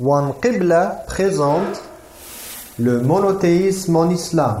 One Qibla présente le monothéisme en islam.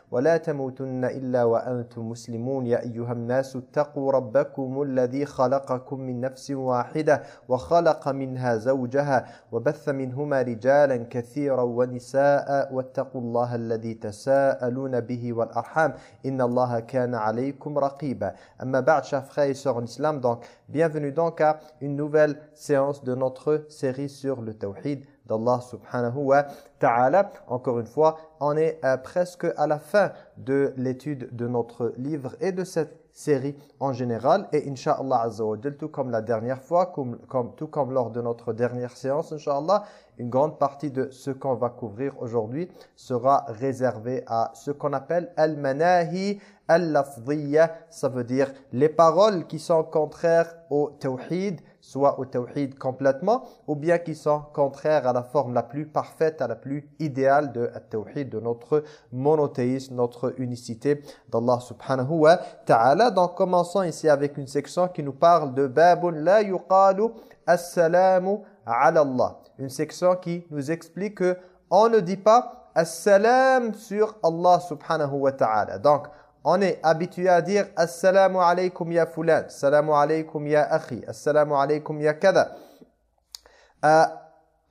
ولا تموتن إلا وأنتم مسلمون. يا أيها الناس اتقوا ربكم الذي خلقكم من نفس واحدة وخلق منها زوجها وبث منهما رجالا كثيرا ونساء واتقوا الله الذي تساءلون به والأرحام. إن الله كان عليكم رقيبا. أما بعد chers frères et sœurs en islam donc bienvenue donc à une nouvelle séance de notre série sur le tawhid. Subhanahu wa ta'ala. Encore une fois, on est euh, presque à la fin de l'étude de notre livre et de cette série en général. Et Inch'Allah Azza wa tout comme la dernière fois, comme, comme, tout comme lors de notre dernière séance, Inch'Allah, une grande partie de ce qu'on va couvrir aujourd'hui sera réservée à ce qu'on appelle al-manahi al-lafdiyya. Ça veut dire les paroles qui sont contraires au tawhid, soit au tawhid complètement, ou bien qui sont contraires à la forme la plus parfaite, à la plus idéale de tawhid, de notre monothéisme, notre unicité d'Allah subhanahu wa ta'ala. Donc commençons ici avec une section qui nous parle de babun la yuqalu assalamu ala Allah. Une section qui nous explique que on ne dit pas assalam sur Allah subhanahu wa ta'ala. Donc on est habitué à dire Assalamu alaykum ya fulan, Assalamu alaykum ya akhi, Assalamu alaykum ya kada. Euh,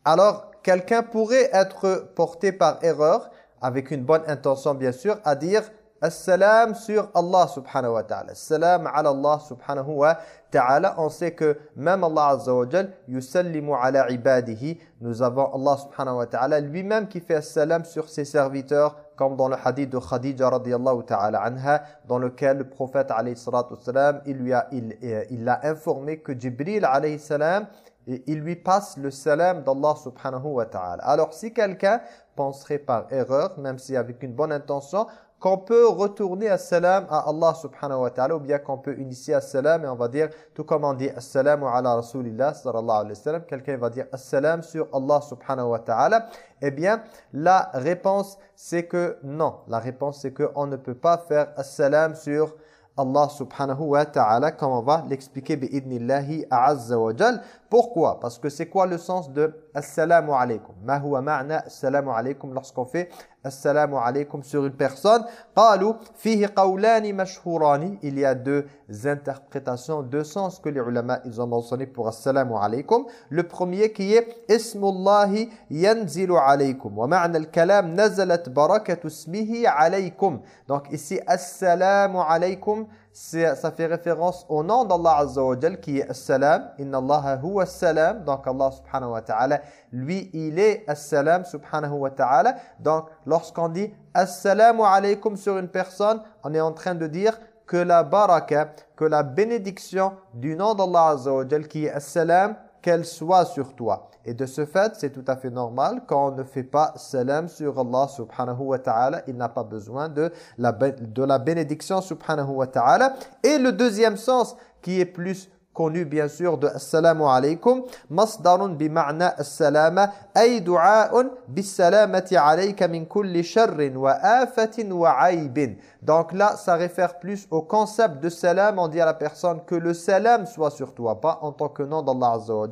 alors, quelqu'un pourrait être porté par erreur, avec une bonne intention bien sûr, à dire Assalam sur Allah subhanahu wa ta'ala. Assalam ala Allah subhanahu wa ta'ala. On sait que même Allah azza wa jal, yusallimu ala ibadihi. Nous avons Allah subhanahu wa ta'ala lui-même qui fait assalam sur ses serviteurs comme dans le hadith de Khadija radiyallahu ta'ala anha, dans lequel le prophète alayhi salatu salam, il lui a, il, euh, il l'a informé que Jibril alayhi salam, il lui passe le salam d'Allah subhanahu wa ta'ala. Alors si quelqu'un penserait par erreur, même si avec une bonne intention, qu'on peut retourner salam à Allah subhanahu wa ta'ala ou bien qu'on peut initier salam et on va dire tout comme on dit assalamu ala rasulillah sallallahu sallam quelqu'un va dire assalam sur Allah subhanahu wa ta'ala eh bien la réponse c'est que non la réponse c'est que on ne peut pas faire assalam sur Allah subhanahu wa ta'ala comme on va l'expliquer a'azza wa jal. Pourquoi? Parce que c'est quoi le sens de السلام عليكم ما هو معنى السلام عليكم لحسكم في السلام عليكم sur une personne. قالوا فيه قولان مشهوران il y a deux interprétations deux sens que les علماء ils ont mentionné السلام عليكم le premier qui اسم الله ينزل عليكم ومعنى الكلام نزلت بركة اسمه عليكم دونك ici السلام عليكم ça fait référence au nom d'Allah Azza wa qui est As-Salam. Allah huwa As-Salam. Donc Allah subhanahu wa ta'ala, lui il est As-Salam subhanahu wa ta'ala. Donc lorsqu'on dit Assalamu alaykum sur une personne, on est en train de dire que la baraka, que la bénédiction du nom d'Allah Azza wa qui est As-Salam, qu'elle soit sur toi. Et de ce fait, c'est tout à fait normal quand on ne fait pas salam sur Allah subhanahu wa ta'ala, il n'a pas besoin de la, de la bénédiction subhanahu wa ta'ala. Et le deuxième sens qui est plus connu bien sûr de assalamu alaykum. Masdarun bi ma'na as-salama ay du'a'un bis salamati alayka min kulli sharrin wa afatin wa donc là ça réfère plus au concept de salam. On dit à la personne que le salam soit sur toi pas en tant que nom d'Allah azza wa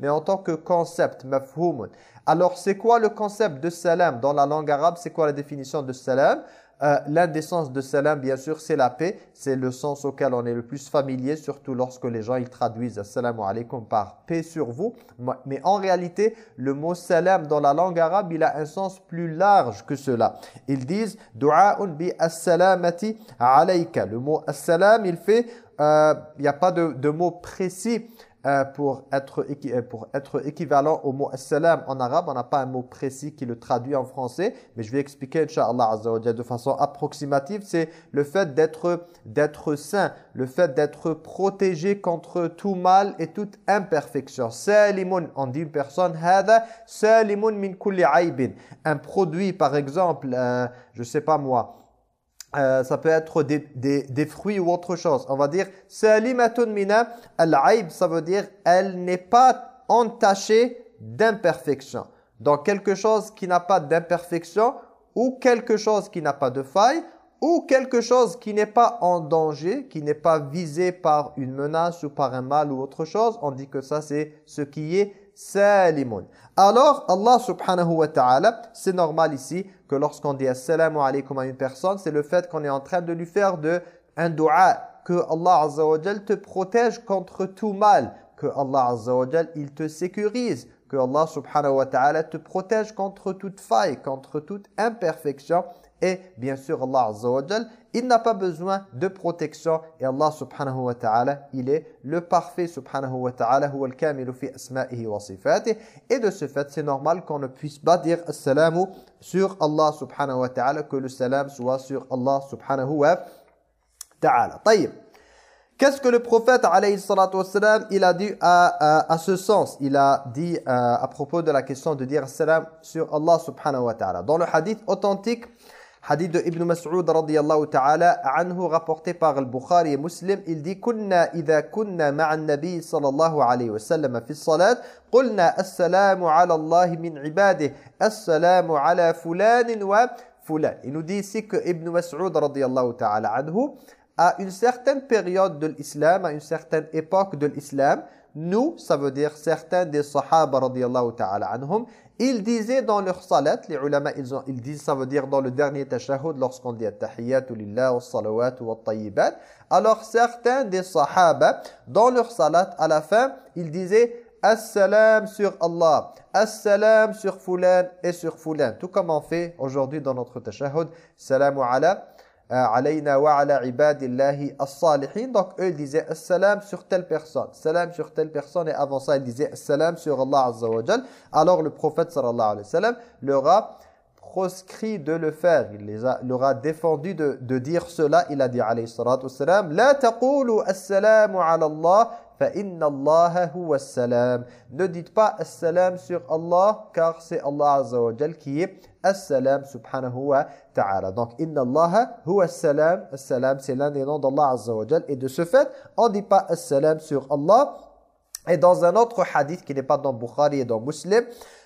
mais en tant que concept mafhum alors c'est quoi le concept de salam dans la langue arabe? C'est quoi la définition de salam? Euh, L'un des sens de salam, bien sûr, c'est la paix. C'est le sens auquel on est le plus familier, surtout lorsque les gens ils traduisent assalamu alaikum par paix sur vous. Mais en réalité, le mot salam dans la langue arabe, il a un sens plus large que cela. Ils disent du'a'un bi assalamati alayka. Le mot assalam, il fait, euh, il n'y a pas de, de mot précis euh, pour, être, euh, pour être équivalent au mot salam en arabe. On n'a pas un mot précis qui le traduit en français, mais je vais expliquer, Inch'Allah de façon approximative. C'est le fait d'être d'être saint, le fait d'être protégé contre tout mal et toute imperfection. Salimun, on dit une personne, hada salimun min kulli aibin. Un produit, par exemple, euh, je sais pas moi, euh, ça peut être des, des, des, fruits ou autre chose. On va dire mina ça veut dire elle n'est pas entachée d'imperfection. Donc quelque chose qui n'a pas d'imperfection ou quelque chose qui n'a pas de faille ou quelque chose qui n'est pas en danger, qui n'est pas visé par une menace ou par un mal ou autre chose, on dit que ça c'est ce qui est salimun. Alors Allah subhanahu wa ta'ala, c'est normal ici que lorsqu'on dit assalamu alaykum à une personne, c'est le fait qu'on est en train de lui faire de, un dua, que Allah azza wa te protège contre tout mal, que Allah azza wa il te sécurise, que Allah subhanahu wa ta'ala te protège contre toute faille, contre toute imperfection. Et bien sûr, Allah Azza wa il n'a pas besoin de protection. Et Allah subhanahu wa ta'ala, il est le parfait subhanahu wa ta'ala, huwa al-kamilu fi asma'ihi wa sifatih. Et de ce fait, c'est normal qu'on ne puisse pas dire assalamu sur Allah subhanahu wa ta'ala, que le salam soit sur Allah subhanahu wa ta'ala. Taïb. Qu'est-ce que le prophète alayhi il a dit à, à, ce sens? Il a dit euh, à propos de la question de dire salam sur Allah subhanahu wa ta'ala. Dans le hadith authentique, حديث ابن مسعود رضي الله تعالى عنه rapporté باغ البخاري مسلم il كنا إذا كنا مع النبي صلى الله عليه وسلم في الصلاة قلنا السلام على الله من عباده السلام على فلان وفلان il nous dit ابن مسعود رضي الله تعالى عنه à une certaine période de l'islam à une certaine époque de l'islam nous, ça veut dire certains des sahaba radiyallahu ta'ala anhum, ils disaient dans leur salat, les ulama, ils, ont, ils disent, ça veut dire dans le dernier tashahhud, lorsqu'on dit tahiyyatu lillah, salawatu wa tayyibat. Alors certains des sahaba, dans leur salat, à la fin, ils disaient Assalam sur Allah, Assalam sur Fulan et sur Fulan. Tout comme on fait aujourd'hui dans notre tashahhud, Salamu ala alayna wa ala ibadillahi as-salihin. Donc eux ils disaient assalam sur telle personne, salam sur telle personne et avant ça ils disaient assalam sur Allah azza wa. Alors le prophète sallallahu alayhi wa sallam leur a proscrit de le faire, il les a, leur a défendu de, de dire cela, il a dit alayhi salatu wassalam la taqulu assalamu ala Allah فَإِنَّ اللَّهَ هُوَ السَّلَامُ Ne dites pas assalam sur Allah car c'est Allah Azza wa Jal qui est assalam subhanahu wa ta'ala. Donc inna Allah huwa assalam. Assalam c'est l'un des noms d'Allah Azza wa Jal et de ce fait on ne dit pas assalam sur Allah. Et dans un autre hadith qui n'est pas dans Bukhari et dans Muslim,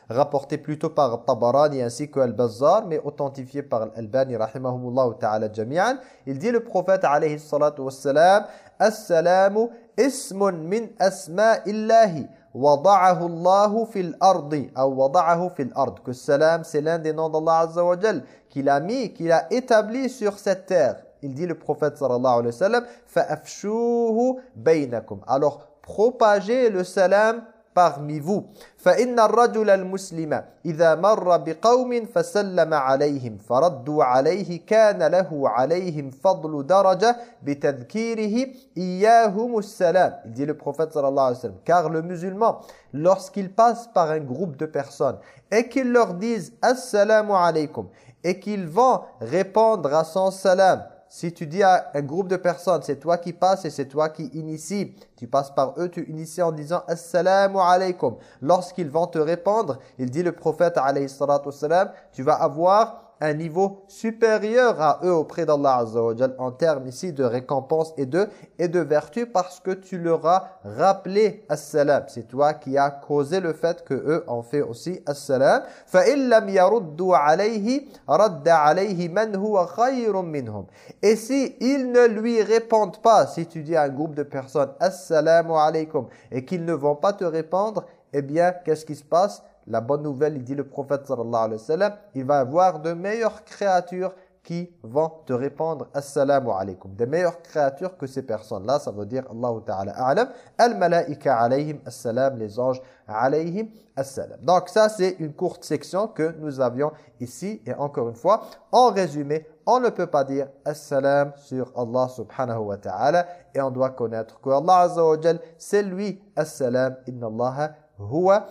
rapporté plutôt par Tabarani ainsi que Al-Bazzar, mais authentifié par Al-Albani rahimahumullah ta'ala jami'an, il dit le prophète alayhi salatu wassalam, Assalamu ismun min asma'illahi wada'ahu Allahu fil ardi ou wada'ahu fil ard que salam c'est l'un des noms d'Allah azza wa jal qu'il a mis qu'il a établi sur cette terre il dit le prophète sallallahu alayhi wa sallam fa'afshuhu bainakum alors propagez le salam parmi vous. فَإِنَّ الرَّجُلَ الْمُسْلِمَ إِذَا مَرَّ بِقَوْمٍ فَسَلَّمَ عَلَيْهِمْ فَرَدُّوا عَلَيْهِ كَانَ لَهُ عَلَيْهِمْ فَضْلُ دَرَجَةٍ بِتَذْكِيرِهِ إِيَّاهُمُ السَّلَامِ Il dit le prophète sallallahu alayhi wa sallam. Car le musulman, lorsqu'il passe par un groupe de personnes et qu'il leur dise « Assalamu alaykum » et qu'ils vont répondre à son salam, si tu dis à un groupe de personnes, c'est toi qui passes et c'est toi qui initie, tu passes par eux, tu inities en disant « Assalamu alaykum ». Lorsqu'ils vont te répondre, il dit le prophète alayhi salatu tu vas avoir un niveau supérieur à eux auprès d'Allah Azza en termes ici de récompense et de, et de vertu parce que tu leur as rappelé As-salam. C'est toi qui as causé le fait que eux ont fait aussi As-salam. Et si ils ne lui répondent pas, si tu dis à un groupe de personnes Assalamu alaykum et qu'ils ne vont pas te répondre, eh bien, qu'est-ce qui se passe? La bonne nouvelle, il dit le prophète sallallahu alayhi wa sallam, il va avoir de meilleures créatures qui vont te répondre Assalamu alaykum. Des meilleures créatures que ces personnes-là, ça veut dire Allah Ta'ala a'lam. Al-malaika alayhim assalam, les anges alayhim assalam. Donc ça, c'est une courte section que nous avions ici. Et encore une fois, en résumé, on ne peut pas dire Assalam sur Allah subhanahu wa ta'ala et on doit connaître que Allah azza wa c'est lui Assalam inna Allah huwa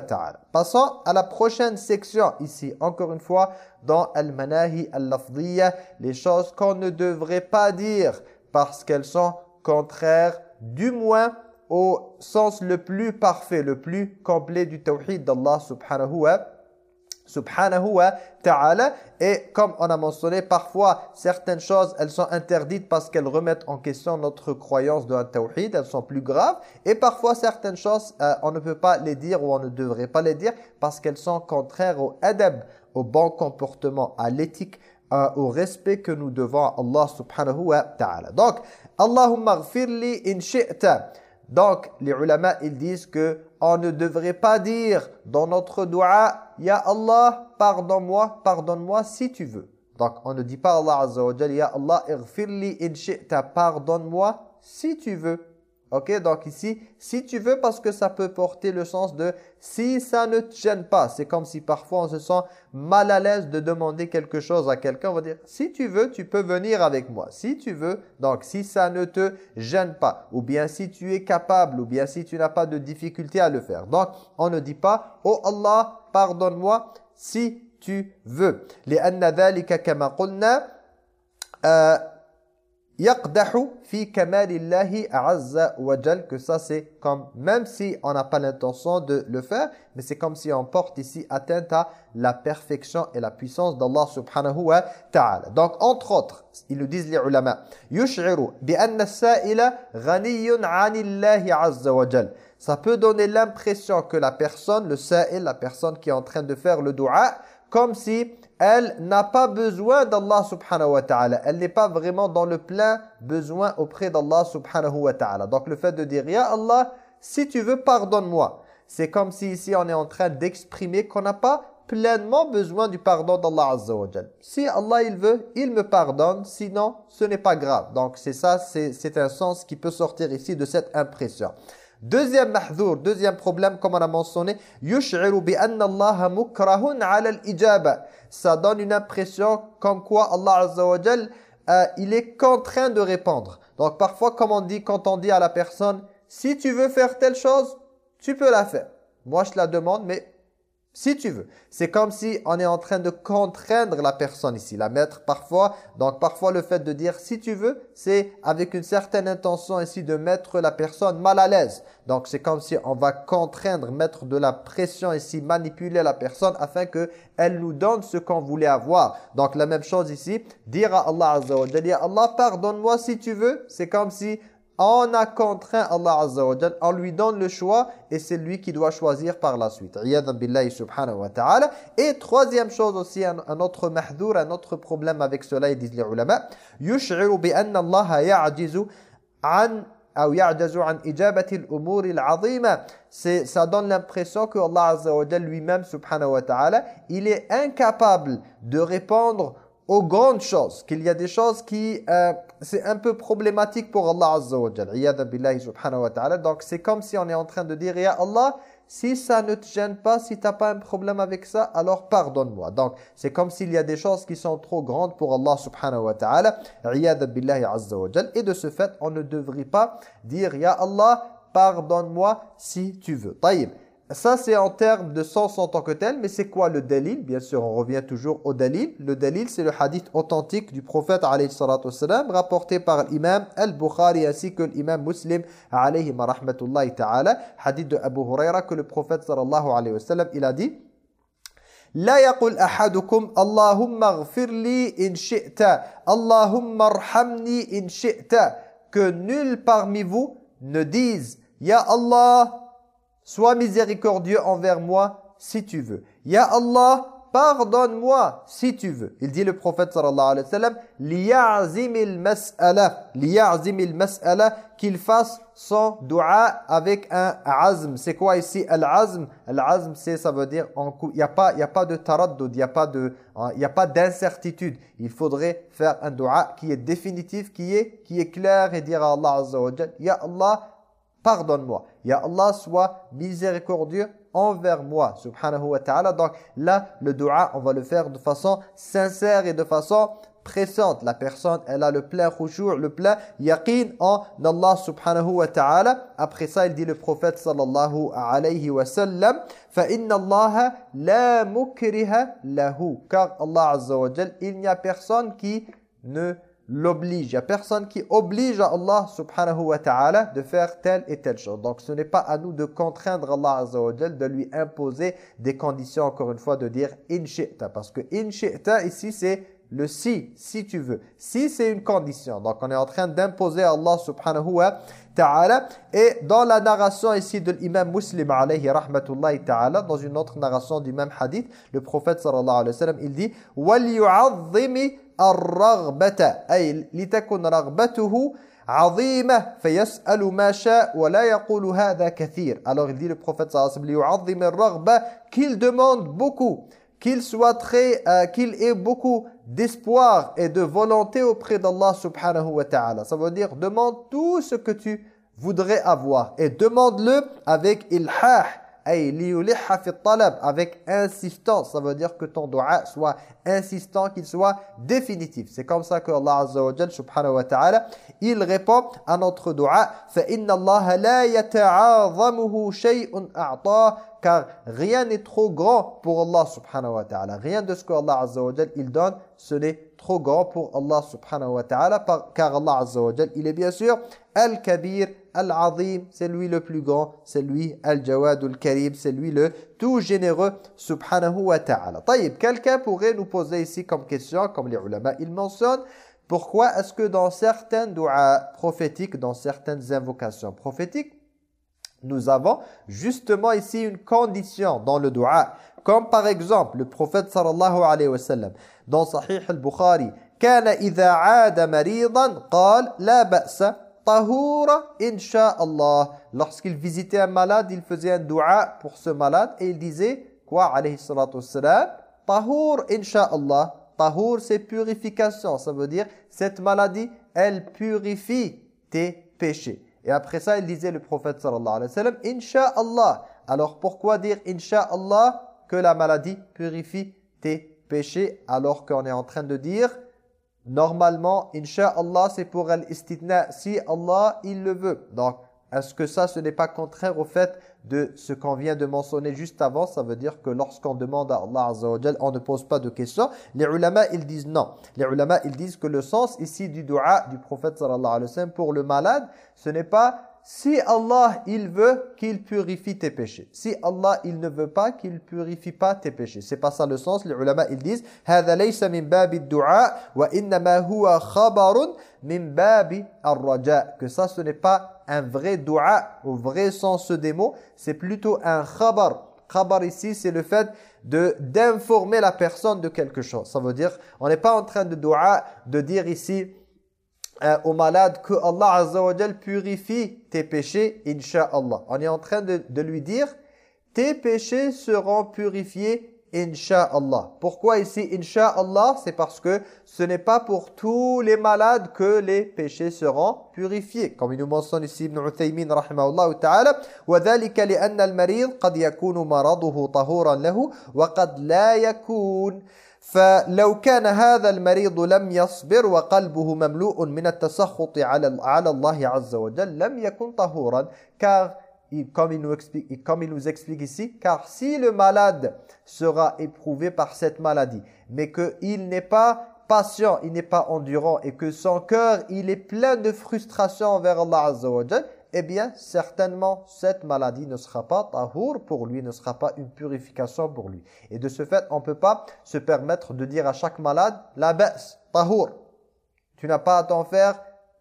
ta'ala. Passons à la prochaine section ici encore une fois dans al-manahi al-lafdiyya les choses qu'on ne devrait pas dire parce qu'elles sont contraires du moins au sens le plus parfait, le plus complet du tawhid d'Allah subhanahu wa subhanahu wa ta'ala. Et comme on a mentionné, parfois, certaines choses, elles sont interdites parce qu'elles remettent en question notre croyance d'un tawhid, elles sont plus graves. Et parfois, certaines choses, euh, on ne peut pas les dire ou on ne devrait pas les dire parce qu'elles sont contraires au adab, au bon comportement, à l'éthique, euh, au respect que nous devons à Allah subhanahu wa ta'ala. Donc, Allahumma ghfirli in shi'ta. Donc, les ulama, ils disent que on ne devrait pas dire dans notre dua « Ya Allah, pardonne-moi, pardonne-moi si tu veux ». Donc, on ne dit pas Allah Azza wa Ya Allah, ighfirli in pardonne-moi si tu veux. Ok, donc ici, si tu veux, parce que ça peut porter le sens de si ça ne te gêne pas. C'est comme si parfois on se sent mal à l'aise de demander quelque chose à quelqu'un. On va dire, si tu veux, tu peux venir avec moi. Si tu veux, donc si ça ne te gêne pas, ou bien si tu es capable, ou bien si tu n'as pas de difficulté à le faire. Donc, on ne dit pas, oh Allah, pardonne-moi si tu veux. Les ذَلِكَ كَمَا قُلْنَا yaqdahu fi kamalillahi azza wa que ça c'est comme même si on n'a pas l'intention de le faire mais c'est comme si on porte ici atteinte à la perfection et la puissance d'Allah subhanahu wa ta'ala. Donc entre autres ils nous disent les ulama yush'iru bi anna as-sa'ila ghaniyun 'anillahi azza wa ça peut donner l'impression que la personne le sa'il la personne qui est en train de faire le dua comme si elle n'a pas besoin d'Allah subhanahu wa ta'ala. Elle n'est pas vraiment dans le plein besoin auprès d'Allah subhanahu wa ta'ala. Donc le fait de dire « Ya Allah, si tu veux, pardonne-moi ». C'est comme si ici on est en train d'exprimer qu'on n'a pas pleinement besoin du pardon d'Allah azza wa Si Allah il veut, il me pardonne, sinon ce n'est pas grave. Donc c'est ça, c'est un sens qui peut sortir ici de cette impression. Deuxième mahdour, deuxième problème, comme on a mentionné, yush'iru bi Allah mukrahun 'ala al-ijaba. Ça donne une impression comme quoi Allah Azza wa Jal, euh, il est contraint de répondre. Donc parfois, comme on dit, quand on dit à la personne, si tu veux faire telle chose, tu peux la faire. Moi, je la demande, mais si tu veux. C'est comme si on est en train de contraindre la personne ici, la mettre parfois. Donc parfois le fait de dire si tu veux, c'est avec une certaine intention ici de mettre la personne mal à l'aise. Donc c'est comme si on va contraindre, mettre de la pression ici, manipuler la personne afin que elle nous donne ce qu'on voulait avoir. Donc la même chose ici, dire à Allah Azza wa Allah pardonne-moi si tu veux. C'est comme si on a contraint Allah Azza wa on lui donne le choix et c'est lui qui doit choisir par la suite. billahi subhanahu wa ta'ala. Et troisième chose aussi, un, autre mahdour, un autre problème avec cela, ils disent les ulama, yush'iru bi anna Allah ya'jizu an ou ya'jazu an ijabati al-umur al-'azima. Ça donne l'impression que Allah Azza wa lui-même subhanahu wa ta'ala, il est incapable de répondre aux grandes choses, qu'il y a des choses qui, euh, c'est un peu problématique pour Allah Azza wa billahi subhanahu wa ta'ala. Donc c'est comme si on est en train de dire, Ya Allah, si ça ne te gêne pas, si tu n'as pas un problème avec ça, alors pardonne-moi. Donc c'est comme s'il y a des choses qui sont trop grandes pour Allah subhanahu wa ta'ala. azza wa Et de ce fait, on ne devrait pas dire, Ya Allah, pardonne-moi si tu veux. Taïb. Ça, c'est en termes de sens en tant que tel, mais c'est quoi le dalil Bien sûr, on revient toujours au dalil. Le dalil, c'est le hadith authentique du prophète, alayhi salatu wassalam, rapporté par l'imam al-Bukhari ainsi que l'imam muslim, alayhi ma rahmatullahi ta'ala. Hadith de Abu Huraira que le prophète, sallallahu alayhi wa sallam, il a dit لا يقول أحدكم اللهم اغفر لي إن شئت اللهم ارحمني إن شئت que nul parmi vous ne dise Ya Allah Sois miséricordieux envers moi si tu veux. Ya Allah, pardonne-moi si tu veux. Il dit le prophète sallallahu alayhi wa sallam liya'zimil mas'ala liya'zimil mas'ala qu'il fasse son dua avec un azm. C'est quoi ici al-azm? Al-azm c'est ça veut dire il n'y a pas y a pas de taraddud, il n'y a pas de hein, y a pas d'incertitude. Il faudrait faire un dua qui est définitif, qui est qui est clair et dire à Allah azza wa Ya Allah pardonne-moi. Ya Allah, sois miséricordieux envers moi, subhanahu wa ta'ala. Donc là, le dua, on va le faire de façon sincère et de façon pressante. La personne, elle a le plein khushu', le plein yaqin en Allah subhanahu wa ta'ala. Après ça, il dit le prophète sallallahu alayhi wa sallam, فَإِنَّ اللَّهَ لَا مُكْرِهَ لَهُ Car Allah azza wa jal, il n'y a personne qui ne l'oblige. Il n'y a personne qui oblige Allah subhanahu wa ta'ala de faire telle et telle chose. Donc ce n'est pas à nous de contraindre Allah azza wa de lui imposer des conditions, encore une fois, de dire « in Parce que « in ici, c'est le si, si tu veux. Si, c'est une condition. Donc, on est en train d'imposer à Allah subhanahu wa ta'ala. Et dans la narration ici de l'imam muslim alayhi rahmatullahi ta'ala, dans une autre narration du même hadith, le prophète sallallahu alayhi wa sallam, il dit « وَلْيُعَظِّمِ الرَّغْبَةَ » أي لِتَكُنْ رَغْبَتُهُ عظيمة فيسأل ما شاء ولا يقول هذا كثير. Alors il dit le prophète sallallahu alayhi wa sallam, يعظم الرغبة qu'il demande beaucoup qu'il soit très, euh, qu'il ait beaucoup d'espoir et de volonté auprès d'Allah subhanahu wa ta'ala. Ça veut dire, demande tout ce que tu voudrais avoir et demande-le avec ilhah, avec insistance. Ça veut dire que ton dua soit insistant, qu'il soit définitif. C'est comme ça que Allah Azza wa Jal, subhanahu wa ta'ala, il répond à notre dua فَإِنَّ اللَّهَ لَا يَتَعَظَمُهُ شَيْءٌ أَعْطَاهُ car rien n'est trop grand pour Allah subhanahu wa ta'ala. Rien de ce que Allah azza wa Jal, il donne, ce n'est trop grand pour Allah subhanahu wa ta'ala car Allah azza wa il est bien sûr Al-Kabir, Al-Azim, c'est lui le plus grand, c'est lui Al-Jawad Al-Karim, c'est lui le tout généreux subhanahu wa ta'ala. quelqu'un pourrait nous poser ici comme question, comme les ulama, ils mentionnent, pourquoi est-ce que dans certaines du'a prophétiques, dans certaines invocations prophétiques, nous avons justement ici une condition dans le dua. Comme par exemple, le prophète sallallahu alayhi wa sallam, dans Sahih al-Bukhari, كان إذا عاد مريضا قال لا بأس طهورا إن شاء الله lorsqu'il visitait un malade il faisait un dua pour ce malade et il disait quoi alayhi salatu wassalam tahour inshallah tahour c'est purification ça veut dire cette maladie elle purifie tes péchés et après ça, il disait le prophète sallallahu alayhi wa sallam, Inch'Allah. Alors pourquoi dire Inch'Allah que la maladie purifie tes péchés alors qu'on est en train de dire normalement Inch'Allah c'est pour l'istidna si Allah il le veut. Donc est-ce que ça ce n'est pas contraire au fait de ce qu'on vient de mentionner juste avant, ça veut dire que lorsqu'on demande à Allah Azza on ne pose pas de questions. Les ulama, ils disent non. Les ulama, ils disent que le sens ici du dua du prophète sallallahu alayhi wa sallam pour le malade, ce n'est pas si Allah, il veut qu'il purifie tes péchés. Si Allah, il ne veut pas qu'il purifie pas tes péchés. C'est pas ça le sens. Les ulama, ils disent هذا ليس من باب الدعاء وإنما هو خبر من باب الرجاء. Que ça, ce n'est pas un vrai dua au vrai sens des mots. C'est plutôt un khabar. Khabar ici, c'est le fait de d'informer la personne de quelque chose. Ça veut dire, on n'est pas en train de dua, de dire ici euh, au malade que Allah Azza wa purifie tes péchés, Inch'Allah. On est en train de, de lui dire, tes péchés seront purifiés Inch'Allah. Pourquoi ici Inch'Allah C'est parce que ce n'est pas pour tous les malades que les péchés seront purifiés. Comme il nous mentionne ici Ibn Uthaymin rahimahullah ta'ala وَذَلِكَ لِأَنَّ الْمَرِيض قَدْ يَكُونُ مَرَضُهُ طَهُورًا لَهُ وَقَدْ لَا يَكُونُ فلو كان هذا المريض لم يصبر وقلبه مملوء من التسخط على على الله عز وجل لم يكن طهورا car comme il, nous explique, comme il nous explique ici, car si le malade sera éprouvé par cette maladie, mais qu'il n'est pas patient, il n'est pas endurant et que son cœur, il est plein de frustration envers Allah Azza wa eh bien, certainement, cette maladie ne sera pas tahour pour lui, ne sera pas une purification pour lui. Et de ce fait, on ne peut pas se permettre de dire à chaque malade, la baisse, tahour. Tu n'as pas à t'en faire,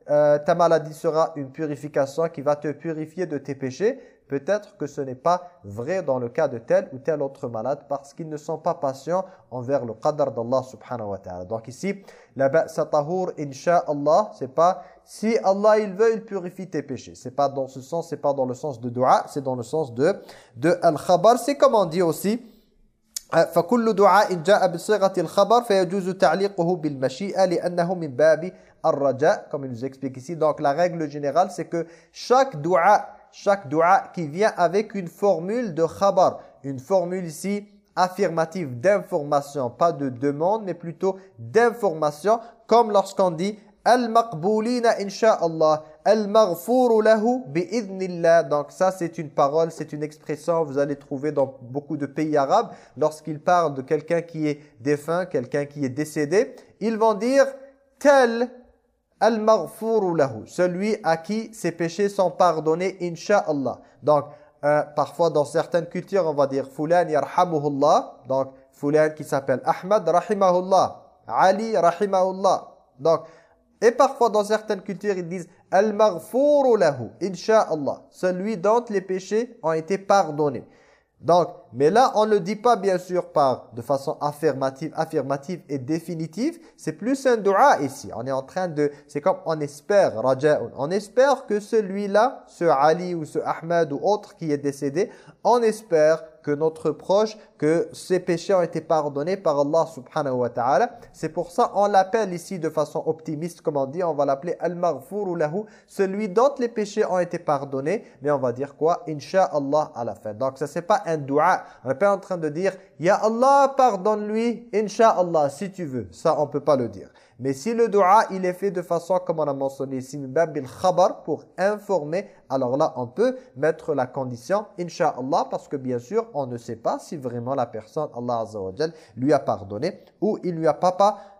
euh, ta maladie sera une purification qui va te purifier de tes péchés. Peut-être que ce n'est pas vrai dans le cas de tel ou tel autre malade parce qu'ils ne sont pas patients envers le qadr d'Allah subhanahu wa ta'ala. Donc ici, la ba'sa tahur, insha'Allah, c'est pas si Allah il veut, il purifie tes péchés. C'est pas dans ce sens, c'est pas dans le sens de dua, c'est dans le sens de, de al-khabar. C'est comme on dit aussi, فكل دعاء جاء بصيغة الخبر فيجوز تعليقه بالمشيئة لأنه من باب الرجاء comme il nous explique ici donc la règle générale c'est que chaque dua chaque dua qui vient avec une formule de khabar, Une formule ici affirmative d'information, pas de demande, mais plutôt d'information, comme lorsqu'on dit Al-maqboulina insha'Allah, al-maghfouru lahu bi'idhnillah. Donc ça c'est une parole, c'est une expression vous allez trouver dans beaucoup de pays arabes lorsqu'ils parlent de quelqu'un qui est défunt, quelqu'un qui est décédé, ils vont dire tel al-maghfouru lahu, celui à qui ses péchés sont pardonnés insha'Allah. Donc euh, parfois dans certaines cultures on va dire fulan yarhamuhullah, donc fulan qui s'appelle Ahmad rahimahullah, Ali rahimahullah. Donc et parfois dans certaines cultures, ils disent Al-maghfouru lahu, insha'Allah. Celui dont les péchés ont été pardonnés. Donc, mais là, on ne le dit pas bien sûr par de façon affirmative, affirmative et définitive. C'est plus un dua ici. On est en train de, c'est comme on espère, raja'un. On espère que celui-là, ce Ali ou ce Ahmed ou autre qui est décédé, on espère que notre proche, que ses péchés ont été pardonnés par Allah subhanahu wa ta'ala. C'est pour ça on l'appelle ici de façon optimiste, comme on dit, on va l'appeler Al-Maghfour celui dont les péchés ont été pardonnés, mais on va dire quoi? Inch'Allah à la fin. Donc ça c'est pas un dua, on n'est pas en train de dire Ya Allah pardonne-lui, Inch'Allah si tu veux. Ça on peut pas le dire. Mais si le dua, il est fait de façon, comme on a mentionné ici, pour informer, alors là, on peut mettre la condition, Inch'Allah, parce que bien sûr, on ne sait pas si vraiment la personne, Allah lui a pardonné ou il lui a pas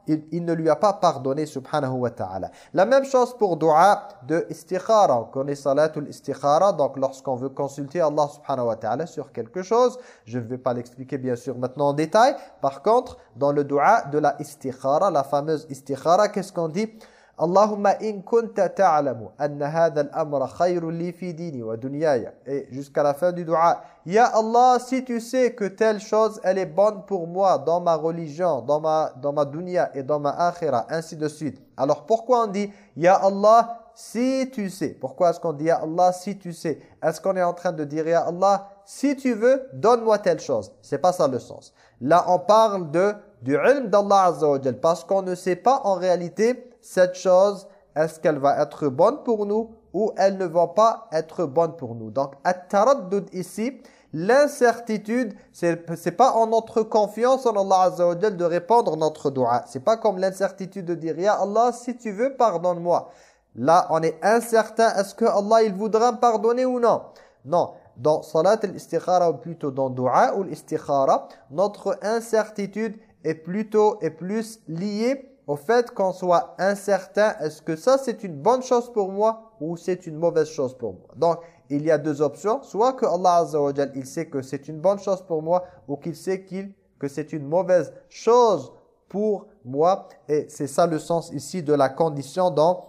il, ne lui a pas pardonné subhanahu wa ta'ala. La même chose pour dua de istikhara. On connaît salatul istikhara. Donc lorsqu'on veut consulter Allah subhanahu wa ta'ala sur quelque chose, je ne vais pas l'expliquer bien sûr maintenant en détail. Par contre, dans le dua de la istikhara, la fameuse istikhara, qu'est-ce qu'on dit? Allahumma in kunta ta'lamu anna hadha al-amra li fi dini wa dunyaya. Et jusqu'à la fin du dua, Ya Allah, si tu sais que telle chose, elle est bonne pour moi dans ma religion, dans ma, dans ma dunya et dans ma akhira, ainsi de suite. Alors pourquoi on dit Ya Allah, si tu sais Pourquoi est-ce qu'on dit Ya Allah, si tu sais Est-ce qu'on est en train de dire Ya Allah, si tu veux, donne-moi telle chose C'est pas ça le sens. Là, on parle de du ilm d'Allah Azza parce qu'on ne sait pas en réalité cette chose, est-ce qu'elle va être bonne pour nous ou elle ne va pas être bonne pour nous? Donc, at-taraddud ici, l'incertitude, c'est pas en notre confiance en Allah Azza wa de répondre notre dua. C'est pas comme l'incertitude de dire « Ya Allah, si tu veux, pardonne-moi ». Là, on est incertain, est-ce que Allah il voudra pardonner ou non? Non, dans salat al-istikhara ou plutôt dans dua ou l'istikhara, notre incertitude est plutôt est plus liée au fait qu'on soit incertain, est-ce que ça c'est une bonne chose pour moi ou c'est une mauvaise chose pour moi. Donc, il y a deux options, soit que Allah Azza wa il sait que c'est une bonne chose pour moi ou qu'il sait qu'il que c'est une mauvaise chose pour moi et c'est ça le sens ici de la condition dans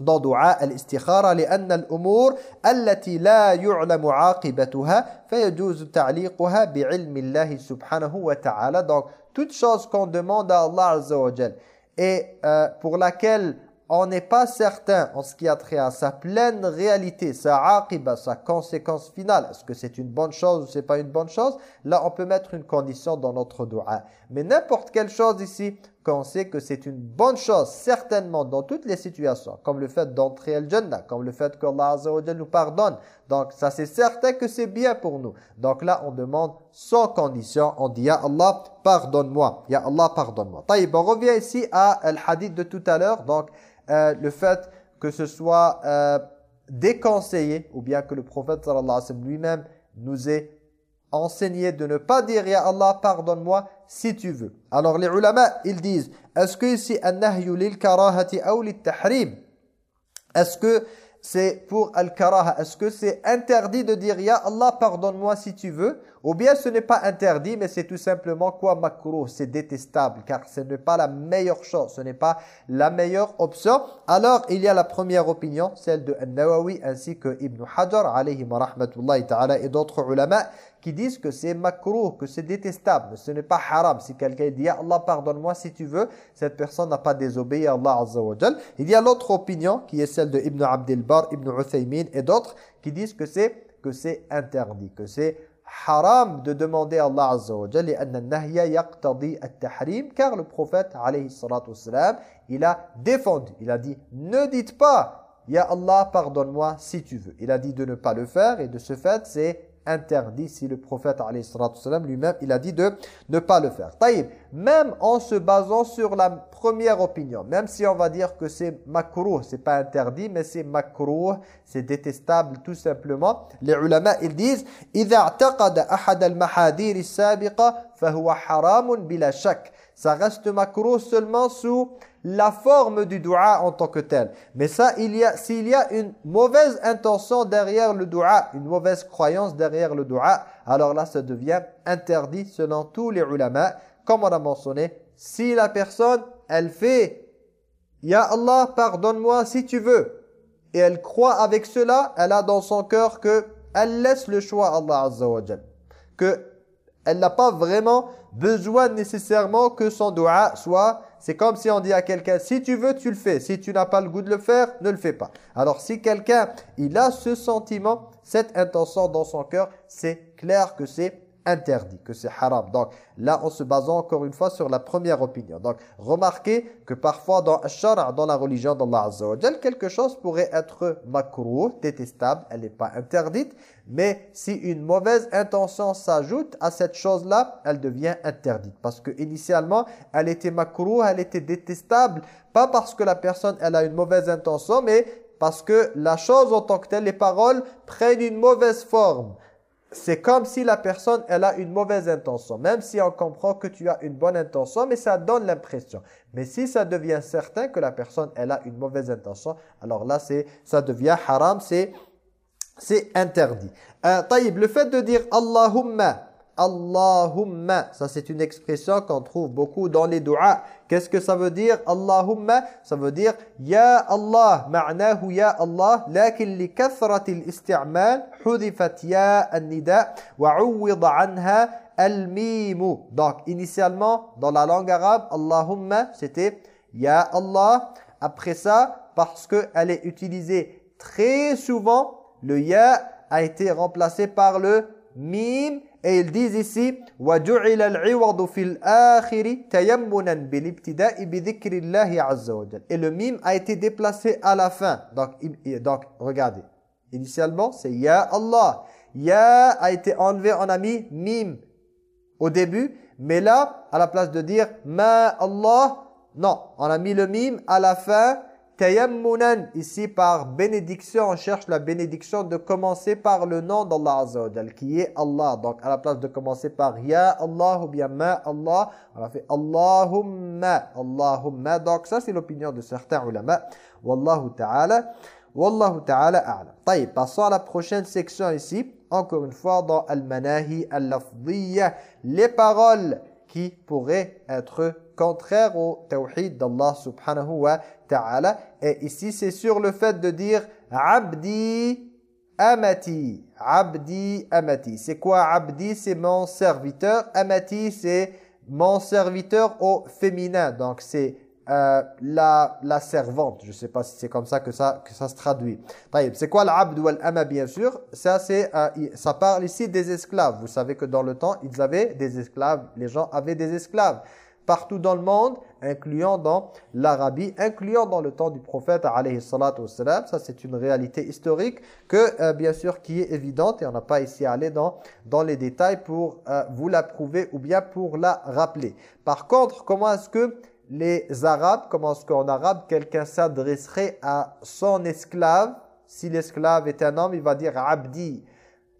dans dua al-istikhara لأن الأمور التي لا يعلم عاقبتها فيجوز تعليقها بعلم الله سبحانه وتعالى donc toute chose qu'on demande à Allah Azza wa et euh, pour laquelle on n'est pas certain en ce qui a trait à sa pleine réalité, sa aqiba, sa conséquence finale, est-ce que c'est une bonne chose ou c'est pas une bonne chose? Là, on peut mettre une condition dans notre dua. Mais n'importe quelle chose ici, qu'on sait que c'est une bonne chose, certainement, dans toutes les situations, comme le fait d'entrer al Jannah, comme le fait qu'Allah Azza nous pardonne. Donc, ça c'est certain que c'est bien pour nous. Donc là, on demande sans condition, on dit « Ya Allah, pardonne-moi ».« Ya Allah, pardonne-moi ». On revient ici à le hadith de tout à l'heure, donc euh, le fait que ce soit euh, déconseillé, ou bien que le prophète sallallahu alayhi wa sallam lui-même nous ait enseigné de ne pas dire « Ya Allah, pardonne-moi » si tu veux. Alors les ulama, ils disent, est-ce que ici, an-nahyu karahati ou lit tahrim? Est-ce que c'est pour al-karaha Est-ce que c'est interdit de dire Ya Allah pardonne-moi si tu veux? Ou bien ce n'est pas interdit mais c'est tout simplement quoi? Makruh C'est détestable car ce n'est pas la meilleure chose, ce n'est pas la meilleure option. Alors il y a la première opinion, celle de An-Nawawi ainsi que Ibn Hajar alayhi rahmatullahi ta'ala et d'autres ulama qui disent que c'est makruh, que c'est détestable, ce n'est pas haram. Si quelqu'un dit Allah pardonne-moi si tu veux, cette personne n'a pas désobéi à Allah Azza Il y a l'autre opinion qui est celle de Ibn Abdel Bar, Ibn Uthaymin et d'autres qui disent que c'est que c'est interdit, que c'est haram de demander à Allah Azza wa Jalla car le prophète alayhi il a défendu, il a dit ne dites pas Ya Allah pardonne-moi si tu veux. Il a dit de ne pas le faire et de ce fait c'est interdit si le prophète lui-même il a dit de ne pas le faire. Taïb, même en se basant sur la première opinion, même si on va dire que c'est makruh, c'est pas interdit mais c'est makruh, c'est détestable tout simplement. Les ulama ils disent "Idha i'taqada ahad al-mahadir as-sabiqa fa huwa haramun bila shak." Ça reste seulement sous la forme du dua en tant que tel. Mais ça, il y a s'il y a une mauvaise intention derrière le dua, une mauvaise croyance derrière le dua, alors là, ça devient interdit selon tous les ulama. Comme on a mentionné, si la personne, elle fait « Ya Allah, pardonne-moi si tu veux » et elle croit avec cela, elle a dans son cœur que elle laisse le choix à Allah Azza Que elle n'a pas vraiment besoin nécessairement que son dua soit c'est comme si on dit à quelqu'un, si tu veux, tu le fais. Si tu n'as pas le goût de le faire, ne le fais pas. Alors si quelqu'un, il a ce sentiment, cette intention dans son cœur, c'est clair que c'est interdit, que c'est haram. Donc là, en se basant encore une fois sur la première opinion. Donc remarquez que parfois dans shara, dans la religion d'Allah Azza wa quelque chose pourrait être makruh, détestable, elle n'est pas interdite, mais si une mauvaise intention s'ajoute à cette chose-là, elle devient interdite. Parce que initialement, elle était makruh, elle était détestable, pas parce que la personne elle a une mauvaise intention, mais parce que la chose en tant que telle, les paroles prennent une mauvaise forme c'est comme si la personne, elle a une mauvaise intention. Même si on comprend que tu as une bonne intention, mais ça donne l'impression. Mais si ça devient certain que la personne, elle a une mauvaise intention, alors là, c'est ça devient haram, c'est interdit. Euh, le fait de dire Allahumma, Allahumma. Ça, c'est une expression qu'on trouve beaucoup dans les du'a. Qu'est-ce que ça veut dire Allahumma? Ça veut dire Ya Allah. Ma'nahu Ya Allah. Lakin li kathratil isti'mal hudifat Ya an-nida wa anha al-mimu. Donc, initialement, dans la langue arabe, Allahumma, c'était Ya Allah. Après ça, parce qu'elle est utilisée très souvent, le Ya a été remplacé par le Mim et ils disent ici وَجُعِلَ الْعِوَضُ فِي الْآخِرِ تَيَمُّنًا بِالِبْتِدَاءِ بِذِكْرِ اللَّهِ عَزَّ وَجَلَ Et le mime a été déplacé à la fin. Donc, donc regardez. Initialement, c'est Ya Allah. Ya a été enlevé, on a mis mime au début. Mais là, à la place de dire Ma Allah, non, on a mis le mime à la fin Tayammunan, ici par bénédiction, on cherche la bénédiction de commencer par le nom d'Allah Azza qui est Allah. Donc à la place de commencer par Ya Allah ou bien Ma Allah, on a fait Allahumma, Allahumma. Donc ça c'est l'opinion de certains ulama. Wallahu ta'ala, Wallahu ta'ala a'lam. Taïb, passons à la prochaine section ici. Encore une fois dans Al-Manahi Al-Lafdiyya, les paroles qui pourraient être contraires au tawhid d'Allah subhanahu wa ta'ala. Et ici, c'est sur le fait de dire Abdi Amati. Abdi Amati. C'est quoi Abdi? C'est mon serviteur. Amati, c'est mon serviteur au féminin. Donc, c'est euh, la, la servante. Je ne sais pas si c'est comme ça que ça, que ça se traduit. C'est quoi l'abd ou l'ama bien sûr? Ça, c'est euh, ça parle ici des esclaves. Vous savez que dans le temps, ils avaient des esclaves. Les gens avaient des esclaves partout dans le monde, incluant dans l'Arabie, incluant dans le temps du prophète alayhi. Ça, c'est une réalité historique que, euh, bien sûr, qui est évidente et on n'a pas ici à aller dans, dans les détails pour euh, vous la prouver ou bien pour la rappeler. Par contre, comment est-ce que les Arabes, comment est-ce qu'en arabe, quelqu'un s'adresserait à son esclave? Si l'esclave est un homme, il va dire « abdi ».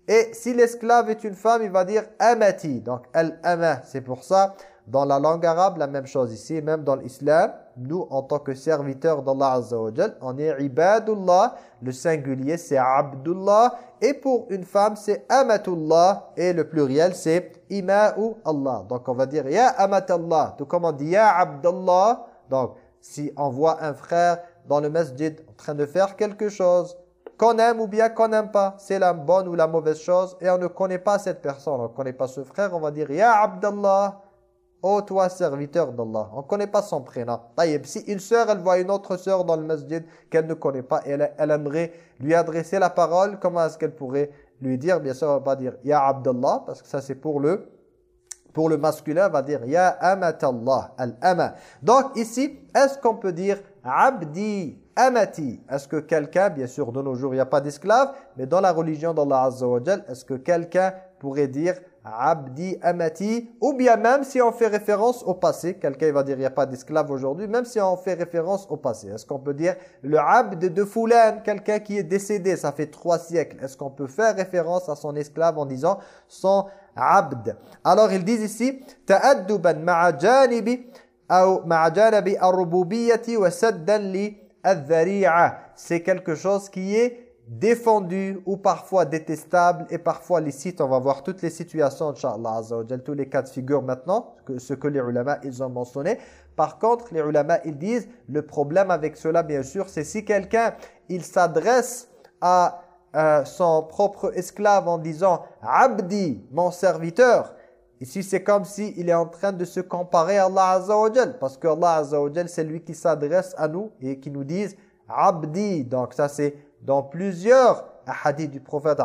Et si l'esclave est une femme, il va dire « amati ». Donc, « al-ama ». C'est pour ça dans la langue arabe, la même chose ici, même dans l'islam, nous, en tant que serviteurs d'Allah Azza wa on est ibadullah, le singulier c'est abdullah, et pour une femme c'est amatullah, et le pluriel c'est ima'u Allah. Donc on va dire ya amatallah, tout comme on dit ya abdullah. Donc si on voit un frère dans le masjid en train de faire quelque chose, qu'on aime ou bien qu'on n'aime pas, c'est la bonne ou la mauvaise chose, et on ne connaît pas cette personne, on ne connaît pas ce frère, on va dire ya abdullah, Oh toi serviteur d'Allah, on ne connaît pas son prénom. Si une sœur, elle voit une autre sœur dans le masjid qu'elle ne connaît pas elle, elle, aimerait lui adresser la parole, comment est-ce qu'elle pourrait lui dire? Bien sûr, elle va pas dire « Ya Abdallah » parce que ça c'est pour le pour le masculin, elle va dire « Ya Amatallah » al-ama. Donc ici, est-ce qu'on peut dire abdi amati. Est-ce que quelqu'un, bien sûr de nos jours il n'y a pas d'esclave, mais dans la religion d'Allah Azza wa est-ce que quelqu'un pourrait dire abdi amati ou bien même si on fait référence au passé, quelqu'un va dire il n'y a pas d'esclave aujourd'hui, même si on fait référence au passé, est-ce qu'on peut dire le abd de Foulan, quelqu'un qui est décédé, ça fait trois siècles, est-ce qu'on peut faire référence à son esclave en disant son abd? Alors ils disent ici c'est quelque chose qui est défendu ou parfois détestable et parfois licite. On va voir toutes les situations, Inch'Allah tous les cas de figure maintenant, ce que les ulama ils ont mentionné. Par contre, les ulama ils disent, le problème avec cela bien sûr, c'est si quelqu'un il s'adresse à euh, son propre esclave en disant « Abdi, mon serviteur », Ici, c'est comme s'il il est en train de se comparer à Allah Azza wa Parce que Allah Azza wa c'est lui qui s'adresse à nous et qui nous dit « Abdi ». Donc ça, c'est dans plusieurs hadiths du prophète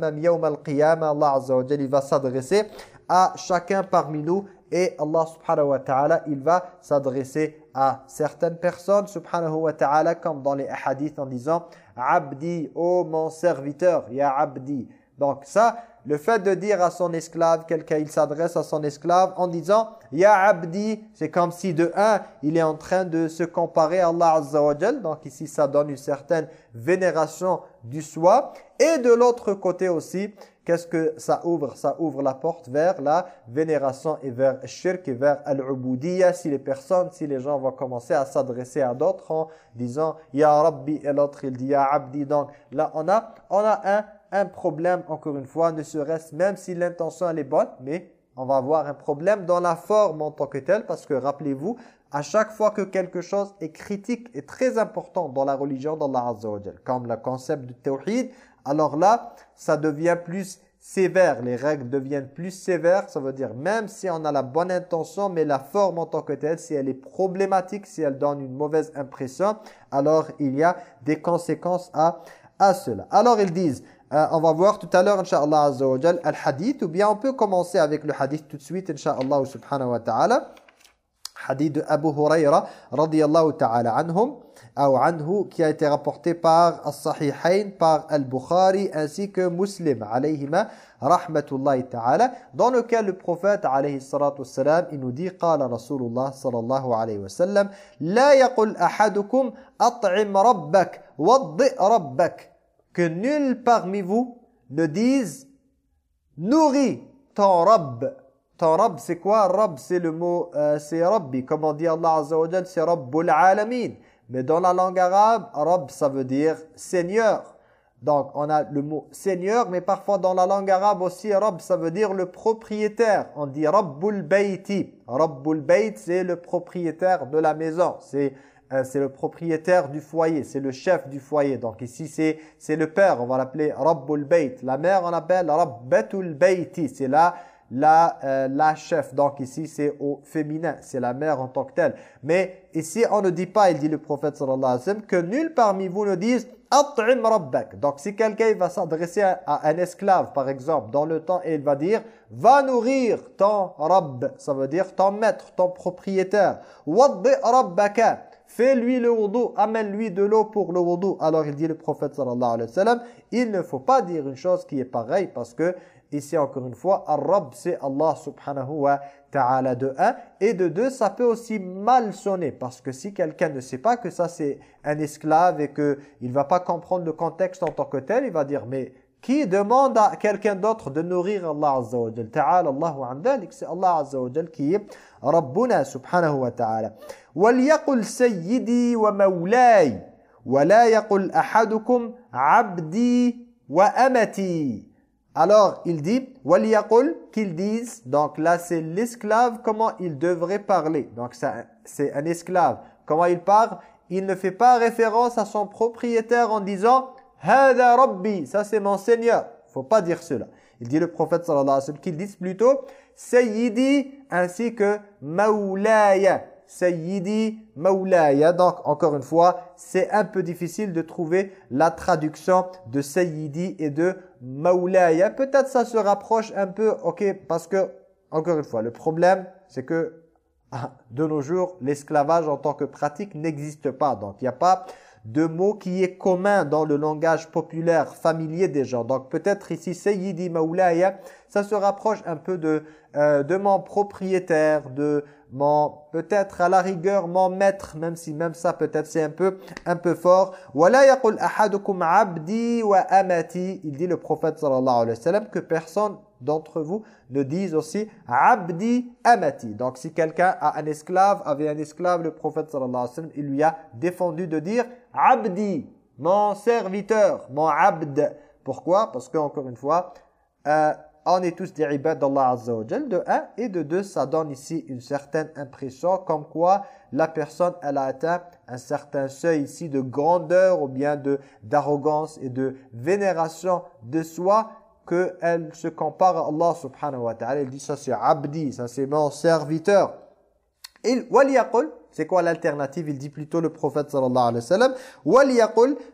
même yawm al-qiyamah, Allah Azza wa il va s'adresser à chacun parmi nous et Allah subhanahu wa ta'ala, il va s'adresser à certaines personnes subhanahu wa ta'ala comme dans les hadiths en disant « Abdi, ô mon serviteur, ya abdi ». Donc ça, le fait de dire à son esclave, quelqu'un il s'adresse à son esclave en disant « Ya abdi », c'est comme si de un, il est en train de se comparer à Allah Azza Donc ici, ça donne une certaine vénération du soi. Et de l'autre côté aussi, qu'est-ce que ça ouvre? Ça ouvre la porte vers la vénération et vers shirk et vers al-ubudiyya. Si les personnes, si les gens vont commencer à s'adresser à d'autres en disant « Ya Rabbi » et l'autre il dit « Ya abdi ». Donc là, on a, on a un un problème, encore une fois, ne serait-ce même si l'intention elle est bonne, mais on va avoir un problème dans la forme en tant que telle, parce que rappelez-vous, à chaque fois que quelque chose est critique et très important dans la religion d'Allah Azza wa comme le concept du tawhid, alors là, ça devient plus sévère, les règles deviennent plus sévères, ça veut dire même si on a la bonne intention, mais la forme en tant que telle, si elle est problématique, si elle donne une mauvaise impression, alors il y a des conséquences à, à cela. Alors ils disent, euh, on va voir tout à l'heure, Inch'Allah Azza wa al-hadith, ou bien on peut commencer avec le hadith tout de suite, Inch'Allah subhanahu wa ta'ala. Hadith de Abu Huraira, radiyallahu ta'ala anhum, ou anhu, qui a été rapporté par As-Sahihayn, par Al-Bukhari, ainsi que Muslim, alayhima, rahmatullahi ta'ala, dans lequel le prophète, alayhi salatu wassalam, il nous dit, qala Rasulullah sallallahu alayhi wa sallam, la yaqul ahadukum at'im rabbak, waddi rabbak, que nul parmi vous ne dise nourris ton Rabb. Ton Rabb, c'est quoi? Rabb, c'est le mot, euh, c'est Rabbi. Comme on dit Allah c'est Rabbul Alamin. Mais dans la langue arabe, Rabb, ça veut dire Seigneur. Donc, on a le mot Seigneur, mais parfois dans la langue arabe aussi, Rabb, ça veut dire le propriétaire. On dit Rabbul Bayti. Rabbul Bayt, c'est le propriétaire de la maison. C'est euh, c'est le propriétaire du foyer, c'est le chef du foyer. Donc ici, c'est le père, on va l'appeler Rabbul Bayt. La mère, on l'appelle Rabbatul Bayti, c'est la, la, euh, la chef. Donc ici, c'est au féminin, c'est la mère en tant que telle. Mais ici, on ne dit pas, il dit le prophète sallallahu alayhi wa sallam, que nul parmi vous ne dise « At'im rabbak ». Donc si quelqu'un va s'adresser à, un esclave, par exemple, dans le temps, et il va dire « Va nourrir ton rabb », ça veut dire ton maître, ton propriétaire. « Waddi rabbaka » Fais-lui le wudu, amène-lui de l'eau pour le wudu. Alors il dit le prophète sallallahu alayhi wa sallam, il ne faut pas dire une chose qui est pareille parce que ici encore une fois, Ar-Rabb c'est Allah subhanahu wa ta'ala de un et de deux ça peut aussi mal sonner parce que si quelqu'un ne sait pas que ça c'est un esclave et que il va pas comprendre le contexte en tant que tel, il va dire mais qui demande à quelqu'un d'autre de nourrir Allah Azza Ta'ala Allahu an c'est Allah Azza wa qui est Rabbuna subhanahu wa ta'ala. وَلْيَقُلْ سَيِّدِي وَمَوْلَاي وَلَا يَقُلْ أَحَدُكُمْ عَبْدِي وَأَمَتِي Alors, il dit, وَلْيَقُلْ qu'il dise, donc là c'est l'esclave, comment il devrait parler. Donc c'est un esclave. Comment il parle Il ne fait pas référence à son propriétaire en disant « Hada Rabbi » Ça c'est mon Seigneur. faut pas dire cela. Il dit le prophète sallallahu alayhi wa sallam qu'il dise plutôt « Sayyidi » ainsi que « Maulaya ». Sayyidi Maulaya. Donc, encore une fois, c'est un peu difficile de trouver la traduction de Sayyidi et de Maulaya. Peut-être ça se rapproche un peu, ok, parce que, encore une fois, le problème, c'est que De nos jours, l'esclavage en tant que pratique n'existe pas. Donc, il n'y a pas de mot qui est commun dans le langage populaire, familier des gens. Donc peut-être ici, Sayyidi Maulaya, ça se rapproche un peu de, euh, de mon propriétaire, de mon peut-être à la rigueur mon maître même si même ça peut-être c'est un peu un peu fort il dit le prophète sallallahu alayhi wa sallam que personne d'entre vous ne dise aussi abdi amati. Donc si quelqu'un a un esclave, avait un esclave, le prophète sallallahu alayhi wa sallam, il lui a défendu de dire abdi, mon serviteur, mon abd. Pourquoi? Parce que encore une fois, euh, on est tous des ibad d'Allah Azza wa de un et de deux, ça donne ici une certaine impression comme quoi la personne elle a atteint un certain seuil ici de grandeur ou bien d'arrogance et de vénération de soi qu'elle se compare à Allah subhanahu wa ta'ala. Elle dit ça c'est abdi, ça c'est mon serviteur. Waliyaqul, c'est quoi l'alternative? Il dit plutôt le prophète sallallahu alayhi wa sallam.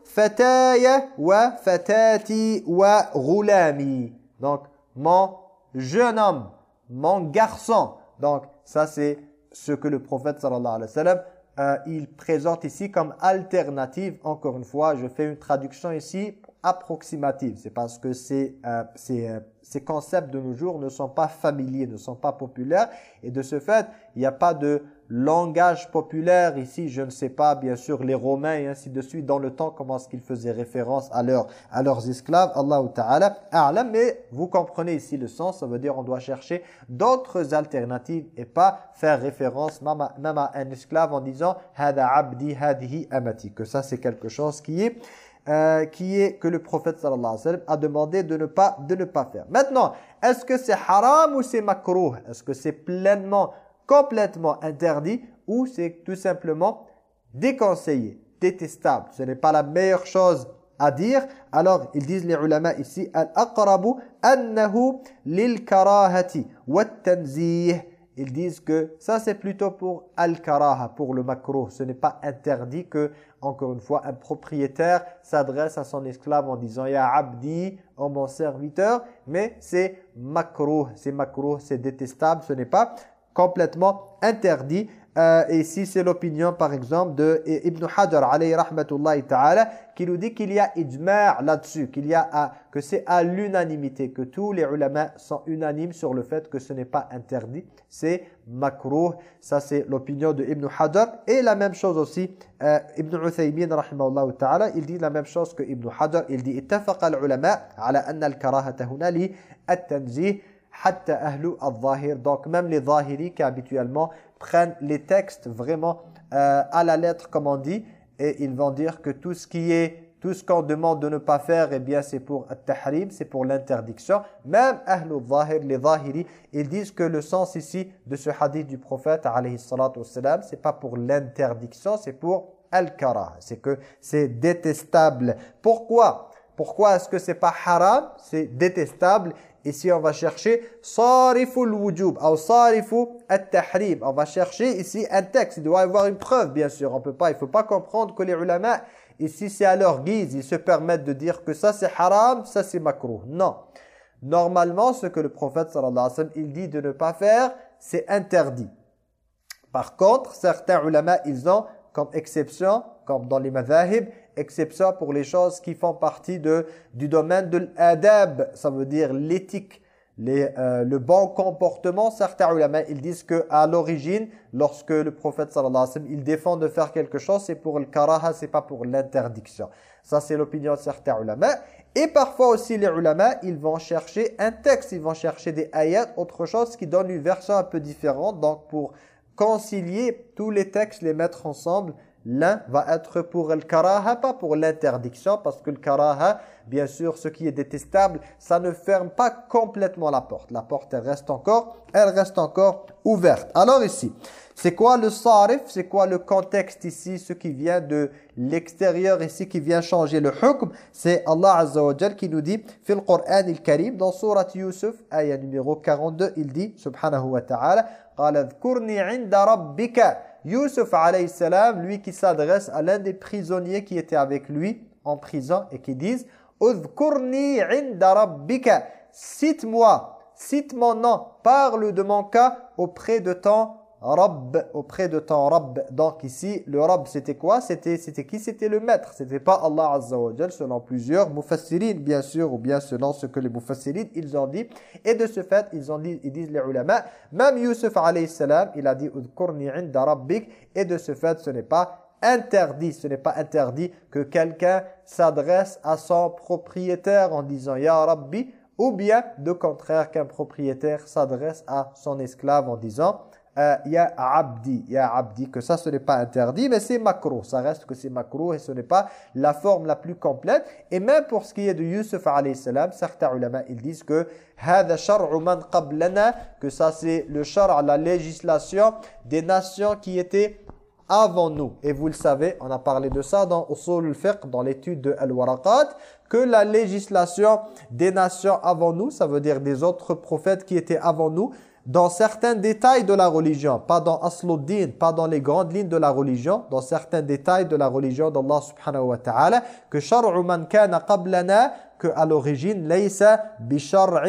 Fataya wa fatati wa ghulami. Donc mon jeune homme, mon garçon. Donc ça c'est ce que le prophète sallallahu alayhi wa sallam euh, il présente ici comme alternative. Encore une fois, je fais une traduction ici approximative. C'est parce que ces, euh, ces, concepts de nos jours ne sont pas familiers, ne sont pas populaires. Et de ce fait, il n'y a pas de langage populaire ici. Je ne sais pas, bien sûr, les Romains et ainsi de suite, dans le temps, comment est-ce qu'ils faisaient référence à, leur, à leurs esclaves? Allah Ta'ala. Mais vous comprenez ici le sens. Ça veut dire on doit chercher d'autres alternatives et pas faire référence même à, un esclave en disant « Hada abdi hadihi amati ». Que ça, c'est quelque chose qui est euh, qui est que le prophète sallallahu alayhi wa sallam a demandé de ne pas de ne pas faire. Maintenant, est-ce que c'est haram ou c'est makruh? Est-ce que c'est pleinement, complètement interdit ou c'est tout simplement déconseillé, détestable? Ce n'est pas la meilleure chose à dire. Alors, ils disent les ulama ici al-aqrabu annahu lil karahati wat tanzih ils disent que ça c'est plutôt pour al-karaha, pour le makruh. Ce n'est pas interdit que, encore une fois, un propriétaire s'adresse à son esclave en disant « Ya abdi » oh mon serviteur, mais c'est makruh, c'est makruh, c'est détestable, ce n'est pas complètement interdit. Euh, et si c'est l'opinion par exemple de Ibn Hajar alayhi rahmatullahi ta'ala qui nous dit qu'il y a ijma' là-dessus, qu'il y a que c'est à l'unanimité, que tous les ulama sont unanimes sur le fait que ce n'est pas interdit, c'est makruh. Ça c'est l'opinion de Ibn Hajar. Et la même chose aussi euh, Ibn Uthaymin rahimahullah ta'ala, il dit la même chose que Ibn Hajar, il dit ittafaqa al-ulama ala anna al-karahata li at-tanzih hatta ahlu al-zahir. Donc même les zahiri qui habituellement prennent les textes vraiment euh, à la lettre comme on dit et ils vont dire que tout ce qui est tout ce qu'on demande de ne pas faire eh bien c'est pour tahrim c'est pour l'interdiction. Même ahlu zahir les zahiri ils disent que le sens ici de ce hadith du prophète alayhi salatu wassalam c'est pas pour l'interdiction c'est pour al-karah. C'est que c'est détestable. Pourquoi? Pourquoi est-ce que c'est pas haram? C'est détestable Ici, on va chercher sariful wujub ou sarifu at-tahrim. On va chercher ici un texte. Il doit y avoir une preuve, bien sûr. On peut pas, il faut pas comprendre que les ulama, ici, c'est à leur guise. Ils se permettent de dire que ça, c'est haram, ça, c'est makruh. Non. Normalement, ce que le prophète, sallallahu alayhi wa sallam, il dit de ne pas faire, c'est interdit. Par contre, certains ulama, ils ont comme exception, comme dans les madhahib, exception pour les choses qui font partie de, du domaine de l'adab, ça veut dire l'éthique, euh, le bon comportement. Certains ulama, ils disent que à l'origine, lorsque le prophète sallallahu alayhi wa sallam, il défend de faire quelque chose, c'est pour le karaha, c'est pas pour l'interdiction. Ça, c'est l'opinion de certains ulama. Et parfois aussi, les ulama, ils vont chercher un texte, ils vont chercher des ayats, autre chose qui donne une version un peu différente. Donc, pour concilier tous les textes, les mettre ensemble, L'un va être pour le karaha, pas pour l'interdiction, parce que le karaha, bien sûr, ce qui est détestable, ça ne ferme pas complètement la porte. La porte, elle reste encore, elle reste encore ouverte. Alors ici, c'est quoi le sarif? C'est quoi le contexte ici? Ce qui vient de l'extérieur ici, qui vient changer le hukm, c'est Allah Azza qui nous dit, fil Qur'an al-Karim, dans Surat Yusuf, ayah numéro 42, il dit, subhanahu wa ta'ala, « Qala dhkurni inda rabbika » Yusuf alayhi salam, lui qui s'adresse à l'un des prisonniers qui était avec lui en prison et qui disent Udhkurni inda rabbika. Cite-moi, cite mon nom, parle de mon cas auprès de ton Rabb, auprès de ton Rabb. Donc ici, le Rabb c'était quoi? C'était c'était qui? C'était le maître. C'était pas Allah Azza wa selon plusieurs mufassirin bien sûr, ou bien selon ce que les mufassirin ils ont dit. Et de ce fait, ils ont dit, ils disent les ulama, même Youssef alayhi salam, il a dit « Udkurni inda rabbik » et de ce fait, ce n'est pas interdit, ce n'est pas interdit que quelqu'un s'adresse à son propriétaire en disant Ya Rabbi ou bien de contraire qu'un propriétaire s'adresse à son esclave en disant euh, Ya Abdi, Ya Abdi, que ça ce n'est pas interdit mais c'est macro, ça reste que c'est macro et ce n'est pas la forme la plus complète et même pour ce qui est de Yusuf alayhi salam, certains ulama ils disent que que ça c'est le char la législation des nations qui étaient avant nous. Et vous le savez, on a parlé de ça dans Usul al-Fiqh, dans l'étude de Al-Waraqat, que la législation des nations avant nous, ça veut dire des autres prophètes qui étaient avant nous, dans certains détails de la religion, pas dans Asluddin, pas dans les grandes lignes de la religion, dans certains détails de la religion d'Allah subhanahu wa ta'ala, que shar'u man kana qablana que à l'origine laysa bi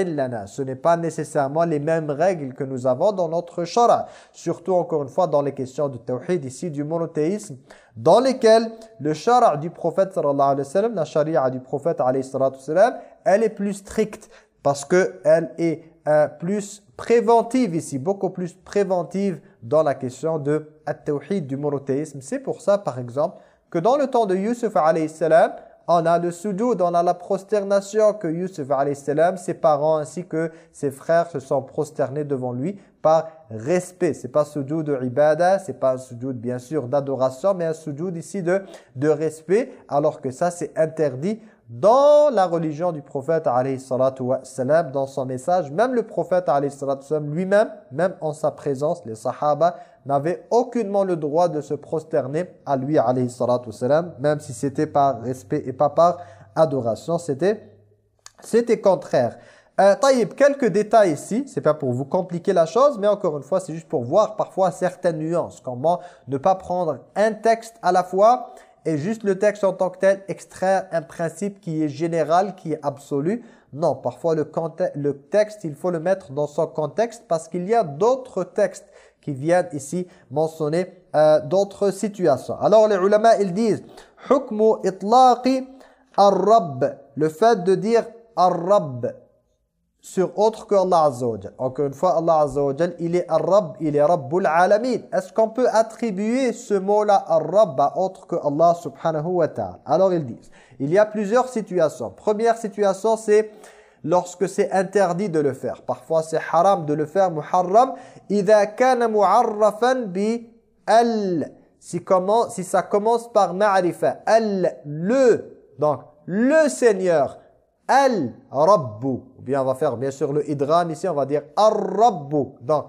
lana. Ce n'est pas nécessairement les mêmes règles que nous avons dans notre shara, surtout encore une fois dans les questions du tawhid ici du monothéisme dans lesquelles le shara du prophète sallallahu alayhi wa sallam, la sharia du prophète alayhi wa sallam, elle est plus stricte parce que elle est euh, plus préventive ici, beaucoup plus préventive dans la question de at-tawhid du monothéisme. C'est pour ça, par exemple, que dans le temps de Yusuf alayhi salam, on a le sujoud, on a la prosternation que Yusuf salam, ses parents ainsi que ses frères se sont prosternés devant lui par respect. C'est pas sujoud de ibada, c'est pas un bien sûr d'adoration, mais un sujoud ici de, de respect, alors que ça c'est interdit dans la religion du prophète salam, dans son message, même le prophète lui-même, même en sa présence, les sahaba n'avaient aucunement le droit de se prosterner à lui salam, même si c'était par respect et pas par adoration, c'était c'était contraire. Euh, taïb, quelques détails ici, c'est pas pour vous compliquer la chose, mais encore une fois, c'est juste pour voir parfois certaines nuances, comment ne pas prendre un texte à la fois et juste le texte en tant que tel extraire un principe qui est général, qui est absolu. Non, parfois le, le texte, il faut le mettre dans son contexte parce qu'il y a d'autres textes qui viennent ici mentionner euh, d'autres situations. Alors les ulama, ils disent « Hukmu itlaqi ar-rabb » Le fait de dire « ar-rabb » sur autre que Allah Azza wa Encore une fois, Allah Azza wa il est Ar-Rabb, il est Rabbul Alamin. Est-ce qu'on peut attribuer ce mot-là Ar-Rabb à autre que Allah subhanahu wa ta'ala Alors ils disent, il y a plusieurs situations. Première situation, c'est lorsque c'est interdit de le faire. Parfois, c'est haram de le faire, muharram. إِذَا كَانَ مُعَرَّفًا بِأَلْ si, comment, si ça commence par ma'rifa, al, le, donc le Seigneur, al-Rabbu, bien on va faire bien sûr le idram ici, on va dire ar-rabbu. Donc,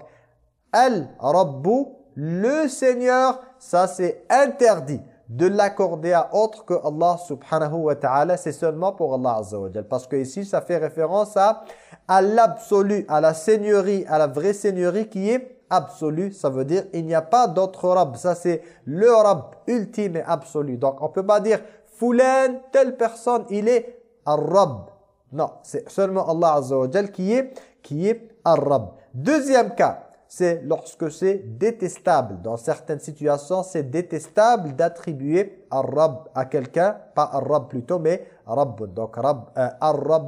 al-rabbu, le Seigneur, ça c'est interdit de l'accorder à autre que Allah subhanahu wa ta'ala, c'est seulement pour Allah azza Parce que ici, ça fait référence à, à l'absolu, à la seigneurie, à la vraie seigneurie qui est absolue. Ça veut dire, il n'y a pas d'autre Rab. Ça c'est le Rab ultime et absolu. Donc, on peut pas dire, Foulen, telle personne, il est Ar-Rab. Non, c'est seulement Allah Azza wa qui est, qui est. Deuxième cas, c'est lorsque c'est détestable. Dans certaines situations, c'est détestable d'attribuer Ar-Rab à quelqu'un, pas Ar-Rab plutôt, mais Rabbun. Donc Rab, euh,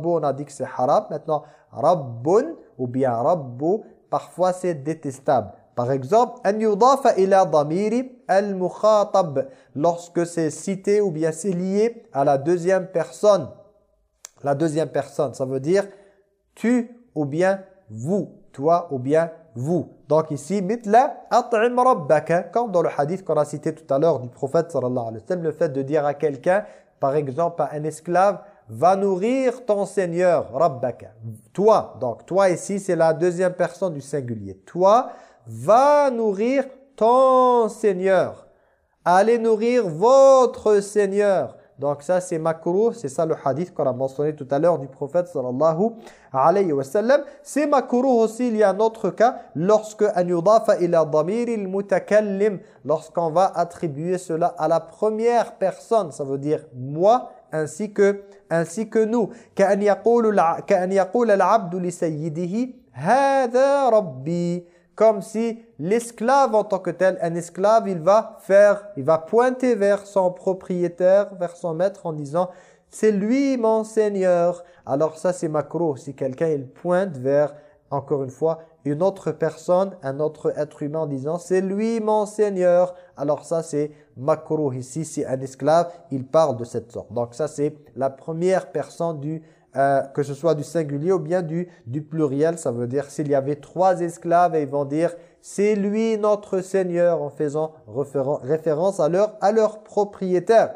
on a dit que c'est haram. Maintenant, Rabbun ou bien Rabbu, parfois c'est détestable. Par exemple, an yudafa ila al-mukhatab lorsque c'est cité ou bien c'est lié à la deuxième personne la deuxième personne. Ça veut dire tu ou bien vous, toi ou bien vous. Donc ici, mitla at'im rabbaka, comme dans le hadith qu'on a cité tout à l'heure du prophète sallallahu alayhi wa sallam, le fait de dire à quelqu'un, par exemple à un esclave, va nourrir ton Seigneur, rabbaka. Toi, donc toi ici, c'est la deuxième personne du singulier. Toi, va nourrir ton Seigneur. Allez nourrir votre Seigneur. Donc ça c'est makruh, c'est ça le hadith qu'on a mentionné tout à l'heure du prophète sallallahu alayhi wa sallam. C'est makruh aussi, il y a un autre cas, lorsque an yudafa ila damir mutakallim lorsqu'on va attribuer cela à la première personne, ça veut dire moi ainsi que ainsi que nous. كأن يقول كأن يقول العبد لسيده هذا ربي comme si l'esclave en tant que tel, un esclave, il va faire, il va pointer vers son propriétaire, vers son maître en disant c'est lui mon Seigneur. Alors ça c'est macro, si quelqu'un il pointe vers, encore une fois, une autre personne, un autre être humain en disant c'est lui mon Seigneur. Alors ça c'est macro ici, c'est un esclave, il parle de cette sorte. Donc ça c'est la première personne du euh, que ce soit du singulier ou bien du, du pluriel, ça veut dire s'il y avait trois esclaves et ils vont dire c'est lui notre Seigneur en faisant référence à leur, à leur propriétaire.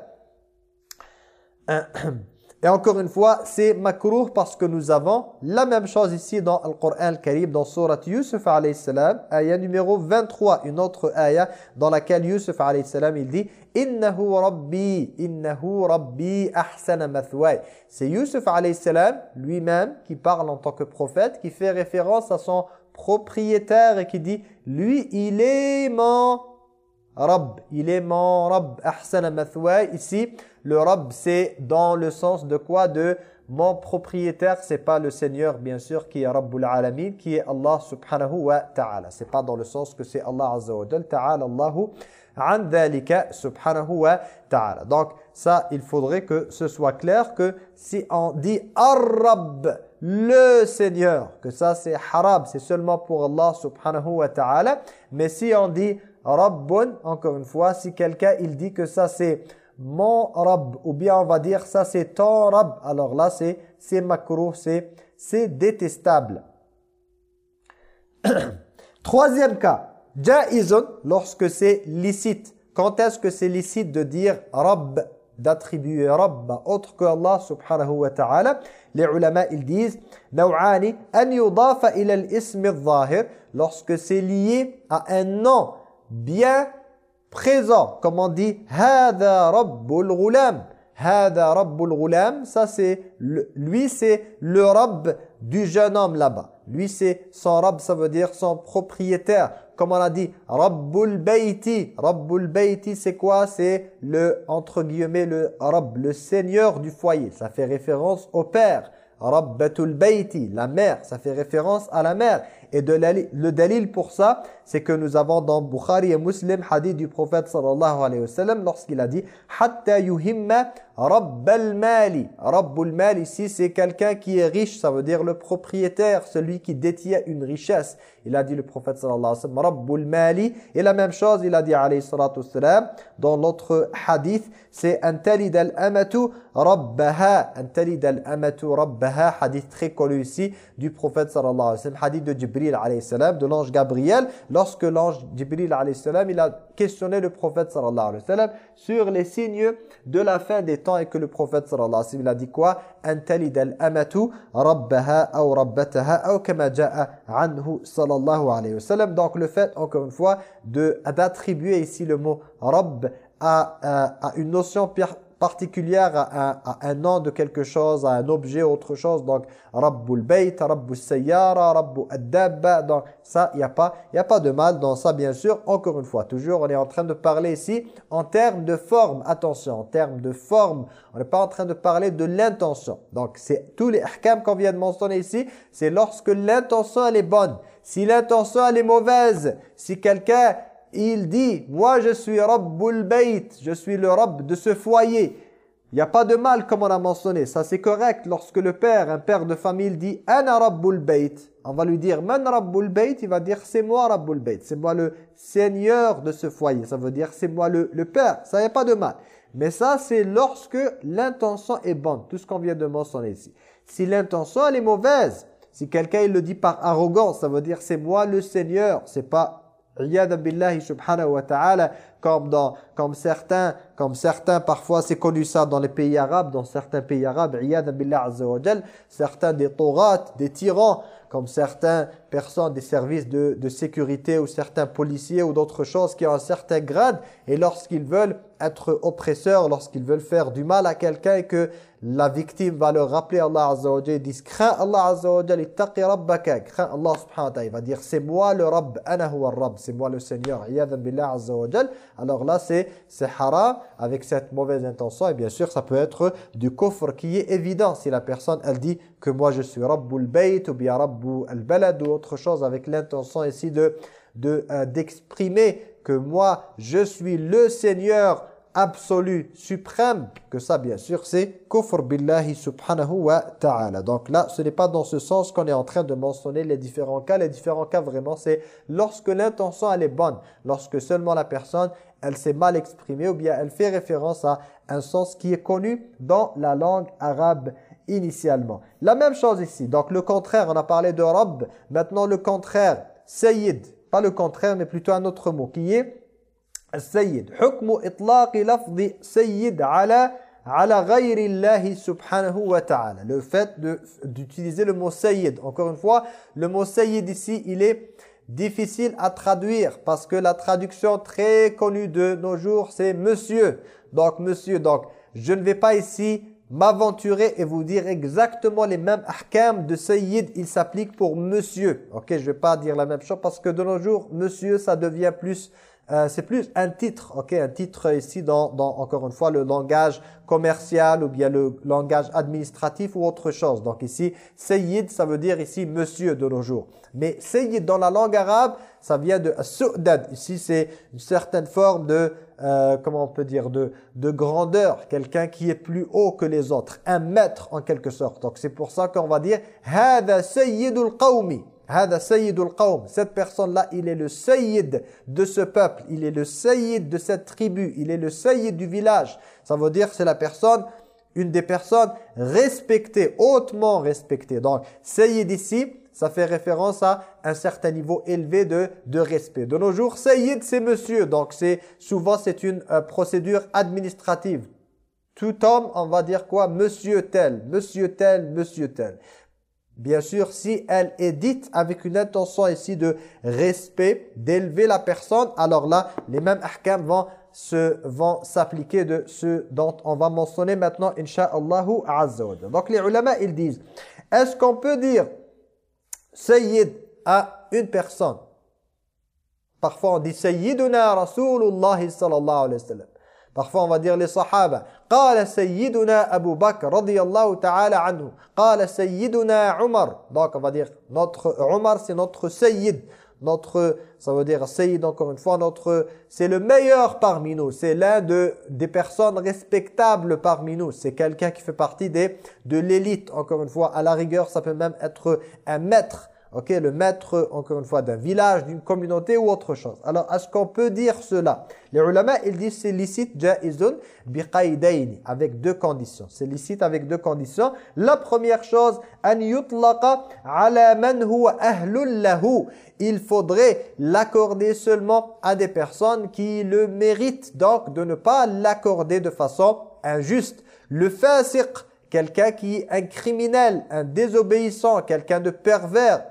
Et encore une fois, c'est makruh parce que nous avons la même chose ici dans le Coran al-Karim, dans Surat Yusuf alayhi salam, ayah numéro 23, une autre ayah dans laquelle Yusuf alayhi salam, il dit « Innahu rabbi, innahu rabbi ahsana mathway » C'est Yusuf alayhi salam lui-même qui parle en tant que prophète, qui fait référence à son propriétaire et qui dit « Lui, il est mon Rabb, il est mon Rabb, ahsana mathway » Ici, le Rabb, c'est dans le sens de quoi? De mon propriétaire, c'est pas le Seigneur, bien sûr, qui est Rabbul Alamin, qui est Allah subhanahu wa ta'ala. C'est pas dans le sens que c'est Allah azza wa ta'ala Allahu an subhanahu wa ta'ala. Donc, ça, il faudrait que ce soit clair que si on dit Ar-Rabb, le Seigneur, que ça c'est haram, c'est seulement pour Allah subhanahu wa ta'ala. Mais si on dit Rabbun, encore une fois, si quelqu'un il dit que ça c'est mon Rab, ou bien on va dire ça c'est ton Rab. Alors là c'est c'est makruh, c'est détestable. Troisième cas, jaizun lorsque c'est licite. Quand est-ce que c'est licite de dire Rab, d'attribuer Rabb autre que Allah subhanahu wa ta'ala? Les ulama ils disent lorsque c'est lié à un nom bien présent. Comme on dit, Hada Rabbul Ghulam. Hada Rabbul Ghulam. Ça, c'est lui, c'est le Rabb du jeune homme là-bas. Lui, c'est son Rabb, ça veut dire son propriétaire. Comme on a dit, Rabbul Bayti. Rabbul Bayti, c'est quoi? C'est le, entre guillemets, le Rabb, le seigneur du foyer. Ça fait référence au père. Rabbatul Bayti, la mère, ça fait référence à la mère. Et de le dalil pour ça, c'est que nous avons dans Bukhari et Muslim, hadith du prophète sallallahu alayhi wa sallam, lorsqu'il a dit « Hatta yuhimma rabbal mali ». Rabbul mali, ici, c'est quelqu'un qui est riche, ça veut dire le propriétaire, celui qui détient une richesse. Il a dit le prophète sallallahu alayhi wa sallam « Rabbul mali ». Et la même chose, il a dit alayhi salatu sallam, dans l'autre hadith, c'est « Antalid al-amatu rabbaha ». Antalid al-amatu rabbaha, hadith très connu ici du prophète sallallahu alayhi wa sallam, hadith de Jibril de l'ange Gabriel, lorsque l'ange Jibril salam, il a questionné le prophète sallallahu alayhi sur les signes de la fin des temps et que le prophète sallallahu alayhi a dit quoi? Antalid al-amatu rabbaha ou rabbataha ou kama ja'a anhu sallallahu alayhi wa donc le fait encore une fois d'attribuer ici le mot rabb à, à, à une notion particulière à, un nom de quelque chose, à un objet, autre chose. Donc, Rabbul Bayt, Rabbul Sayyara, Rabbul Addabba. Donc, ça, il n'y a, pas, y a pas de mal dans ça, bien sûr. Encore une fois, toujours, on est en train de parler ici en termes de forme. Attention, en termes de forme. On n'est pas en train de parler de l'intention. Donc, c'est tous les ahkam qu'on vient de mentionner ici, c'est lorsque l'intention, elle est bonne. Si l'intention, elle est mauvaise, si quelqu'un il dit, moi je suis Rabbul Bayt, je suis le Rabb de ce foyer. Il n'y a pas de mal comme on a mentionné, ça c'est correct. Lorsque le père, un père de famille dit, Ana Rabbul Bayt, on va lui dire, Man Rabbul Bayt, il va dire, c'est moi Rabbul Bayt, c'est moi le seigneur de ce foyer. Ça veut dire, c'est moi le, le père, ça n'y a pas de mal. Mais ça c'est lorsque l'intention est bonne, tout ce qu'on vient de mentionner ici. Si l'intention elle est mauvaise, si quelqu'un il le dit par arrogance, ça veut dire, c'est moi le seigneur, c'est pas billahi subhanahu wa ta'ala comme dans comme certains comme certains parfois c'est connu ça dans les pays arabes dans certains pays arabes certains des taurat des tyrans comme certains personnes des services de, de sécurité ou certains policiers ou d'autres choses qui ont un certain grade et lorsqu'ils veulent être oppresseurs lorsqu'ils veulent faire du mal à quelqu'un et que la victime va leur rappeler Allah Azza wa Jalla, disent crains Allah Azza wa Jalla, ittaqi rabbaka, crains Allah subhanahu wa ta'ala. Il va dire c'est moi le Rabb, ana huwa Rabb, c'est moi le Seigneur. Iyadan billah Azza alors là c'est haram avec cette mauvaise intention et bien sûr ça peut être du kufr qui est évident si la personne elle dit que moi je suis Rabbul Bayt ou bien Rabbul Balad ou autre chose avec l'intention ici de euh, d'exprimer que moi je suis le Seigneur absolu, suprême, que ça bien sûr c'est kufr billahi subhanahu wa ta'ala. Donc là, ce n'est pas dans ce sens qu'on est en train de mentionner les différents cas. Les différents cas vraiment c'est lorsque l'intention elle est bonne, lorsque seulement la personne elle s'est mal exprimée ou bien elle fait référence à un sens qui est connu dans la langue arabe initialement. La même chose ici. Donc le contraire, on a parlé de Rabb. Maintenant le contraire, Sayyid. Pas le contraire mais plutôt un autre mot qui est السيد حكم إطلاق لفظ سيد على على غير الله سبحانه وتعالى le fait d'utiliser le mot sayyid encore une fois le mot sayyid ici il est difficile à traduire parce que la traduction très connue de nos jours c'est monsieur donc monsieur donc je ne vais pas ici m'aventurer et vous dire exactement les mêmes ahkam de Sayyid, il s'applique pour monsieur. Ok, je vais pas dire la même chose parce que de nos jours, monsieur, ça devient plus euh, c'est plus un titre, ok, un titre ici dans, dans, encore une fois, le langage commercial ou bien le langage administratif ou autre chose. Donc ici, Sayyid, ça veut dire ici monsieur de nos jours. Mais Sayyid dans la langue arabe, ça vient de Su'dad. Ici, c'est une certaine forme de, euh, comment on peut dire, de, de grandeur. Quelqu'un qui est plus haut que les autres. Un maître en quelque sorte. Donc c'est pour ça qu'on va dire « Hada Sayyidul Qawmi » Cette personne-là, il est le sayyid de ce peuple. Il est le sayyid de cette tribu. Il est le sayyid du village. Ça veut dire c'est la personne, une des personnes respectées, hautement respectées. Donc, sayyid ici, ça fait référence à un certain niveau élevé de, de respect. De nos jours, sayyid, c'est monsieur. Donc, c'est souvent, c'est une euh, procédure administrative. Tout homme, on va dire quoi? Monsieur tel, monsieur tel, monsieur tel. Bien sûr, si elle est dite avec une intention ici de respect, d'élever la personne, alors là, les mêmes ahkam vont se vont s'appliquer de ce dont on va mentionner maintenant, insha'Allahu azza Donc les ulama, ils disent, est-ce qu'on peut dire Sayyid à une personne? Parfois on dit Sayyiduna Rasulullah sallallahu alayhi wa sallam. Parfois, on va dire les sahaba. Qala sayyiduna Abu Bakr radiyallahu ta'ala anhu. Qala sayyiduna Umar. Donc, on va dire notre euh, Umar, c'est notre sayyid. Notre, ça veut dire sayyid encore une fois, notre, c'est le meilleur parmi nous. C'est l'un de, des personnes respectables parmi nous. C'est quelqu'un qui fait partie des, de l'élite. Encore une fois, à la rigueur, ça peut même être un maître ok, le maître, encore une fois, d'un village, d'une communauté ou autre chose. Alors, est-ce qu'on peut dire cela? Les ulama, ils disent c'est licite jaizun biqaïdaini, avec deux conditions. C'est licite avec deux conditions. La première chose, an yutlaqa ala man huwa ahlul lahu. Il faudrait l'accorder seulement à des personnes qui le méritent, donc de ne pas l'accorder de façon injuste. Le fasiq, quelqu'un qui est un criminel, un désobéissant, quelqu'un de pervers,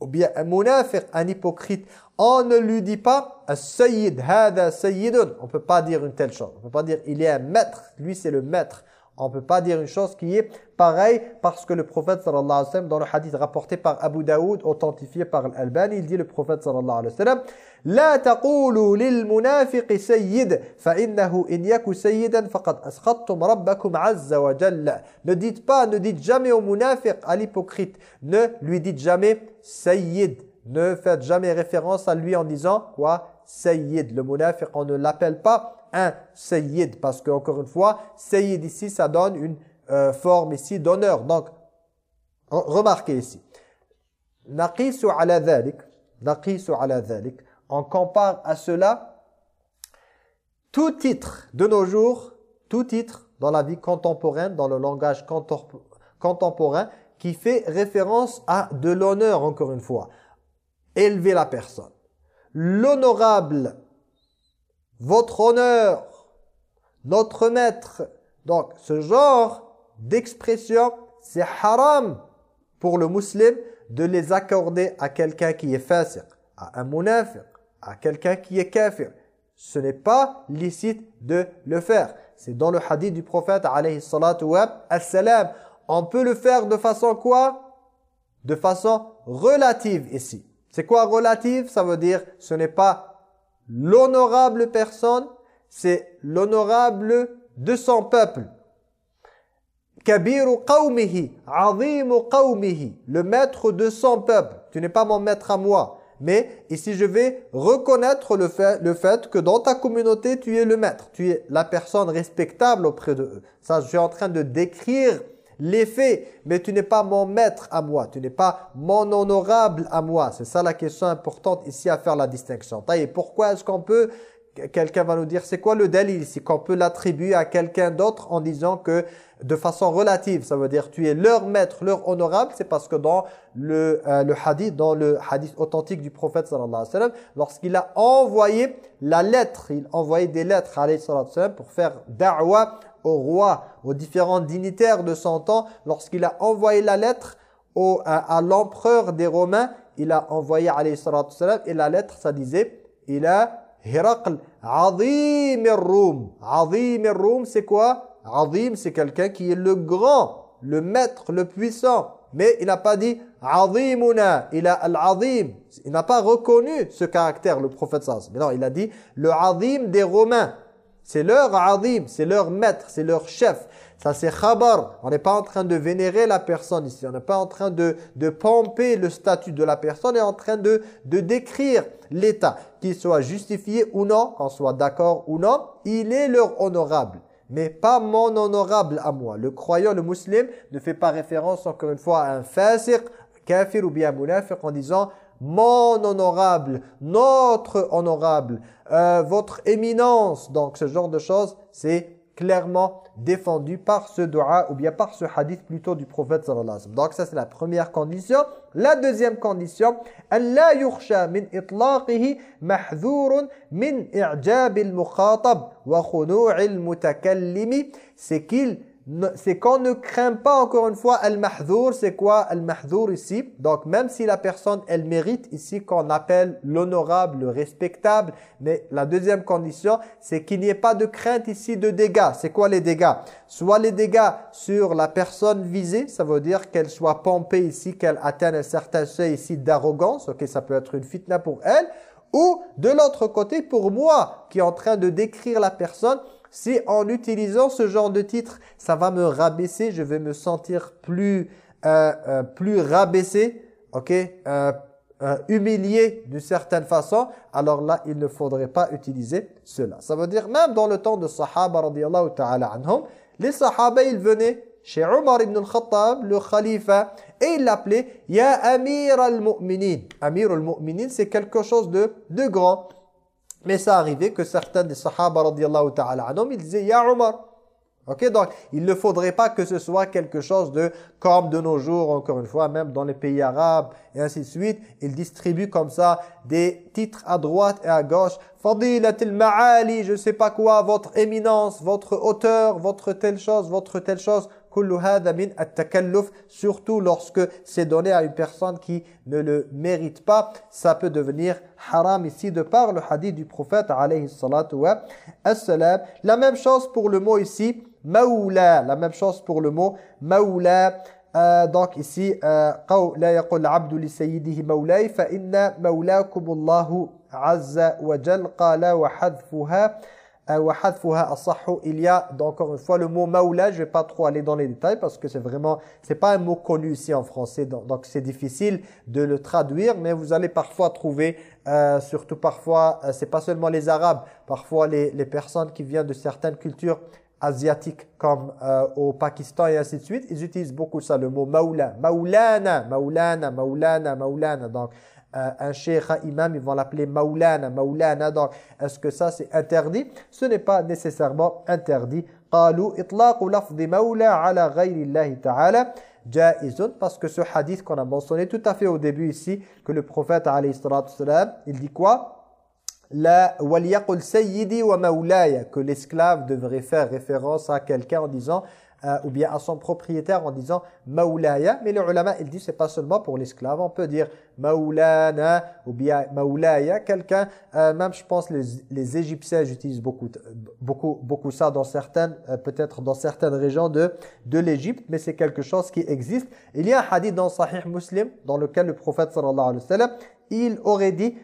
ou bien un munafiq, un hypocrite, on ne lui dit pas sayyid, hada sayyidun. On peut pas dire une telle chose. On peut pas dire il est un maître, lui c'est le maître. On ne peut pas dire une chose qui est pareille parce que le prophète sallallahu alayhi wa sallam, dans le hadith rapporté par Abu Daoud, authentifié par l'Albani, il dit le prophète sallallahu alayhi wa sallam « sayyid, » Ne dites pas, ne dites jamais au munafiq, à l'hypocrite, ne lui dites jamais « sayyid ». Ne faites jamais référence à lui en disant « quoi? Sayyid ». Le munafiq, on ne l'appelle pas un sayyid parce que encore une fois, sayyid ici, ça donne une euh, forme ici d'honneur. Donc, remarquez ici. Naqisu ala dhalik, naqisu ala dhalik, on compare à cela tout titre de nos jours, tout titre dans la vie contemporaine, dans le langage contemporain, qui fait référence à de l'honneur, encore une fois. Élever la personne. L'honorable, votre honneur, notre maître. Donc, ce genre d'expression, c'est haram pour le musulman de les accorder à quelqu'un qui est facile, à un munafiq, à quelqu'un qui est kafir. Ce n'est pas licite de le faire. C'est dans le hadith du prophète alayhi salatu. On peut le faire de façon quoi? De façon relative ici. C'est quoi relative? Ça veut dire ce n'est pas l'honorable personne, c'est l'honorable de son peuple. Kabiru qawmihi, azimu qawmihi, le maître de son peuple. Tu n'es pas mon maître à moi. Mais ici, je vais reconnaître le fait, le fait que dans ta communauté, tu es le maître. Tu es la personne respectable auprès de eux. Ça, je suis en train de décrire les faits, mais tu n'es pas mon maître à moi, tu n'es pas mon honorable à moi. C'est ça la question importante ici à faire la distinction. Et pourquoi est-ce qu'on peut, quelqu'un va nous dire, c'est quoi le délit ici, qu'on peut l'attribuer à quelqu'un d'autre en disant que de façon relative, ça veut dire tu es leur maître, leur honorable, c'est parce que dans le, euh, le hadith, dans le hadith authentique du prophète sallallahu alayhi wa sallam, lorsqu'il a envoyé la lettre, il a envoyé des lettres alayhi sallam pour faire da'wa au roi, aux différents dignitaires de son temps, lorsqu'il a envoyé la lettre au, à, l'empereur des Romains, il a envoyé alayhi et la lettre, ça disait, il a Hiraql, Azim rum Azim rum c'est quoi? Azim, c'est quelqu'un qui est le grand, le maître, le puissant. Mais il n'a pas dit Azimuna, il a Al-Azim. Il n'a pas reconnu ce caractère, le prophète sallallahu Mais non, il a dit le Azim des Romains. C'est leur adim, c'est leur maître, c'est leur chef. Ça c'est khabar. On n'est pas en train de vénérer la personne ici. On n'est pas en train de, de pomper le statut de la personne. On est en train de, de décrire l'état. Qu'il soit justifié ou non, qu'on soit d'accord ou non, il est leur honorable. Mais pas mon honorable à moi. Le croyant, le musulman, ne fait pas référence encore une fois à un fasiq, kafir ou bien en disant mon honorable, notre honorable, euh, votre éminence. Donc ce genre de choses, c'est clairement défendu par ce dua ou bien par ce hadith plutôt du prophète sallallahu. Donc ça c'est la première condition. La deuxième condition, Allah yukhsha min itlaqihi mahzurun min i'jab al-mukhatab wa mutakallimi, c'est qu'il c'est qu'on ne craint pas encore une fois al-mahdour. C'est quoi al-mahdour ici? Donc même si la personne, elle mérite ici qu'on appelle l'honorable, le respectable. Mais la deuxième condition, c'est qu'il n'y ait pas de crainte ici de dégâts. C'est quoi les dégâts? Soit les dégâts sur la personne visée, ça veut dire qu'elle soit pompée ici, qu'elle atteigne un certain seuil ici d'arrogance. Ok, ça peut être une fitna pour elle. Ou de l'autre côté, pour moi, qui est en train de décrire la personne, si en utilisant ce genre de titre, ça va me rabaisser, je vais me sentir plus, euh, euh, plus rabaissé, ok, euh, humilié d'une certaine façon, alors là, il ne faudrait pas utiliser cela. Ça veut dire, même dans le temps de Sahaba, radiallahu ta'ala anhum, les Sahaba, ils venaient chez Omar ibn al-Khattab, le khalifa, et il l'appelait « Ya Amir al-Mu'minin ». Amir al-Mu'minin, c'est quelque chose de, de grand. Mais ça arrivait que certains des sahaba radiallahu ta'ala anhum, ils disaient « Ya Omar ». Ok, donc il ne faudrait pas que ce soit quelque chose de comme de nos jours, encore une fois, même dans les pays arabes et ainsi de suite. Ils distribuent comme ça des titres à droite et à gauche. Fadilatil ma'ali, je sais pas quoi, votre éminence, votre hauteur, votre telle chose, votre telle chose surtout lorsque c'est donné à une personne qui ne le mérite pas, ça peut devenir haram ici de par le hadith du prophète alayhi. La même chose pour le mot ici maoula, la même chose pour le mot maoula. Euh, donc ici euh, il y a encore une fois le mot maoula, je vais pas trop aller dans les détails parce que c'est vraiment, c'est pas un mot connu ici en français, donc c'est difficile de le traduire, mais vous allez parfois trouver, euh, surtout parfois, euh, c'est pas seulement les Arabes, parfois les, les personnes qui viennent de certaines cultures asiatiques comme euh, au Pakistan et ainsi de suite, ils utilisent beaucoup ça, le mot maoula, maoulana, maoulana, maoulana, maoulana, donc un cheikh, un imam, ils vont l'appeler maoulana, maoulana. Donc, est-ce que ça c'est interdit Ce n'est pas nécessairement interdit. قالوا إطلاق لفظ مولى على غير الله تعالى جائز parce que ce hadith qu'on a mentionné tout à fait au début ici que le prophète alayhi salam il dit quoi la waliyaqul sayyidi wa maulaya que l'esclave devrait faire référence à quelqu'un en disant euh, ou bien à son propriétaire en disant maulaya. Mais les ulama, ils disent c'est pas seulement pour l'esclave. On peut dire maulana ou bien maulaya. Quelqu'un, euh, même je pense les, les Égyptiens utilisent beaucoup, beaucoup, beaucoup ça dans certaines, euh, peut-être dans certaines régions de, de l'Égypte. Mais c'est quelque chose qui existe. Il y a un hadith dans Sahih Muslim dans lequel le prophète sallallahu alayhi wa sallam, il aurait dit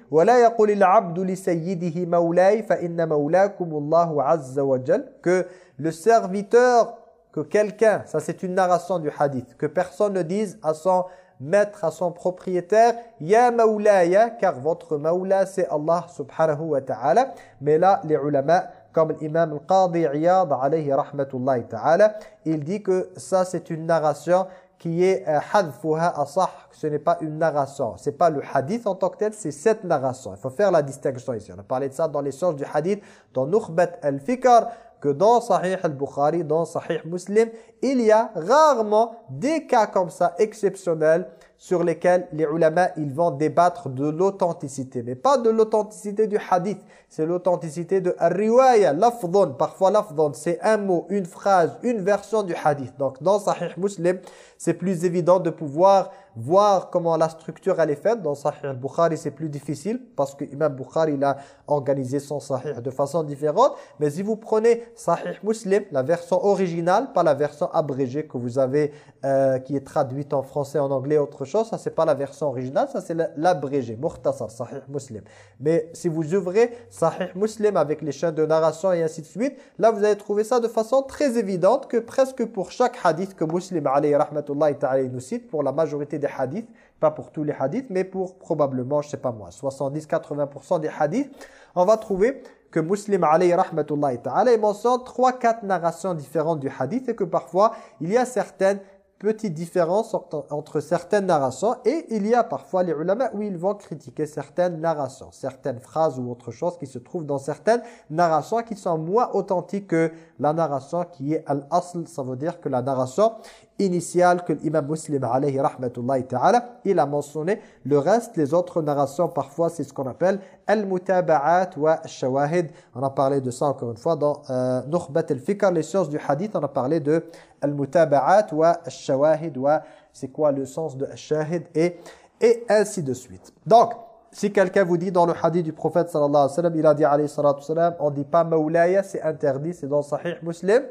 que le serviteur que quelqu'un ça c'est une narration du hadith que personne ne dise à son maître à son propriétaire ya maulaya car votre maula c'est Allah subhanahu wa ta'ala mais là les ulama comme l'imam al-Qadi Iyad alayhi rahmatullahi ta'ala il dit que ça c'est une narration qui est euh, hadfuha asah, ce n'est pas une narration. C'est pas le hadith en tant que tel, c'est cette narration. Il faut faire la distinction ici. On a parlé de ça dans les sources du hadith, dans Nukhbat al-Fikr, que dans Sahih al-Bukhari, dans Sahih Muslim, il y a rarement des cas comme ça exceptionnels sur lesquels les ulama ils vont débattre de l'authenticité. Mais pas de l'authenticité du hadith c'est l'authenticité de riwaya lafdhun. Parfois lafdhun c'est un mot une phrase une version du hadith. Donc dans sahih muslim c'est plus évident de pouvoir voir comment la structure elle est faite. Dans Sahih al-Bukhari, c'est plus difficile parce que Imam Bukhari il a organisé son Sahih de façon différente. Mais si vous prenez Sahih Muslim, la version originale, pas la version abrégée que vous avez, euh, qui est traduite en français, en anglais, autre chose, ça c'est pas la version originale, ça c'est l'abrégé, Mukhtasar, Sahih Muslim. Mais si vous ouvrez Sahih Muslim avec les chaînes de narration et ainsi de suite, là vous allez trouver ça de façon très évidente que presque pour chaque hadith que Muslim alayhi rahmatullahi ta'ala nous cite, pour la majorité des hadiths, pas pour tous les hadiths, mais pour probablement, je sais pas moi, 70-80% des hadiths, on va trouver que Muslim alayhi rahmatullahi ta'ala mentionne 3-4 narrations différentes du hadith et que parfois il y a certaines petite différence entre certaines narrations et il y a parfois les ulama où ils vont critiquer certaines narrations, certaines phrases ou autre chose qui se trouvent dans certaines narrations qui sont moins authentiques que la narration qui est al-asl, ça veut dire que la narration initiale que l'imam muslim alayhi rahmatullahi ta'ala, il a mentionné. Le reste, les autres narrations parfois c'est ce qu'on appelle al-mutaba'at wa shawahid on a parlé de ça encore une fois dans euh, Nukhbat al-Fikr, les sciences du hadith, on a parlé de al-mutaba'at wa shawahid wa c'est quoi le sens de shahid et, et ainsi de suite. Donc, si quelqu'un vous dit dans le hadith du prophète sallallahu alayhi wa sallam, il a dit alayhi salatu sallam, on dit pas maulaya, c'est interdit, c'est dans Sahih Muslim,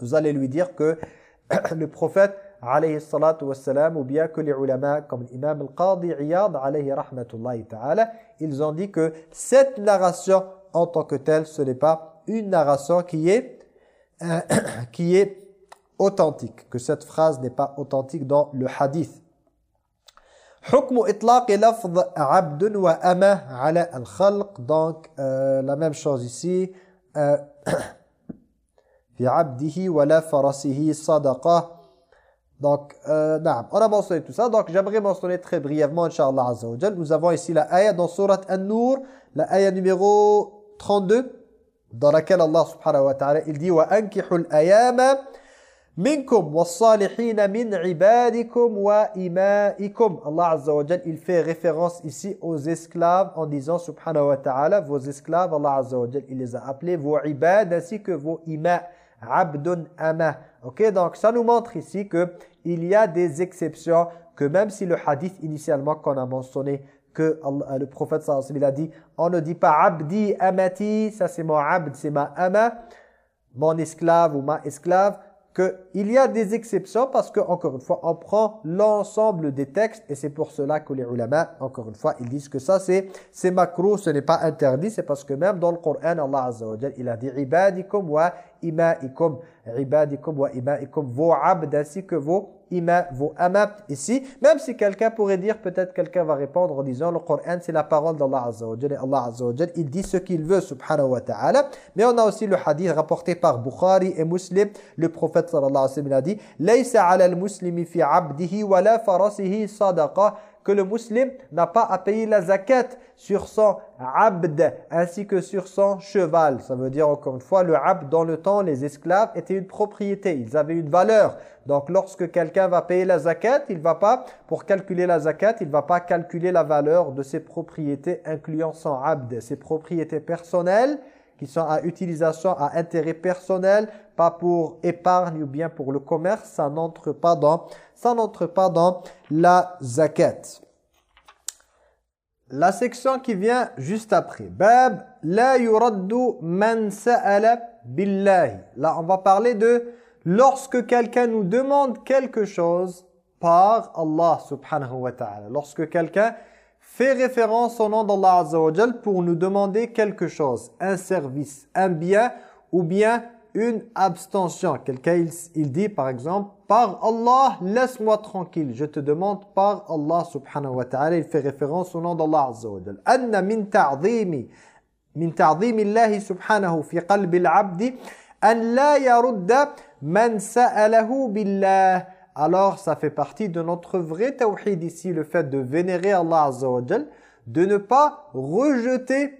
vous allez lui dire que le prophète alayhi salatu wassalam ou bien que les ulama comme l'imam al-Qadi Iyad alayhi rahmatullahi ta'ala ils ont dit que cette narration en tant que telle ce n'est pas une narration qui est euh, qui est authentique que cette phrase n'est pas authentique dans le hadith حكم إطلاق لفظ عبد وأمة على الخلق donc euh, la même chose ici euh, fi abdihi wala farasihi sadaqa. Donc, euh, on a mentionné tout ça. Donc, j'aimerais mentionner très brièvement, Inch'Allah Azza wa Nous avons ici la ayah dans Surat An-Nur, la ayah numéro 32, dans laquelle Allah subhanahu wa ta'ala, il dit « Wa ankihul ayama minkum was-salihina min ibadikum wa imaikum » Allah Azza wa il fait référence ici aux esclaves en disant subhanahu wa ta'ala, vos esclaves, Allah Azza wa il les a appelés vos ibad ainsi que vos ima abdun ama. Ok, donc ça nous montre ici que il y a des exceptions, que même si le hadith initialement qu'on a mentionné, que le prophète sallallahu alayhi wa sallam a dit, on ne dit pas abdi amati, ça c'est mon abd, c'est ma ama, mon esclave ou ma esclave, qu'il y a des exceptions parce que encore une fois, on prend l'ensemble des textes et c'est pour cela que les ulama, encore une fois, ils disent que ça c'est c'est makruh, ce n'est pas interdit, c'est parce que même dans le Coran, Allah Azza wa il a dit ibadikum wa imaikum, ibadikum wa imaikum, vos abd ainsi que vos ima, vos amat ici. Même si quelqu'un pourrait dire, peut-être quelqu'un va répondre en disant le Coran c'est la parole d'Allah Azza wa et Allah Azza wa il dit ce qu'il veut subhanahu wa ta'ala. Mais on a aussi le hadith rapporté par Bukhari et Muslim. Le prophète sallallahu alayhi wa sallam a dit « Laysa ala al-muslimi fi abdihi wa la farasihi sadaqa » que le musulman n'a pas à payer la zakat sur son abd ainsi que sur son cheval. Ça veut dire encore une fois, le abd dans le temps, les esclaves étaient une propriété, ils avaient une valeur. Donc lorsque quelqu'un va payer la zakat, il va pas, pour calculer la zakat, il va pas calculer la valeur de ses propriétés incluant son abd, ses propriétés personnelles qui sont à utilisation, à intérêt personnel, pas pour épargne ou bien pour le commerce, ça n'entre pas dans ça n'entre pas dans la zakat. La section qui vient juste après. Bab la yuraddu man sa'ala. Là, on va parler de lorsque quelqu'un nous demande quelque chose par Allah subhanahu wa ta'ala. Lorsque quelqu'un fait référence au nom d'Allah Azza pour nous demander quelque chose, un service, un bien ou bien une abstention. Quelqu'un, il, dit par exemple, par Allah, laisse-moi tranquille. Je te demande par Allah subhanahu wa ta'ala. Il fait référence au nom d'Allah Azza wa Jal. Anna min ta'zimi, min ta'zimi Allah subhanahu fi qalbi al-abdi, an la yarudda man sa'alahu billah. Alors, ça fait partie de notre vrai tawhid ici, le fait de vénérer Allah Azza de ne pas rejeter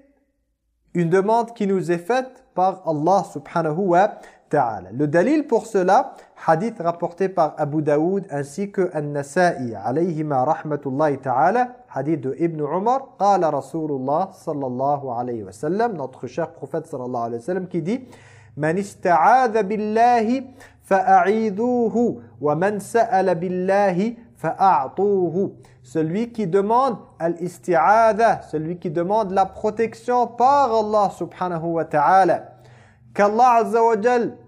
une demande qui nous est faite par Allah subhanahu wa ta'ala. Le dalil pour cela, hadith rapporté par Abu Daoud ainsi que An-Nasa'i alayhima rahmatullahi ta'ala, hadith de Ibn Umar, qala Rasulullah sallallahu alayhi wa sallam, notre cher prophète sallallahu alayhi wa sallam qui dit Man ista'adha billahi fa'a'iduhu wa man sa'ala billahi fa'a'tuhu celui qui demande al-isti'adha, celui qui demande la protection par Allah subhanahu wa ta'ala. Qu'Allah azza wa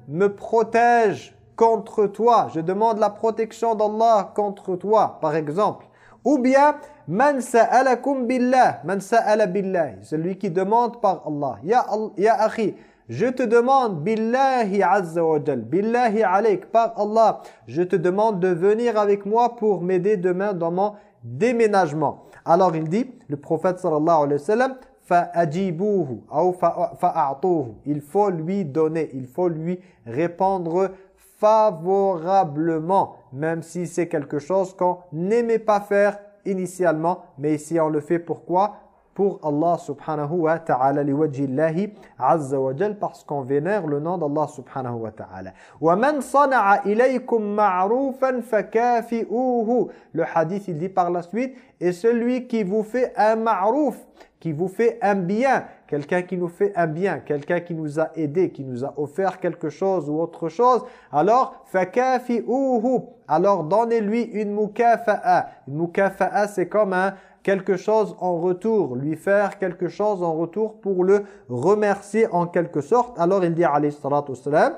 me protège contre toi. Je demande la protection d'Allah contre toi, par exemple. Ou bien, man sa'alakum billah, man sa'ala billah, celui qui demande par Allah. Ya, ya akhi, je te demande, billahi azza wa billahi alayk, par Allah, je te demande de venir avec moi pour m'aider demain dans mon déménagement. Alors il dit, le prophète sallallahu alayhi wa sallam, fa'ajibuhu ou fa'a'tuhu. Il faut lui donner, il faut lui répondre favorablement, même si c'est quelque chose qu'on n'aimait pas faire initialement, mais ici on le fait pourquoi? Pour Allah subhanahu wa ta'ala liwajhillahi azza wa jal parce qu'on vénère le nom d'Allah subhanahu wa ta'ala. Wa man sana'a ilaykum ma'rufan fakafi'uhu. Le hadith il dit par la suite et celui qui vous fait un ma'ruf, qui vous fait un bien, quelqu'un qui nous fait un bien, quelqu'un qui nous a aidé, qui nous a offert quelque chose ou autre chose, alors fakafi'uhu. Alors donnez-lui une mukafa'a. Une mukafa'a c'est comme un quelque chose en retour, lui faire quelque chose en retour pour le remercier en quelque sorte. Alors il dit alayhi salatu wassalam,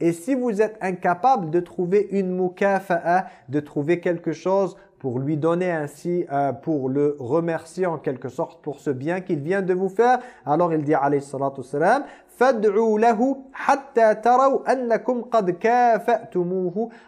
et si vous êtes incapable de trouver une mukafa'a, de trouver quelque chose pour lui donner ainsi, euh, pour le remercier en quelque sorte pour ce bien qu'il vient de vous faire, alors il dit alayhi salatu wassalam,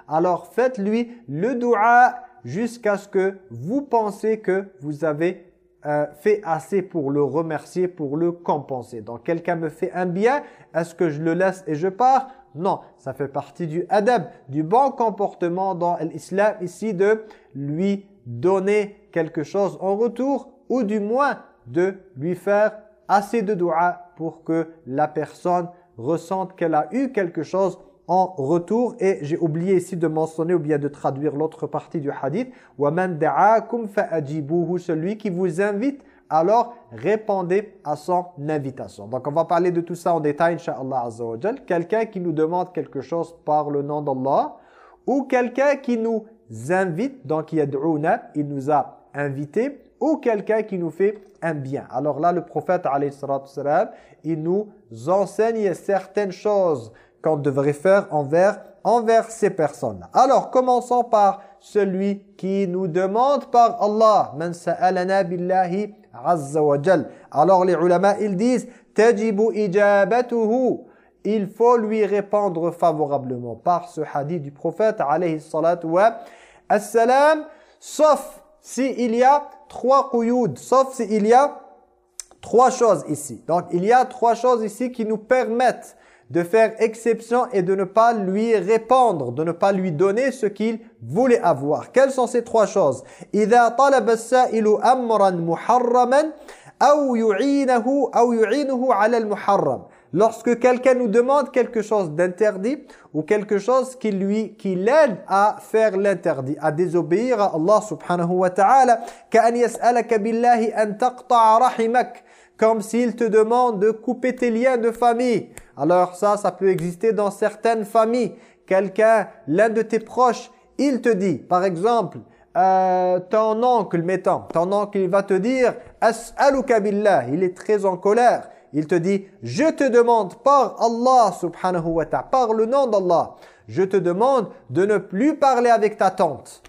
alors faites-lui le dua jusqu'à ce que vous pensez que vous avez euh, fait assez pour le remercier, pour le compenser. Donc quelqu'un me fait un bien, est-ce que je le laisse et je pars? Non, ça fait partie du adab, du bon comportement dans l'islam ici de lui donner quelque chose en retour ou du moins de lui faire assez de dua pour que la personne ressente qu'elle a eu quelque chose en retour. Et j'ai oublié ici de mentionner ou bien de traduire l'autre partie du hadith. وَمَنْ دَعَاكُمْ فَأَجِبُوهُ Celui qui vous invite, alors répondez à son invitation. Donc on va parler de tout ça en détail, Inch'Allah Azza wa Quelqu'un qui nous demande quelque chose par le nom d'Allah ou quelqu'un qui nous invite, donc yad'una, il nous a invités, ou quelqu'un qui nous fait un bien. Alors là, le prophète, il nous enseigne certaines choses qu'on devrait faire envers, envers ces personnes. Alors, commençons par celui qui nous demande par Allah. Man sa'alana billahi azza wa. Alors, les ulama, ils disent, tajibu ijabatuhu. Il faut lui répondre favorablement par ce hadith du prophète, alayhi salatu wa assalam, sauf s'il y a trois qouyoud, sauf s'il y a trois choses ici. Donc, il y a trois choses ici qui nous permettent de faire exception et de ne pas lui répondre, de ne pas lui donner ce qu'il voulait avoir. Quelles sont ces trois choses إذا طلب السائل أمرا محرما أو يعينه أو يعينه على المحرم Lorsque quelqu'un nous demande quelque chose d'interdit ou quelque chose qui lui qui l'aide à faire l'interdit, à désobéir à Allah subhanahu wa ta'ala, كأن يسألك بالله أن تقطع رحمك comme s'il te demande de couper tes liens de famille. Alors ça, ça peut exister dans certaines familles. Quelqu'un, l'un de tes proches, il te dit, par exemple, euh, ton oncle, mettons, ton oncle, il va te dire « As'aluka billah », il est très en colère. Il te dit, je te demande par Allah subhanahu wa ta'ala, par le nom d'Allah, je te demande de ne plus parler avec ta tante.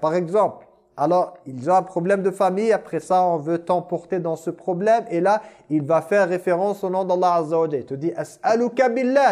Par exemple, alors, ils ont un problème de famille. Après ça, on veut t'emporter dans ce problème. Et là, il va faire référence au nom d'Allah Azza wa Il te dit, As'aluka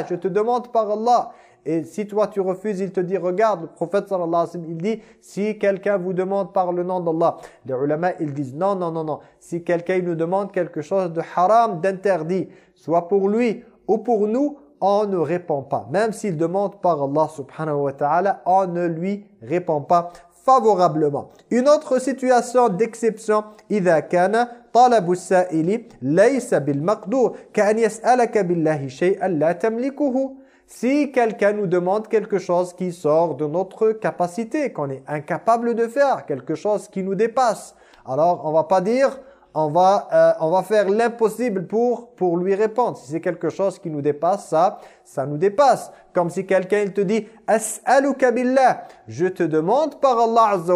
je te demande par Allah. Et si toi tu refuses, il te dit, regarde, le prophète sallallahu alayhi wa sallam, il dit, si quelqu'un vous demande par le nom d'Allah, les ulama, ils disent, non, non, non, non. Si quelqu'un nous demande quelque chose de haram, d'interdit, soit pour lui ou pour nous, on ne répond pas. Même s'il demande par Allah subhanahu wa ta'ala, on ne lui répond pas favorablement. Une autre situation d'exception, إذا كان طلب السائل ليس بالمقدور كأن يسألك بالله شيئا لا تملكه si quelqu'un nous demande quelque chose qui sort de notre capacité, qu'on est incapable de faire, quelque chose qui nous dépasse, alors on va pas dire on va, euh, on va faire l'impossible pour, pour lui répondre. Si c'est quelque chose qui nous dépasse, ça, ça nous dépasse. Comme si quelqu'un te dit « As'aluka billah » Je te demande par Allah Azza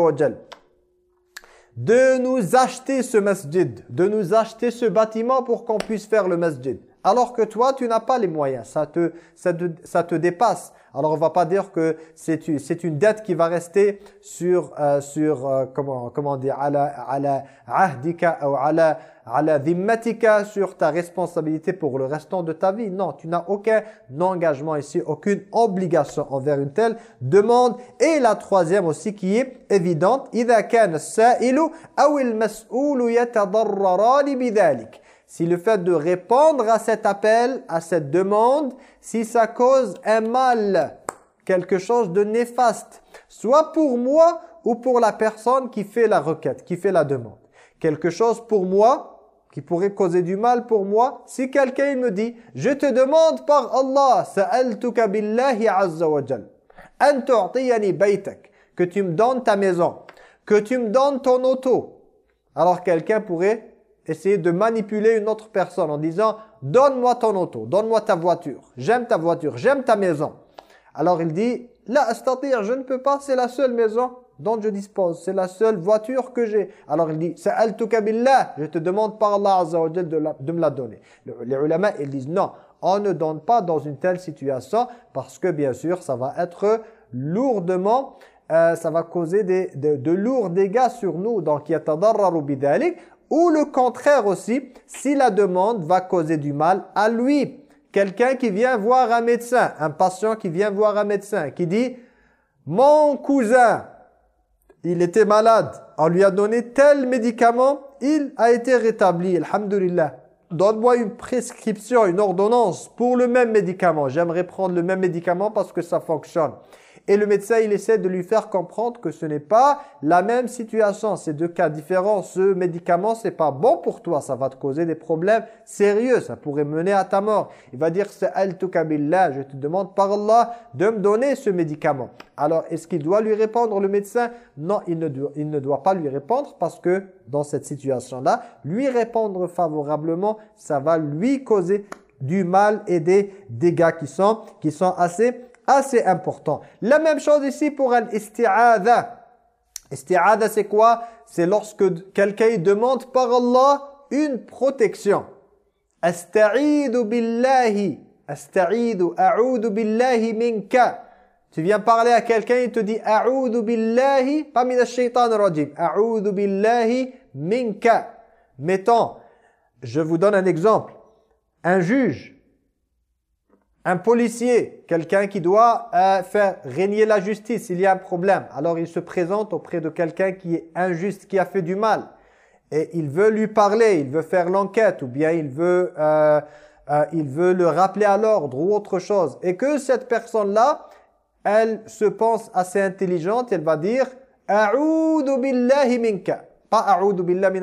de nous acheter ce masjid, de nous acheter ce bâtiment pour qu'on puisse faire le masjid. Alors que toi, tu n'as pas les moyens, ça te, ça te, ça te dépasse. Alors on va pas dire que c'est une dette qui va rester sur euh, sur euh, comment comment dire ala ala ahdika ou ala ala dhimmatika sur ta responsabilité pour le restant de ta vie. Non, tu n'as aucun engagement ici, aucune obligation envers une telle demande. Et la troisième aussi qui est évidente, si le fait de répondre à cet appel, à cette demande, si ça cause un mal, quelque chose de néfaste, soit pour moi ou pour la personne qui fait la requête, qui fait la demande. Quelque chose pour moi, qui pourrait causer du mal pour moi, si quelqu'un me dit « Je te demande par Allah, sa'altuka billahi azza wa jal, an que tu me donnes ta maison, que tu me donnes ton auto. » Alors quelqu'un pourrait essayer de manipuler une autre personne en disant « Donne-moi ton auto, donne-moi ta voiture, j'aime ta voiture, j'aime ta maison. » Alors il dit « La astatir, je ne peux pas, c'est la seule maison dont je dispose, c'est la seule voiture que j'ai. » Alors il dit « Sa'altuka billah, je te demande par Allah Azza wa de, de me la donner. » Les ulama, ils disent « Non, on ne donne pas dans une telle situation parce que bien sûr, ça va être lourdement... Euh, ça va causer des, de, de, lourds dégâts sur nous. Donc, yatadarraru bidalik. Ou le contraire aussi, si la demande va causer du mal à lui. Quelqu'un qui vient voir un médecin, un patient qui vient voir un médecin, qui dit « Mon cousin, il était malade, on lui a donné tel médicament, il a été rétabli, alhamdulillah. Donne-moi une prescription, une ordonnance pour le même médicament. J'aimerais prendre le même médicament parce que ça fonctionne. » Et le médecin, il essaie de lui faire comprendre que ce n'est pas la même situation. C'est deux cas différents. Ce médicament, c'est pas bon pour toi. Ça va te causer des problèmes sérieux. Ça pourrait mener à ta mort. Il va dire, billah. Je te demande par Allah de me donner ce médicament. Alors, est-ce qu'il doit lui répondre, le médecin? Non, il ne, doit, il ne doit pas lui répondre parce que dans cette situation-là, lui répondre favorablement, ça va lui causer du mal et des dégâts qui sont, qui sont assez assez important. La même chose ici pour un isti'adha. C'est quoi? C'est lorsque quelqu'un demande par Allah une protection. Asta'idu billahi. Asta'idu a'udu billahi minka. Tu viens parler à quelqu'un, il te dit a'udu billahi, pas min shaitan rajim. A'udu billahi minka. Mettons, je vous donne un exemple. Un juge un policier, quelqu'un qui doit euh, faire régner la justice, il y a un problème. Alors il se présente auprès de quelqu'un qui est injuste, qui a fait du mal. Et il veut lui parler, il veut faire l'enquête ou bien il veut, euh, euh, il veut le rappeler à l'ordre ou autre chose. Et que cette personne-là, elle se pense assez intelligente, elle va dire « A'udhu billahi minka » Pas « A'udhu billahi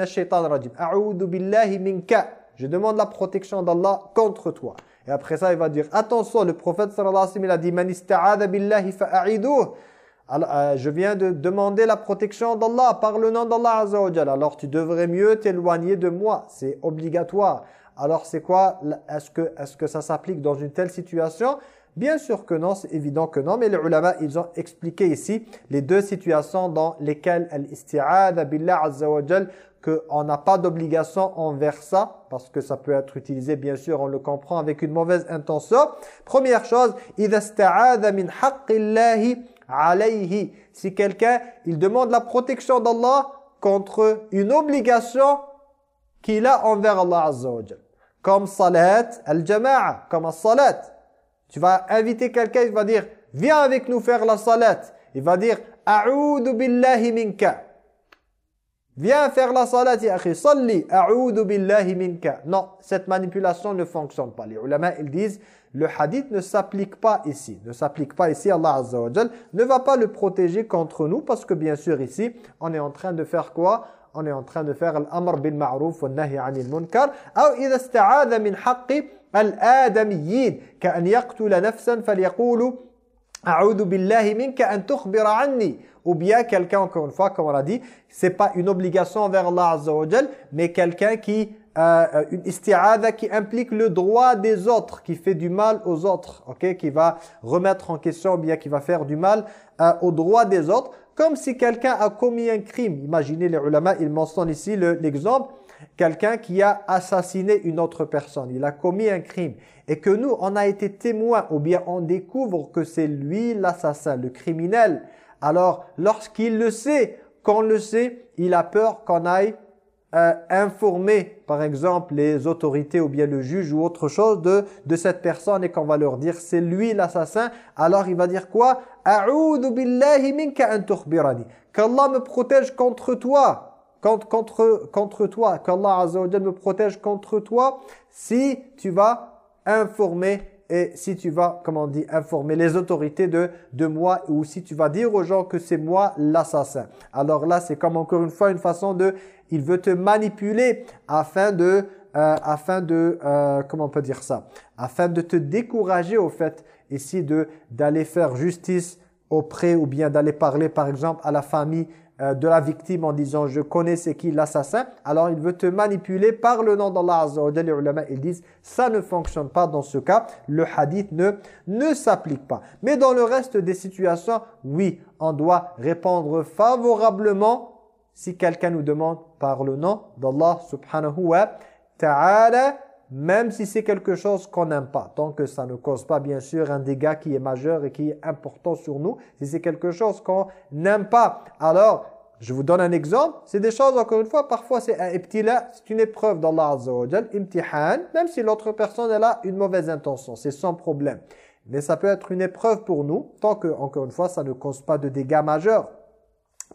billahi minka » Je demande la protection d'Allah contre toi. Et après ça, il va dire, attention, le prophète sallallahu alayhi wa sallam, il a dit, Man euh, je viens de demander la protection d'Allah par le nom d'Allah Azza Alors tu devrais mieux t'éloigner de moi. C'est obligatoire. Alors c'est quoi? Est-ce que, est que ça s'applique dans une telle situation? Bien sûr que non, c'est évident que non, mais les ulama, ils ont expliqué ici les deux situations dans lesquelles l'isti'adha billah azza qu'on n'a pas d'obligation envers ça, parce que ça peut être utilisé, bien sûr, on le comprend, avec une mauvaise intention. Première chose, Si quelqu'un, il demande la protection d'Allah contre une obligation qu'il a envers Allah Azza wa Comme salat al-jama'a, comme salat. Tu vas inviter quelqu'un, il va dire, viens avec nous faire la salat. Il va dire. Viens faire la salat, akhi, salli, a'udhu billahi minka. Non, cette manipulation ne fonctionne pas. Les ulama, ils disent, le hadith ne s'applique pas ici. Ne s'applique pas ici, Allah Azza wa ne va pas le protéger contre nous, parce que bien sûr ici, on est en train de faire quoi? On est en train de faire l'amr bil ma'ruf wa nahi anil munkar. Ou idha ista'adha min haqqi al-adamiyyin, ka'an yaqtula nafsan falyaqulu a'udhu billahi minka an anni. Ou bien quelqu'un, encore une fois, comme on l'a dit, c'est pas une obligation envers Allah Azza mais quelqu'un qui, euh, euh, une isti'adha qui implique le droit des autres, qui fait du mal aux autres, ok, qui va remettre en question, ou bien qui va faire du mal euh, aux droits des autres, comme si quelqu'un a commis un crime. Imaginez les ulama, ils mentionnent ici l'exemple, quelqu'un qui a assassiné une autre personne, il a commis un crime, et que nous, on a été témoins, ou bien on découvre que c'est lui l'assassin, le criminel, alors, lorsqu'il le sait, qu'on le sait, il a peur qu'on aille euh, informer, par exemple, les autorités ou bien le juge ou autre chose de, de cette personne et qu'on va leur dire c'est lui l'assassin. Alors, il va dire quoi? Billahi minka an Qu'Allah me protège contre toi. Contre, toi. Qu'Allah Azza me protège contre toi si tu vas informer et si tu vas, comme on dit, informer les autorités de, de moi ou si tu vas dire aux gens que c'est moi l'assassin. Alors là, c'est comme encore une fois une façon de, il veut te manipuler afin de, euh, afin de, euh, comment on peut dire ça, afin de te décourager au fait ici de d'aller faire justice auprès ou bien d'aller parler par exemple à la famille de la victime en disant je connais c'est qui l'assassin, alors il veut te manipuler par le nom d'Allah Azza wa Les ulama ils disent ça ne fonctionne pas dans ce cas, le hadith ne, ne s'applique pas. Mais dans le reste des situations, oui, on doit répondre favorablement si quelqu'un nous demande par le nom d'Allah subhanahu wa ta'ala même si c'est quelque chose qu'on n'aime pas, tant que ça ne cause pas bien sûr un dégât qui est majeur et qui est important sur nous, si c'est quelque chose qu'on n'aime pas, alors je vous donne un exemple. C'est des choses, encore une fois, parfois c'est un là, c'est une épreuve d'Allah Azza wa imtihan, même si l'autre personne a une mauvaise intention, c'est sans problème. Mais ça peut être une épreuve pour nous, tant que, encore une fois, ça ne cause pas de dégâts majeurs.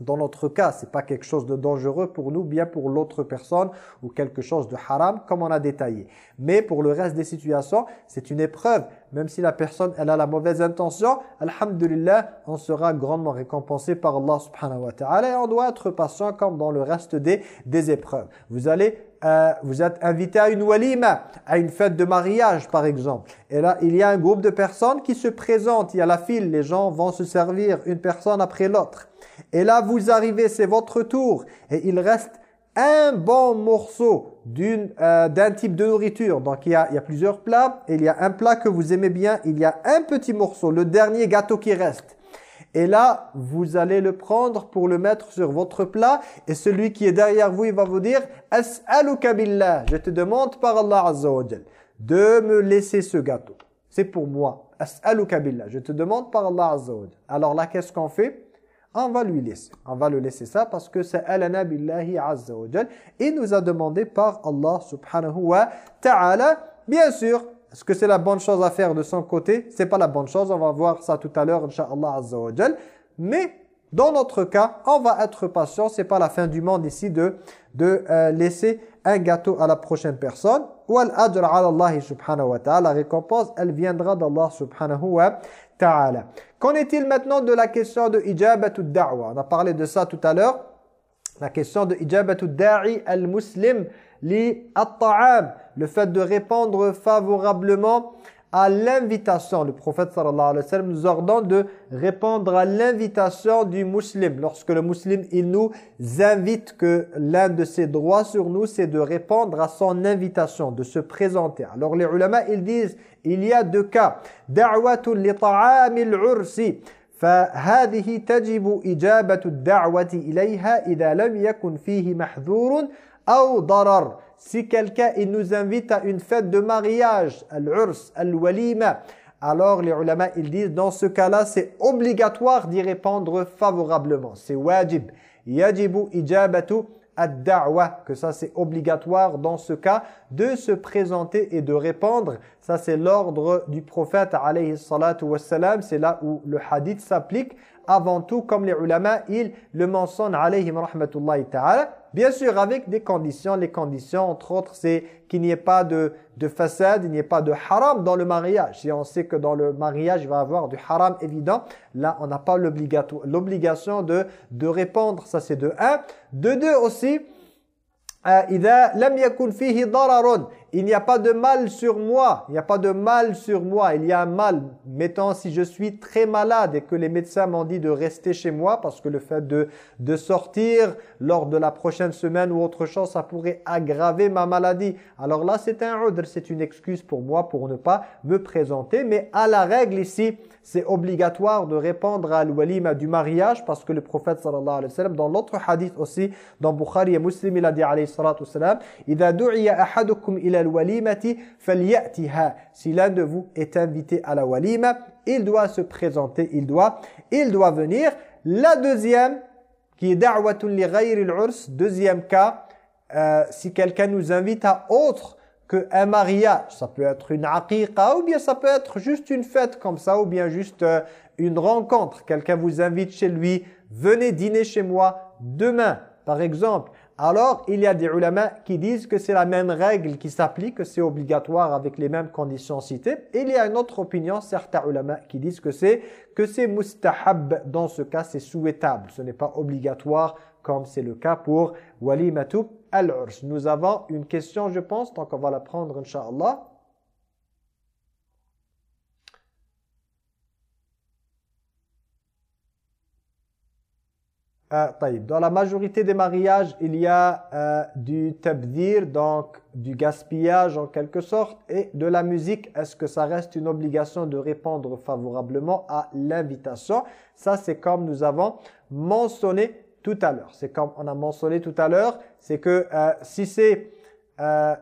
Dans notre cas, c'est pas quelque chose de dangereux pour nous, bien pour l'autre personne ou quelque chose de haram, comme on a détaillé. Mais pour le reste des situations, c'est une épreuve. Même si la personne, elle a la mauvaise intention, alhamdulillah, on sera grandement récompensé par Allah subhanahu wa ta'ala. Et on doit être patient comme dans le reste des, des épreuves. Vous allez euh, vous êtes invité à une walima, à une fête de mariage par exemple. Et là, il y a un groupe de personnes qui se présentent, il y a la file, les gens vont se servir une personne après l'autre. Et là, vous arrivez, c'est votre tour. Et il reste un bon morceau euh, d'un type de nourriture. Donc, il y, a, il y a plusieurs plats. Il y a un plat que vous aimez bien. Il y a un petit morceau, le dernier gâteau qui reste. Et là, vous allez le prendre pour le mettre sur votre plat. Et celui qui est derrière vous, il va vous dire « As'aluka billah » Je te demande par Allah Azza wa de me laisser ce gâteau. C'est pour moi. « As'aluka billah » Je te demande par Allah Azza wa Alors là, qu'est-ce qu'on fait? On va lui laisser. On va le laisser ça parce que c'est alana billahi azza wa. Il nous a demandé par Allah subhanahu wa ta'ala. Bien sûr, est-ce que c'est la bonne chose à faire de son côté? C'est pas la bonne chose. On va voir ça tout à l'heure, inshallah azza wa. Mais dans notre cas, on va être patient. C'est pas la fin du monde ici de, de euh, laisser un gâteau à la prochaine personne. La récompense, elle viendra d'Allah subhanahu wa Qu'en est-il maintenant de la question de ijabatu da'wa On a parlé de ça tout à l'heure. La question de ijabatu da'i al-muslim li at-ta'am. Le fait de répondre favorablement à l'invitation. Le prophète sallallahu alayhi wa sallam nous ordonne de répondre à l'invitation du musulman. Lorsque le musulman, il nous invite que l'un de ses droits sur nous, c'est de répondre à son invitation, de se présenter. Alors les ulama, ils disent, il y a deux cas. Da'watul li ta'amil ursi فهذه تجب إجابة الدعوة إليها إذا لم يكن فيه محذور أو ضرر si quelqu'un il nous invite à une fête de mariage al-urs al-walima alors les ulama ils disent dans ce cas-là c'est obligatoire d'y répondre favorablement. C'est wajib. Yajibu ijabatu ad-da'wa, que ça c'est obligatoire dans ce cas de se présenter et de répondre. Ça c'est l'ordre du prophète alayhi salatu wassalam, c'est là où le hadith s'applique avant tout comme les ulama, ils le mentionnent alayhim. Bien sûr, avec des conditions. Les conditions, entre autres, c'est qu'il n'y ait pas de, de façade, il n'y ait pas de haram dans le mariage. Si on sait que dans le mariage, il va y avoir du haram évident, là, on n'a pas l'obligation de, de répondre. Ça, c'est de un. De deux aussi, euh, il n'y a pas de mal sur moi, il n'y a pas de mal sur moi, il y a un mal. Mettons, si je suis très malade et que les médecins m'ont dit de rester chez moi, parce que le fait de, sortir lors de la prochaine semaine ou autre chose, ça pourrait aggraver ma maladie. Alors là, c'est un ordre, c'est une excuse pour moi pour ne pas me présenter. Mais à la règle ici, c'est obligatoire de répondre à l'walima du mariage, parce que le prophète sallallahu alayhi wa sallam, dans l'autre hadith aussi, dans Bukhari et Muslim, il a dit alayhi salatu wa sallam, « ahadukum si l'un de vous est invité à la walima, il doit se présenter, il doit, il doit venir. La deuxième, qui est da'watun li deuxième cas, euh, si quelqu'un nous invite à autre qu'un mariage, ça peut être une aqiqa, ou bien ça peut être juste une fête comme ça, ou bien juste euh, une rencontre. Quelqu'un vous invite chez lui, venez dîner chez moi demain, par exemple. Alors il y a des ulama qui disent que c'est la même règle qui s'applique, que c'est obligatoire avec les mêmes conditions citées. Et il y a une autre opinion, certains ulama qui disent que c'est que c'est mustahab, dans ce cas c'est souhaitable, ce n'est pas obligatoire comme c'est le cas pour walimatu al-urs. Nous avons une question, je pense, donc on va la prendre, Inch'Allah. Euh, dans la majorité des mariages, il y a euh, du tabdir, donc du gaspillage en quelque sorte, et de la musique. Est-ce que ça reste une obligation de répondre favorablement à l'invitation? Ça, c'est comme nous avons mentionné tout à l'heure. C'est comme on a mentionné tout à l'heure, c'est que euh, si c'est euh,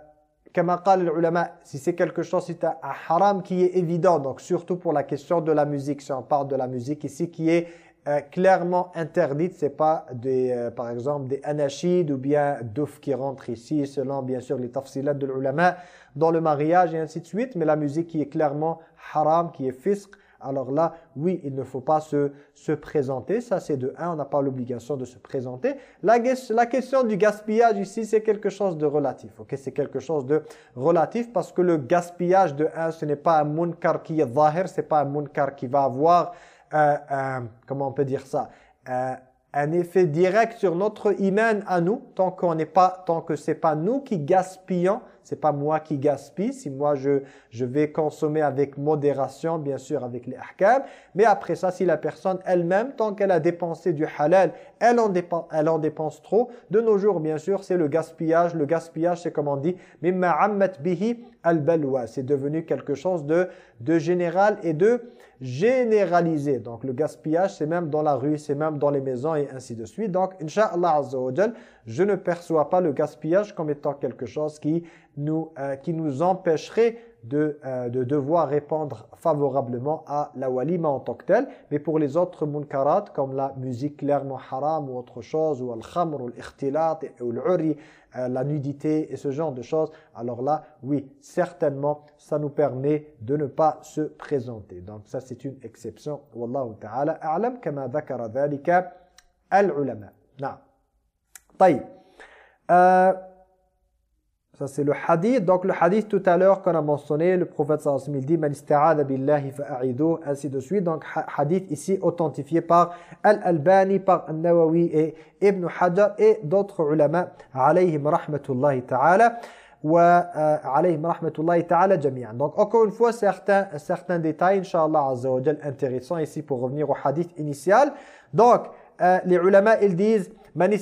si c'est quelque chose, c'est un haram qui est évident, donc surtout pour la question de la musique, si on parle de la musique ici qui est euh, clairement interdite, c'est pas des, par exemple des anachides ou bien douf qui rentrent ici, selon bien sûr les tafsilat de l'ulama dans le mariage et ainsi de suite, mais la musique qui est clairement haram, qui est fisq, alors là, oui, il ne faut pas se, se présenter. Ça, c'est de un, on n'a pas l'obligation de se présenter. La, la, question du gaspillage ici, c'est quelque chose de relatif. ok? C'est quelque chose de relatif parce que le gaspillage de un, ce n'est pas un munkar qui est zahir, c'est pas un munkar qui va avoir, euh, comment on peut dire ça, euh, un effet direct sur notre iman à nous, tant qu'on n'est pas, tant que c'est pas nous qui gaspillons, c'est pas moi qui gaspille, si moi je, je vais consommer avec modération, bien sûr avec les ahkam, mais après ça, si la personne elle-même, tant qu'elle a dépensé du halal, elle en, dépense, elle en dépense trop, de nos jours, bien sûr, c'est le gaspillage. Le gaspillage, c'est comme on dit, mimma ammat bihi al-balwa. C'est devenu quelque chose de, de général et de généralisé. Donc le gaspillage, c'est même dans la rue, c'est même dans les maisons et ainsi de suite. Donc, Inch'Allah je ne perçois pas le gaspillage comme étant quelque chose qui nous, euh, qui nous empêcherait de, euh, de devoir répondre favorablement à la walima en tant que telle. Mais pour les autres munkarat, comme la musique clairement haram ou autre chose, ou al-khamr, ou l'ikhtilat, ou l'uri, euh, la nudité et ce genre de choses, alors là, oui, certainement, ça nous permet de ne pas se présenter. Donc ça, c'est une exception. Wallahu ta'ala a'lam kama dhakara dhalika al-ulama. Na'am. طيب. ça c'est le hadith. Donc le hadith tout à l'heure qu'on a mentionné, le prophète sallallahu alayhi wa sallam dit billahi fa'a'idu ainsi de suite. Donc hadith ici authentifié par Al-Albani, par Al-Nawawi et Ibn Hajar et d'autres ulama alayhim rahmatullahi ta'ala euh. Donc encore une fois certains certains détails inshallah azza wa intéressants ici pour revenir au hadith initial. Donc euh, les ulama ils disent Man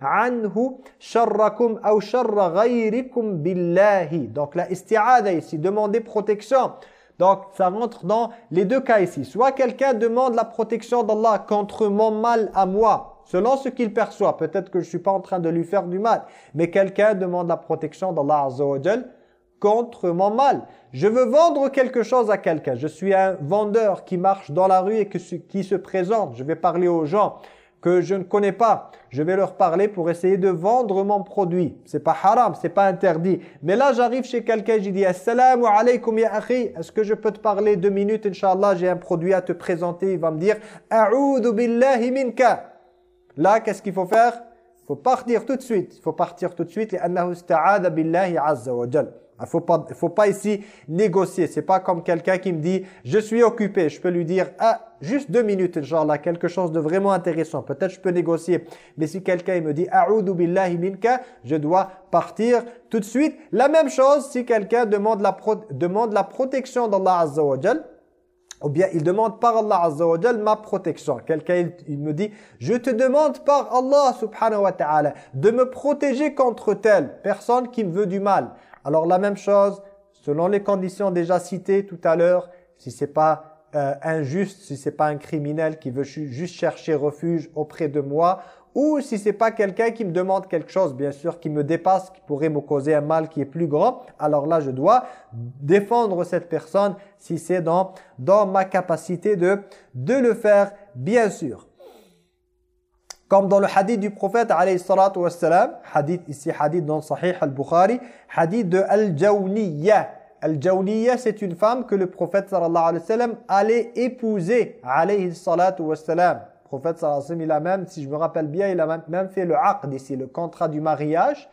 anhu sharrakum aw sharra ghayrikum billahi. Donc la isti'ada ici, demander protection. Donc ça rentre dans les deux cas ici. Soit quelqu'un demande la protection d'Allah contre mon mal à moi, selon ce qu'il perçoit. Peut-être que je ne suis pas en train de lui faire du mal, mais quelqu'un demande la protection d'Allah Azza wa contre mon mal. Je veux vendre quelque chose à quelqu'un. Je suis un vendeur qui marche dans la rue et qui se présente. Je vais parler aux gens que je ne connais pas. Je vais leur parler pour essayer de vendre mon produit. C'est pas haram, c'est pas interdit. Mais là, j'arrive chez quelqu'un, je dis « Assalamu alaikum ya akhi, est-ce que je peux te parler deux minutes, Inch'Allah, j'ai un produit à te présenter. Il va me dire « A'udhu billahi minka ». Là, qu'est-ce qu'il faut faire? Il faut partir tout de suite. Il faut partir tout de suite. « Li'annahu ista'adha billahi azza wa jal ». Il faut pas, faut pas ici négocier. C'est pas comme quelqu'un qui me dit « Je suis occupé ». Je peux lui dire « Ah, juste deux minutes, là quelque chose de vraiment intéressant. Peut-être je peux négocier. Mais si quelqu'un me dit « A'udhu billahi minka », je dois partir tout de suite. La même chose si quelqu'un demande la, demande la protection d'Allah Azza wa ou bien il demande par Allah Azza wa ma protection. Quelqu'un il, me dit je te demande par Allah subhanahu wa ta'ala de me protéger contre telle personne qui me veut du mal. Alors la même chose, selon les conditions déjà citées tout à l'heure, si c'est pas euh, injuste, si c'est pas un criminel qui veut juste chercher refuge auprès de moi, ou si c'est pas quelqu'un qui me demande quelque chose, bien sûr, qui me dépasse, qui pourrait me causer un mal qui est plus grand, alors là, je dois défendre cette personne si c'est dans, dans ma capacité de, de le faire, bien sûr. Comme dans le hadith du prophète alayhi salatu wassalam, hadith ici hadith dans Sahih al-Bukhari, hadith de Al-Jawniya. Al-Jawniya c'est une femme que le prophète sallallahu alayhi wa sallam allait épouser alayhi salatu wassalam. Le prophète sallallahu alayhi wa sallam, il a même, si je me rappelle bien, il a même fait le aqd ici, le contrat du mariage.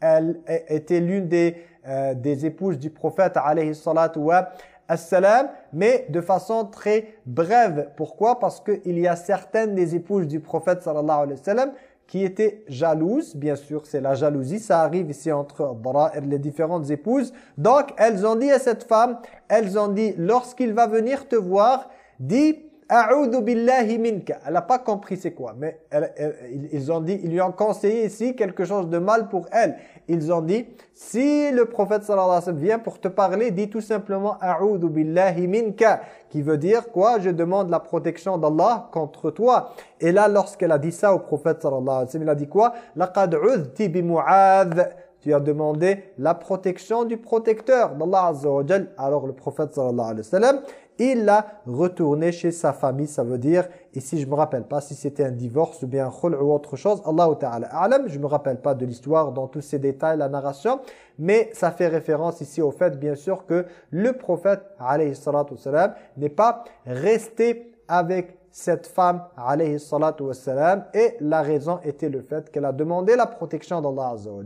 Elle était l'une des, euh, des épouses du prophète alayhi salatu wa Assalam, mais de façon très brève. Pourquoi? Parce qu'il y a certaines des épouses du prophète sallallahu alayhi wa sallam qui étaient jalouses. Bien sûr, c'est la jalousie. Ça arrive ici entre les différentes épouses. Donc, elles ont dit à cette femme, elles ont dit, lorsqu'il va venir te voir, dis A'udhu billahi minka. Elle n'a pas compris c'est quoi. Mais ils ont dit, ils lui ont conseillé ici quelque chose de mal pour elle. Ils ont dit, si le prophète sallallahu alayhi wa sallam vient pour te parler, dis tout simplement A'udhu minka. Qui veut dire quoi? Je demande la protection d'Allah contre toi. Et là, lorsqu'elle a dit ça au prophète sallallahu alayhi wa sallam, il a dit quoi? Laqad udhti bi tu as demandé la protection du protecteur d'Allah Azza wa Alors le prophète sallallahu alayhi wa sallam, il l'a retourné chez sa famille, ça veut dire, ici je me rappelle pas si c'était un divorce ou bien un khul ou autre chose, Allah Ta'ala a'lam, je me rappelle pas de l'histoire dans tous ces détails, la narration, mais ça fait référence ici au fait bien sûr que le prophète alayhi salatu n'est pas resté avec cette femme, alayhi salatu wassalam, et la raison était le fait qu'elle a demandé la protection d'Allah Azza wa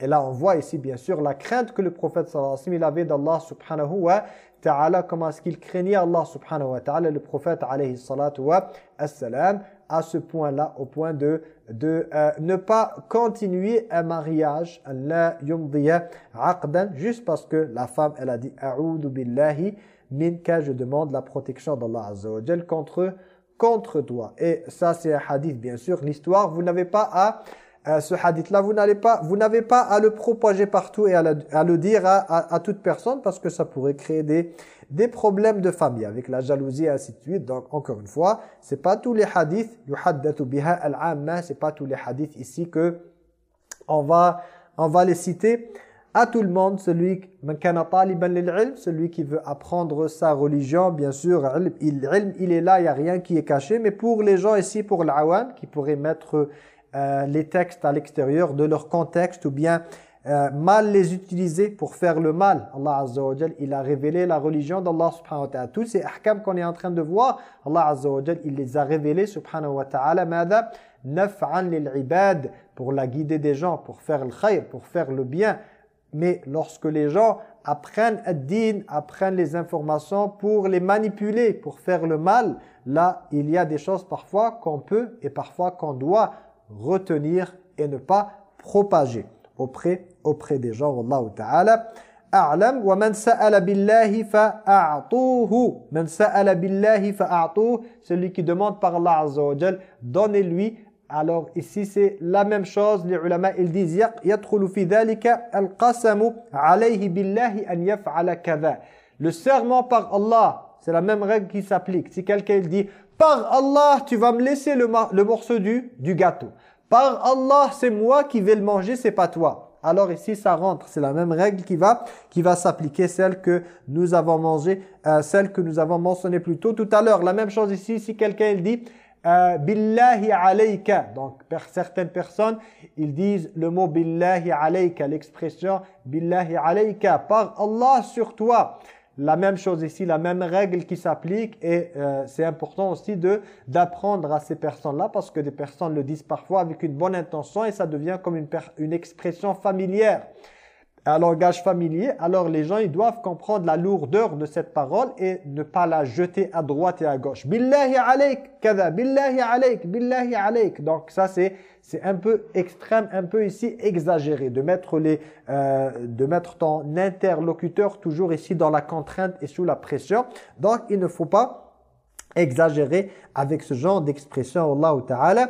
Et là, on voit ici, bien sûr, la crainte que le prophète sallallahu alayhi wa sallam, avait d'Allah subhanahu wa ta'ala, comment est-ce qu'il craignait Allah subhanahu wa ta'ala, le prophète alayhi salatu wa salam, à ce point-là, au point de, de euh, ne pas continuer un mariage, la yumdiya aqdan, juste parce que la femme, elle a dit, a'udhu billahi minka, je demande la protection d'Allah azza wa contre contre toi. Et ça, c'est un hadith, bien sûr. L'histoire, vous n'avez pas à... ce hadith-là, vous n'avez pas, vous n'avez pas à le propager partout et à, le dire à, toute personne parce que ça pourrait créer des, des problèmes de famille avec la jalousie et ainsi de suite. Donc, encore une fois, c'est pas tous les hadiths, biha al c'est pas tous les hadiths ici que on va, on va les citer à tout le monde, celui, celui qui veut apprendre sa religion, bien sûr, il, il est là, il n'y a rien qui est caché, mais pour les gens ici, pour l'awam, qui pourraient mettre euh, les textes à l'extérieur de leur contexte ou bien euh, mal les utiliser pour faire le mal. Allah Azza wa il a révélé la religion d'Allah subhanahu wa ta'ala. Tous ces ahkam qu'on est en train de voir, Allah Azza wa il les a révélés subhanahu wa ta'ala. Mada naf'an lil ibad pour la guider des gens, pour faire le khayr, pour faire le bien. Mais lorsque les gens apprennent ad-din, apprennent les informations pour les manipuler, pour faire le mal, là, il y a des choses parfois qu'on peut et parfois qu'on doit retenir et ne pas propager auprès, auprès des gens. Wallahu ta'ala. أعلم ومن سأل بالله فأعطوه من سأل بالله فأعطوه celui qui demande par Allah Azza wa donnez-lui alors ici c'est la même chose, les ulama ils disent يَدْخُلُ فِي ذَلِكَ الْقَسَمُ عَلَيْهِ بِاللَّهِ أَنْ يَفْعَلَ كَذَا Le serment par Allah, c'est la même règle qui s'applique. Si quelqu'un dit « par Allah, tu vas me laisser le, morceau du, du gâteau. Par Allah, c'est moi qui vais le manger, c'est pas toi. » alors ici ça rentre. C'est la même règle qui va, qui va s'appliquer, celle que nous avons mangée, euh, celle que nous avons mentionnée plus tôt tout à l'heure. La même chose ici, si quelqu'un dit euh, Billahi alayka. Donc certaines personnes, ils disent le mot Billahi alayka, l'expression Billahi alayka, par Allah sur toi. La même chose ici, la même règle qui s'applique et euh, c'est important aussi de d'apprendre à ces personnes-là parce que des personnes le disent parfois avec une bonne intention et ça devient comme une, une expression familière un langage familier, alors les gens ils doivent comprendre la lourdeur de cette parole et ne pas la jeter à droite et à gauche. Billahi alayk, kada, billahi alayk, billahi alayk. Donc ça c'est c'est un peu extrême, un peu ici exagéré de mettre les euh, de mettre ton interlocuteur toujours ici dans la contrainte et sous la pression. Donc il ne faut pas exagérer avec ce genre d'expression Allah Ta'ala.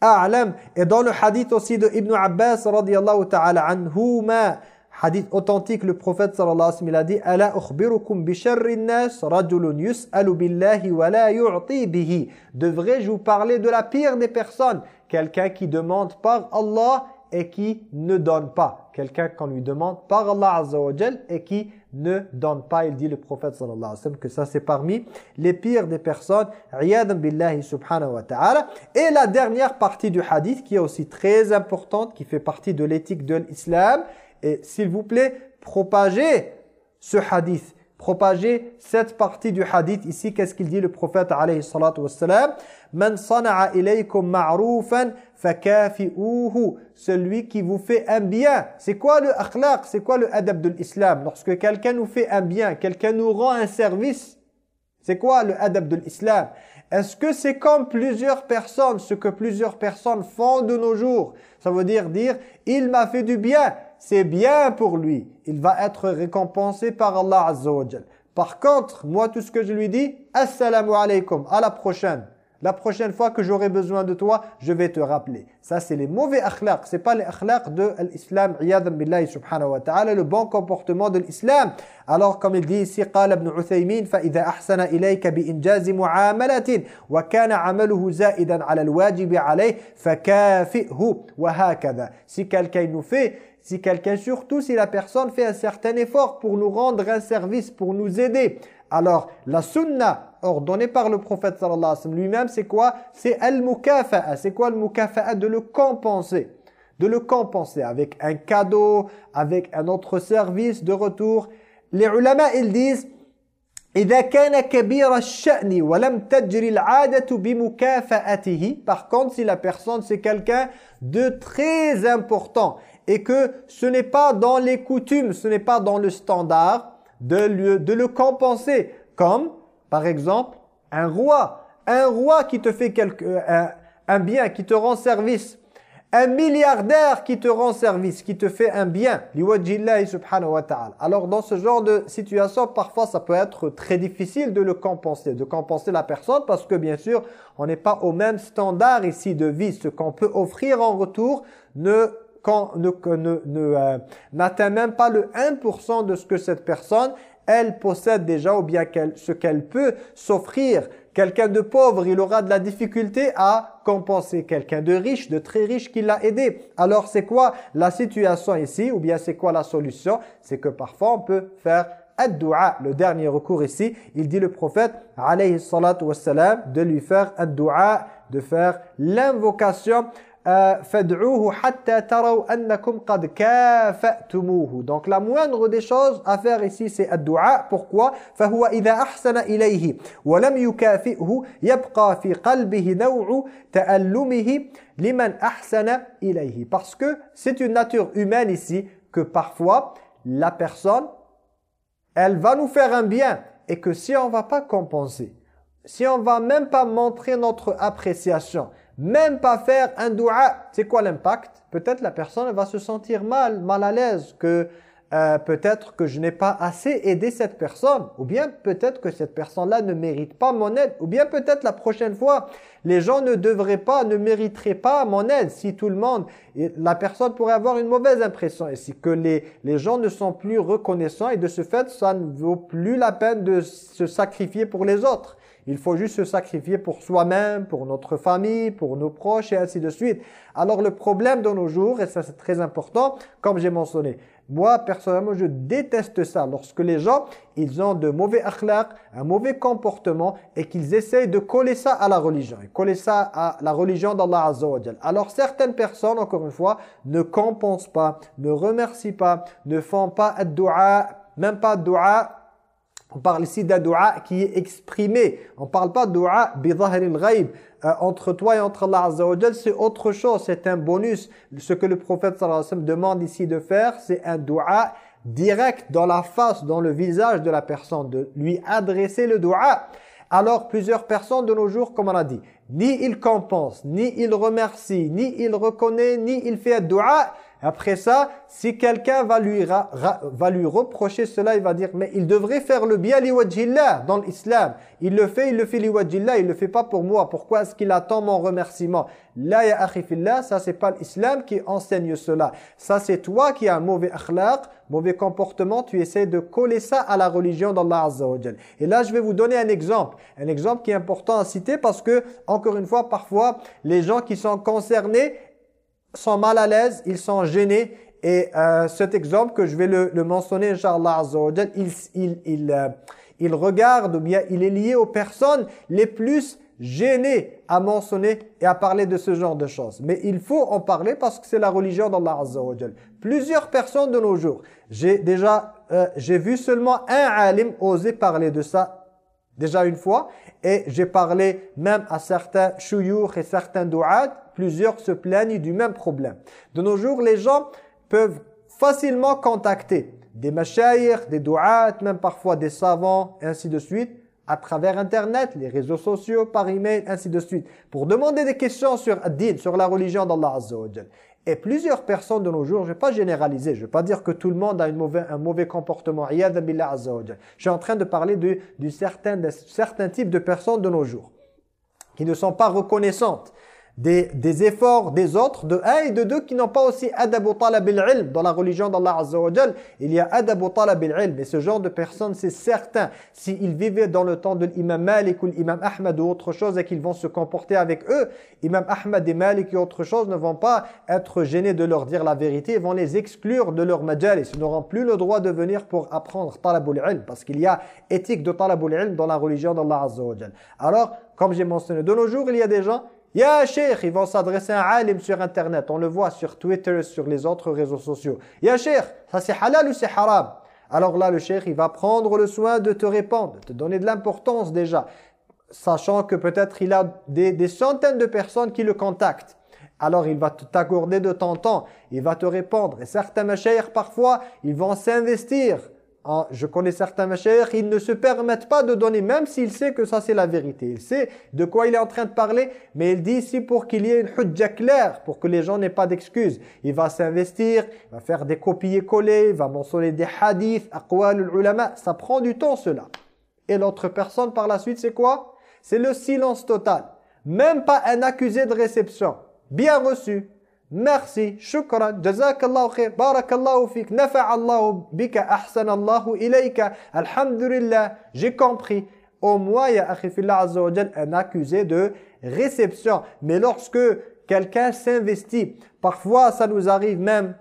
A'lam et dans le hadith aussi de Ibn Abbas radiyallahu ta'ala anhuma Hadith authentique, le prophète sallallahu alayhi wa sallam, il a dit « Ala ukhbirukum bi nas rajulun yus'alu billahi wa la yu'ti bihi » Devrais-je vous parler de la pire des personnes? Quelqu'un qui demande par Allah et qui ne donne pas. Quelqu'un qu'on lui demande par Allah azza wa et qui ne donne pas. Il dit le prophète sallallahu alayhi wa sallam que ça c'est parmi les pires des personnes. Riyadan billahi subhanahu wa ta'ala. Et la dernière partie du hadith qui est aussi très importante, qui fait partie de l'éthique de l'islam, et s'il vous plaît, propagez ce hadith. Propagez cette partie du hadith. Ici, qu'est-ce qu'il dit le prophète alayhi salatu wassalam? Man sana'a ilaykum ma'roufan fakafi'uhu. Celui qui vous fait un bien. C'est quoi le akhlaq? C'est quoi le adab de l'islam? Lorsque quelqu'un nous fait un bien, quelqu'un nous rend un service, c'est quoi le adab de l'islam? Est-ce que c'est comme plusieurs personnes, ce que plusieurs personnes font de nos jours? Ça veut dire dire, il m'a fait du bien c'est bien pour lui. Il va être récompensé par Allah Azza wa Par contre, moi tout ce que je lui dis, Assalamu alaikum, à la prochaine. La prochaine fois que j'aurai besoin de toi, je vais te rappeler. Ça, c'est les mauvais akhlaq. C'est pas les akhlaq de l'islam. Iyadam billahi subhanahu wa ta'ala. Le bon comportement de l'islam. Alors, comme il dit ici, قال ابن عثيمين فإذا أحسن إليك بإنجاز معاملة وكان عمله زائدا على الواجب عليه فكافئه وهكذا. Si quelqu'un nous fait si quelqu'un, surtout si la personne fait un certain effort pour nous rendre un service, pour nous aider. Alors, la sunna ordonnée par le prophète sallallahu alayhi wa sallam lui-même, c'est quoi? C'est al-mukafa'a. C'est quoi al-mukafa'a? De le compenser. De le compenser avec un cadeau, avec un autre service de retour. Les ulama, ils disent par contre si la personne c'est quelqu'un de très important et que ce n'est pas dans les coutumes, ce n'est pas dans le standard de le, de le compenser. Comme, par exemple, un roi. Un roi qui te fait quelque, euh, un, bien, qui te rend service. Un milliardaire qui te rend service, qui te fait un bien. Alors dans ce genre de situation, parfois ça peut être très difficile de le compenser, de compenser la personne parce que bien sûr, on n'est pas au même standard ici de vie. Ce qu'on peut offrir en retour ne ne, euh, n'atteint même pas le 1% de ce que cette personne, elle possède déjà ou bien ce qu'elle peut s'offrir. Quelqu'un de pauvre, il aura de la difficulté à compenser quelqu'un de riche, de très riche qui l'a aidé. Alors c'est quoi la situation ici ou bien c'est quoi la solution? C'est que parfois on peut faire ad-du'a, le dernier recours ici. Il dit le prophète, alayhi salatu wassalam, de lui faire ad-du'a, de faire l'invocation donc la moindre des choses à faire ici c'est ad-du'a pourquoi فهو إذا أحسن إليه ولم يكافئه يبقى في قلبه نوع تألمه لمن أحسن إليه parce que c'est une nature humaine ici que parfois la personne elle va nous faire un bien et que si on va pas compenser si on va même pas montrer notre appréciation même pas faire un dua. C'est quoi l'impact? Peut-être la personne va se sentir mal, mal à l'aise, que euh, peut-être que je n'ai pas assez aidé cette personne, ou bien peut-être que cette personne-là ne mérite pas mon aide, ou bien peut-être la prochaine fois, les gens ne devraient pas, ne mériteraient pas mon aide. Si tout le monde, la personne pourrait avoir une mauvaise impression, et si que les, les gens ne sont plus reconnaissants, et de ce fait, ça ne vaut plus la peine de se sacrifier pour les autres. Il faut juste se sacrifier pour soi-même, pour notre famille, pour nos proches et ainsi de suite. Alors le problème de nos jours, et ça c'est très important, comme j'ai mentionné, moi, personnellement, je déteste ça. Lorsque les gens, ils ont de mauvais akhlaq, un mauvais comportement et qu'ils essayent de coller ça à la religion. Et coller ça à la religion d'Allah Azza wa Alors, certaines personnes, encore une fois, ne compensent pas, ne remercient pas, ne font pas de dua, même pas de dua on parle ici d'un dua qui est exprimé. On ne parle pas de dua bidhahiril ghaib. Euh, entre toi et entre Allah Azza c'est autre chose. C'est un bonus. Ce que le prophète sallallahu alayhi wa sallam demande ici de faire, c'est un dua direct dans la face, dans le visage de la personne. De lui adresser le dua. Alors plusieurs personnes de nos jours, comme on a dit, ni il compense, ni il remercie, ni il reconnaît, ni il fait un dua. Après ça, si quelqu'un va lui, reprocher cela, il va dire, mais il devrait faire le bien liwajillah dans l'islam. Il le fait, il le fait liwajillah, il le fait pas pour moi. Pourquoi est-ce qu'il attend mon remerciement? La ya akhifillah, ça c'est pas l'islam qui enseigne cela. Ça c'est toi qui as un mauvais akhlaq, mauvais comportement, tu essaies de coller ça à la religion d'Allah Azza Et là, je vais vous donner un exemple. Un exemple qui est important à citer parce que, encore une fois, parfois, les gens qui sont concernés, sont mal à l'aise, ils sont gênés. Et euh, cet exemple que je vais le, le mentionner, Inch'Allah il, il, il, euh, il regarde ou bien il est lié aux personnes les plus gênées à mentionner et à parler de ce genre de choses. Mais il faut en parler parce que c'est la religion d'Allah Azza wa Plusieurs personnes de nos jours, j'ai déjà euh, j'ai vu seulement un alim oser parler de ça déjà une fois et j'ai parlé même à certains chouyours et certains douat plusieurs se plaignent du même problème. De nos jours, les gens peuvent facilement contacter des mashayikh, des douat, même parfois des savants, ainsi de suite, à travers Internet, les réseaux sociaux, par email, ainsi de suite, pour demander des questions sur ad sur la religion d'Allah Azza Et plusieurs personnes de nos jours, je ne vais pas généraliser, je ne vais pas dire que tout le monde a une mauvais, un mauvais comportement. Je suis en train de parler du, certain, de certains types de personnes de nos jours qui ne sont pas reconnaissantes des, des, efforts des autres, de un et de deux qui n'ont pas aussi adabu talab ilm dans la religion d'Allah Azza wa Il y a adabu talab ilm et ce genre de personnes, c'est certain, s'ils vivaient dans le temps de l'imam Malik ou l'imam Ahmad ou autre chose et qu'ils vont se comporter avec eux, imam Ahmad et Malik et autre chose ne vont pas être gênés de leur dire la vérité, ils vont les exclure de leur majalis, ils n'auront plus le droit de venir pour apprendre talabul ilm parce qu'il y a éthique de talabul ilm dans la religion d'Allah Azza wa Alors, comme j'ai mentionné, de nos jours, il y a des gens Ya Sheikh, ils vont s'adresser à un alim sur internet. On le voit sur Twitter, sur les autres réseaux sociaux. Ya Sheikh, ça c'est halal ou c'est haram? Alors là, le Sheikh, il va prendre le soin de te répondre, de te donner de l'importance déjà. Sachant que peut-être il a des, des centaines de personnes qui le contactent. Alors il va t'accorder de ton temps, il va te répondre. Et certains machayrs, parfois, ils vont s'investir ah, je connais certains machers, ils ne se permettent pas de donner, même s'il sait que ça c'est la vérité. Il sait de quoi il est en train de parler, mais il dit ici pour qu'il y ait une hujja claire, pour que les gens n'aient pas d'excuses. Il va s'investir, il va faire des copier-coller, il va mentionner des hadiths, aqwal ulama. Ça prend du temps cela. Et l'autre personne par la suite c'est quoi? C'est le silence total. Même pas un accusé de réception. Bien reçu, Merci, shukran, jazakallahu khair, barakallahu fik, nafa'allahu bika, ahsanallahu ilayka, alhamdulillah, j'ai compris. Au moins, il y a un accusé de réception. Mais lorsque quelqu'un s'investit, parfois ça nous arrive même,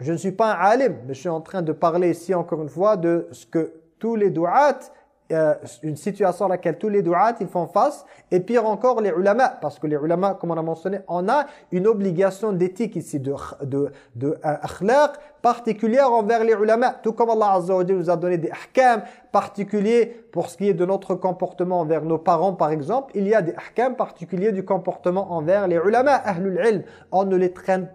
je ne suis pas un alim, mais je suis en train de parler ici encore une fois de ce que tous les douats euh, une situation à laquelle tous les douat ils font face et pire encore les ulama parce que les ulama comme on a mentionné on a une obligation d'éthique ici de de de euh, particulière envers les ulama tout comme Allah Azza wa nous a donné des ahkam particuliers pour ce qui est de notre comportement envers nos parents par exemple il y a des ahkam particuliers du comportement envers les ulama ahlul ilm. On ne les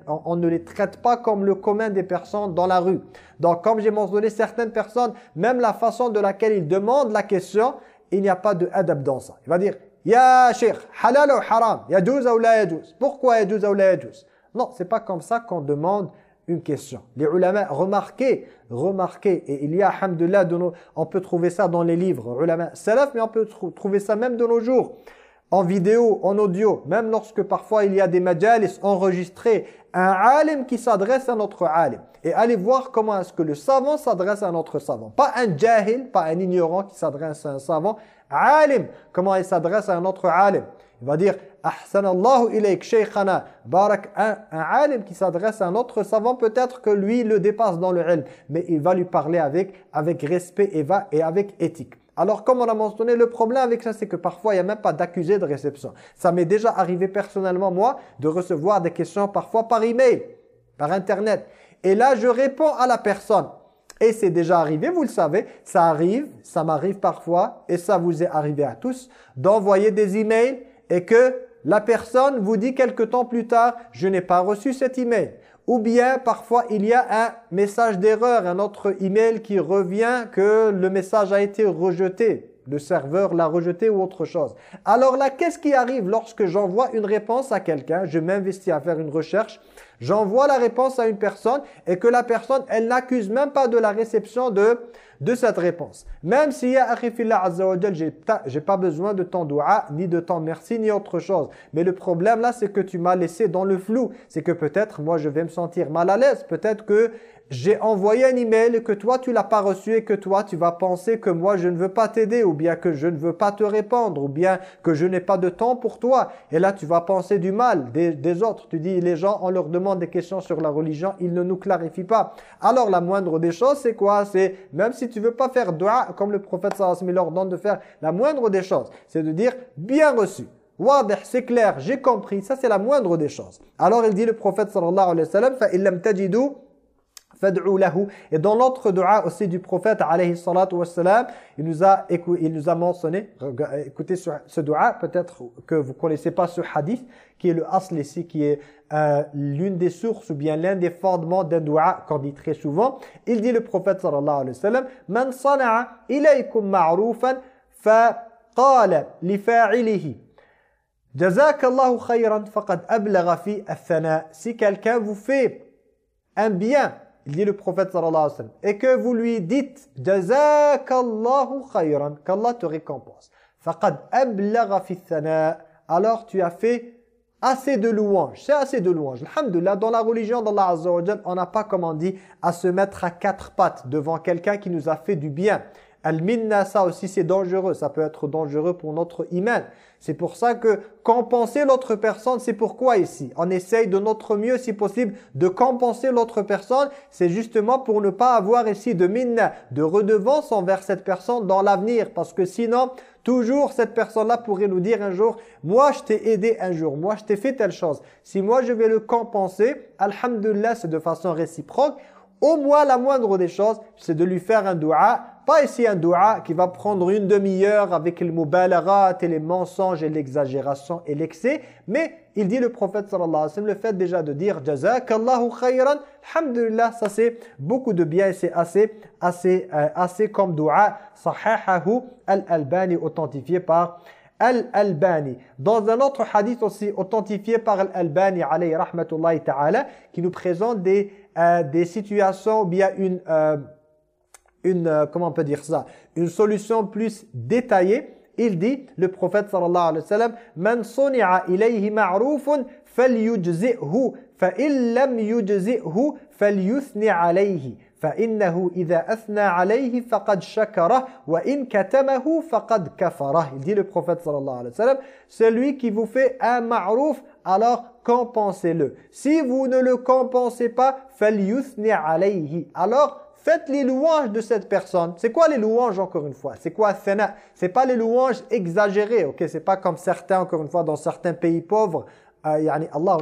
on ne les traite pas comme le commun des personnes dans la rue. Donc comme j'ai mentionné certaines personnes même la façon de laquelle ils demandent la question il n'y a pas de adab dans ça. Il va dire Ya sheikh, halal ou haram? Yadouz ou la yadouz Pourquoi yadouz ou la yadouz Non, c'est pas comme ça qu'on demande une question. Les ulama, remarquez, remarquez, et il y a, alhamdoulilah, on peut trouver ça dans les livres, ulama salaf, mais on peut trouver ça même de nos jours, en vidéo, en audio, même lorsque parfois il y a des majalis enregistrés, un alim qui s'adresse à notre alim. Et allez voir comment est-ce que le savant s'adresse à notre savant. Pas un jahil, pas un ignorant qui s'adresse à un savant. Alim, comment il s'adresse à un autre alim. Il va dire Ahsanallahu ilayk shaykhana barak un, un alim qui s'adresse à un autre savant peut-être que lui le dépasse dans le ilm mais il va lui parler avec avec respect et va et avec éthique. Alors, comme on a mentionné, le problème avec ça, c'est que parfois, il n'y a même pas d'accusé de réception. Ça m'est déjà arrivé personnellement, moi, de recevoir des questions parfois par email, par Internet. Et là, je réponds à la personne. Et c'est déjà arrivé, vous le savez, ça arrive, ça m'arrive parfois, et ça vous est arrivé à tous, d'envoyer des emails et que la personne vous dit quelque temps plus tard, je n'ai pas reçu cet email. Ou bien, parfois, il y a un message d'erreur, un autre email qui revient que le message a été rejeté. Le serveur l'a rejeté ou autre chose. Alors là, qu'est-ce qui arrive lorsque j'envoie une réponse à quelqu'un? Je m'investis à faire une recherche. J'envoie la réponse à une personne et que la personne, elle n'accuse même pas de la réception de de cette réponse. Même si ya akhifillah azza j'ai pas besoin de ton dua, ni de ton merci, ni autre chose. Mais le problème là, c'est que tu m'as laissé dans le flou. C'est que peut-être moi je vais me sentir mal à l'aise. Peut-être que j'ai envoyé un email que toi tu l'as pas reçu et que toi tu vas penser que moi je ne veux pas t'aider ou bien que je ne veux pas te répondre ou bien que je n'ai pas de temps pour toi. Et là tu vas penser du mal des, autres. Tu dis les gens on leur demande des questions sur la religion, ils ne nous clarifient pas. Alors la moindre des choses c'est quoi? C'est même si tu veux pas faire dua comme le prophète sallallahu alayhi wa ordonne de faire, la moindre des choses c'est de dire bien reçu. c'est clair, j'ai compris. Ça, c'est la moindre des choses. Alors, il dit le prophète sallallahu alayhi wa sallam, fad'u lahu. Et dans l'autre dua aussi du prophète alayhi salatu wassalam, il nous a il nous a mentionné écoutez ce, ce dua peut-être que vous connaissez pas ce hadith qui est le asl ici qui est euh, l'une des sources ou bien l'un des fondements d'un dua qu'on dit très souvent. Il dit le prophète sallallahu alayhi wa sallam "Man sana'a ilaykum ma'rufan fa qala li fa'ilihi" Jazakallahu khayran faqad ablagha fi athana. Si quelqu'un vous fait un bien il dit le prophète sallallahu alayhi wa sallam, et que vous lui dites « Jazakallahu khayran » qu'Allah te récompense. « Faqad ablagha fi Alors tu as fait assez de louanges, c'est assez de louanges. Alhamdulillah, dans la religion d'Allah Azza wa on n'a pas, comme on dit, à se mettre à quatre pattes devant quelqu'un qui nous a fait du bien. Al-minna, ça aussi c'est dangereux, ça peut être dangereux pour notre iman. C'est pour ça que compenser l'autre personne, c'est pourquoi ici? On essaye de notre mieux, si possible, de compenser l'autre personne. C'est justement pour ne pas avoir ici de minna, de redevance envers cette personne dans l'avenir. Parce que sinon, toujours cette personne-là pourrait nous dire un jour, moi je t'ai aidé un jour, moi je t'ai fait telle chose. Si moi je vais le compenser, alhamdulillah, c'est de façon réciproque. Au moins, la moindre des choses, c'est de lui faire un dua pas ici un dua qui va prendre une demi-heure avec le mubalaghat et les mensonges et l'exagération et l'excès. Mais il dit le prophète sallallahu alayhi wa sallam, le fait déjà de dire Jazakallahu khayran, alhamdulillah, ça c'est beaucoup de bien et c'est assez, assez, euh, assez comme dua. Sahahahu al-Albani, authentifié par Al-Albani. Dans un autre hadith aussi authentifié par Al-Albani, alayhi rahmatullahi ta'ala, qui nous présente des, euh, des situations où il y a une... Euh, une, euh, comment on peut dire ça, une solution plus détaillée. Il dit, le prophète sallallahu alayhi wa sallam, « Man suni'a ilayhi ma'rufun falyujzi'hu, fa illam yujzi'hu falyuthni alayhi, fa innahu idha athna alayhi faqad shakarah, wa in katamahu faqad kafarah. » Il dit le prophète sallallahu alayhi wa sallam, « Celui qui vous fait un ma'ruf, alors compensez-le. Si vous ne le compensez pas, falyuthni alayhi. » Alors, Faites les louanges de cette personne. C'est quoi les louanges encore une fois? C'est quoi C'est pas les louanges exagérées, OK? C'est pas comme certains encore une fois dans certains pays pauvres euh, yani Allah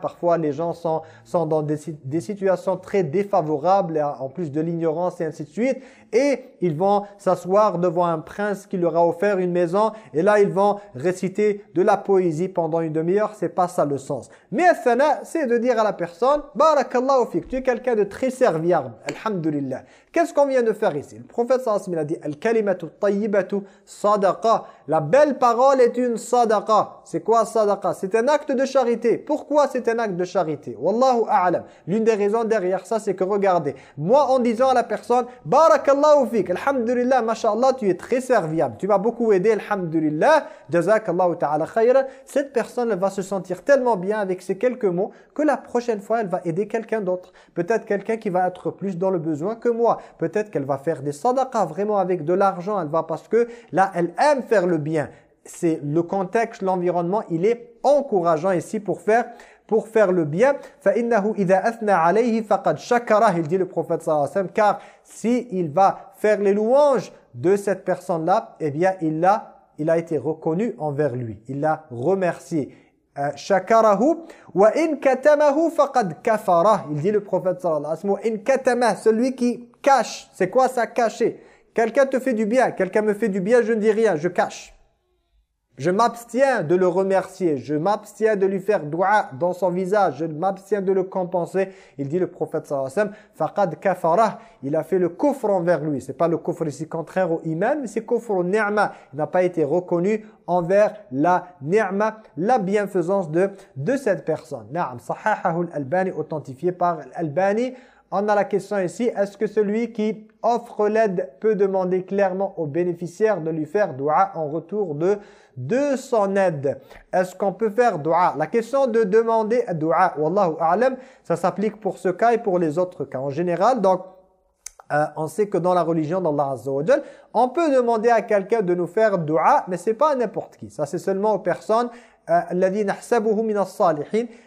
parfois les gens sont, sont dans des, des situations très défavorables en plus de l'ignorance et ainsi de suite et ils vont s'asseoir devant un prince qui leur a offert une maison et là ils vont réciter de la poésie pendant une demi-heure, c'est pas ça le sens. Mais thana c'est de dire à la personne barakallahu fik, tu es quelqu'un de très serviable, alhamdulillah. Qu'est-ce qu'on vient de faire ici? Le prophète sallallahu a dit al-kalimatu tayyibatu sadaqa. La belle parole est une sadaqa. C'est quoi sadaqa? C'est un acte de charité. Pourquoi c'est un acte de charité? Wallahu a'lam. L'une des raisons derrière ça, c'est que regardez, moi en disant à la personne, Barakallahu fik, Alhamdulillah, Masha'Allah, tu es très serviable, tu m'as beaucoup aidé, Alhamdulillah, Jazakallahu ta'ala khayran. Cette personne, elle va se sentir tellement bien avec ces quelques mots que la prochaine fois, elle va aider quelqu'un d'autre. Peut-être quelqu'un qui va être plus dans le besoin que moi. Peut-être qu'elle va faire des sadaqas vraiment avec de l'argent. Elle va parce que là, elle aime faire le bien C'est le contexte, l'environnement, il est encourageant ici pour faire pour faire le bien. فَإِنَّهُ إِذَا أَثْنَى عَلَيْهِ فَقَدْ شَكَرَهِ Il dit le prophète sallallahu alayhi wa sallam, car si il va faire les louanges de cette personne-là, eh bien il a, il a été reconnu envers lui. Il l'a remercié. shakarahu wa in katamahu faqad kafara il dit le prophète sallallahu alayhi wa sallam in katama celui qui cache c'est quoi ça cacher quelqu'un te fait du bien quelqu'un me fait du bien je ne dis rien je cache je m'abstiens de le remercier, je m'abstiens de lui faire dua dans son visage, je m'abstiens de le compenser. Il dit le prophète sallallahu alayhi wa sallam, kafara, il a fait le kufr envers lui. C'est pas le kufr ici contraire au iman, mais c'est kufr au ni'ma. Il n'a pas été reconnu envers la ni'ma, la bienfaisance de, de cette personne. Naam, sahahahu al-Albani, authentifié par al-Albani. On a la question ici, est-ce que celui qui offre l'aide peut demander clairement au bénéficiaire de lui faire dua en retour de, de son aide Est-ce qu'on peut faire dua? La question de demander dua, wallahu a'lam, ça s'applique pour ce cas et pour les autres cas. En général, donc, euh, on sait que dans la religion d'Allah Azza on peut demander à quelqu'un de nous faire dua, mais c'est pas n'importe qui. Ça, c'est seulement aux personnes euh,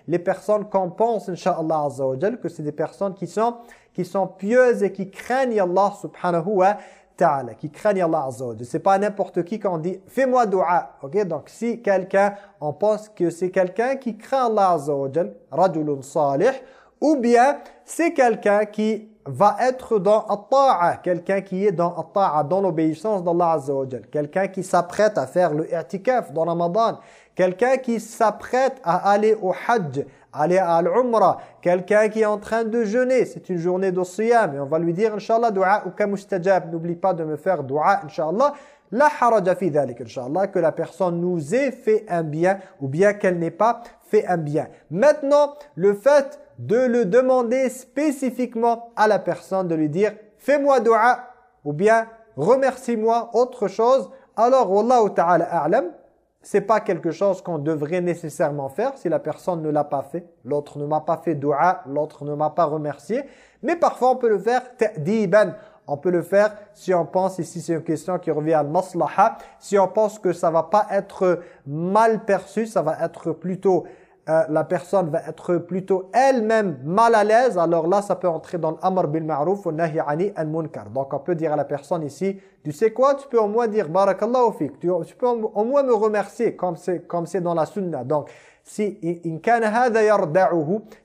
les personnes qu'on pense, Inch'Allah Azza que c'est des personnes qui sont, qui sont pieuses et qui craignent Allah subhanahu wa ta'ala, qui craignent Allah Azza wa C'est pas n'importe qui qu'on dit « fais-moi dua ». Ok, donc si quelqu'un, on pense que c'est quelqu'un qui craint Allah Azza wa rajulun salih, ou bien c'est quelqu'un qui va être dans at quelqu'un qui est dans at dans l'obéissance d'Allah Azza wa quelqu'un qui s'apprête à faire le i'tikaf dans Ramadan, quelqu'un qui s'apprête à aller au hajj, aller à l'umrah, quelqu'un qui est en train de jeûner, c'est une journée de siyam, et on va lui dire, Inch'Allah, dua ou mustajab, n'oublie pas de me faire dua, Inch'Allah, la haraja fi dhalik, que la personne nous ait fait un bien, ou bien qu'elle n'ait pas fait un bien. Maintenant, le fait de le demander spécifiquement à la personne, de lui dire, fais-moi dua, ou bien remercie-moi, autre chose, alors, Wallahu ta'ala a'lam, c'est pas quelque chose qu'on devrait nécessairement faire si la personne ne l'a pas fait. L'autre ne m'a pas fait dua, l'autre ne m'a pas remercié. Mais parfois on peut le faire ta'diban. On peut le faire si on pense, ici c'est une question qui revient à maslaha, si on pense que ça va pas être mal perçu, ça va être plutôt euh, la personne va être plutôt elle-même mal à l'aise, alors là, ça peut entrer dans l'amr bil ma'ruf ou nahi al munkar. Donc, on peut dire à la personne ici, tu sais quoi, tu peux au moins dire barakallahu fik, tu, tu peux au moins me remercier, comme c'est dans la sunna. Donc, si in kana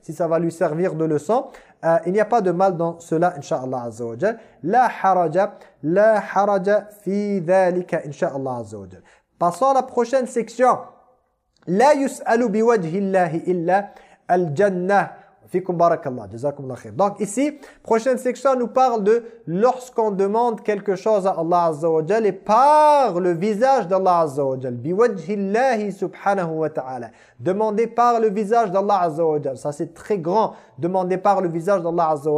si ça va lui servir de leçon, euh, il n'y a pas de mal dans cela, inshallah azza La haraja, la haraja fi dhalika, inshallah azza Passons à la prochaine section. لا يسأل Fikum barakallah, jazakum khair. Donc ici, prochaine section nous parle de lorsqu'on demande quelque chose à Allah Azza et par le visage d'Allah Azza wa Jal. Biwajhillahi subhanahu wa ta'ala. Demander par le visage d'Allah Azza. Ça c'est très grand. Demander par le visage d'Allah Azza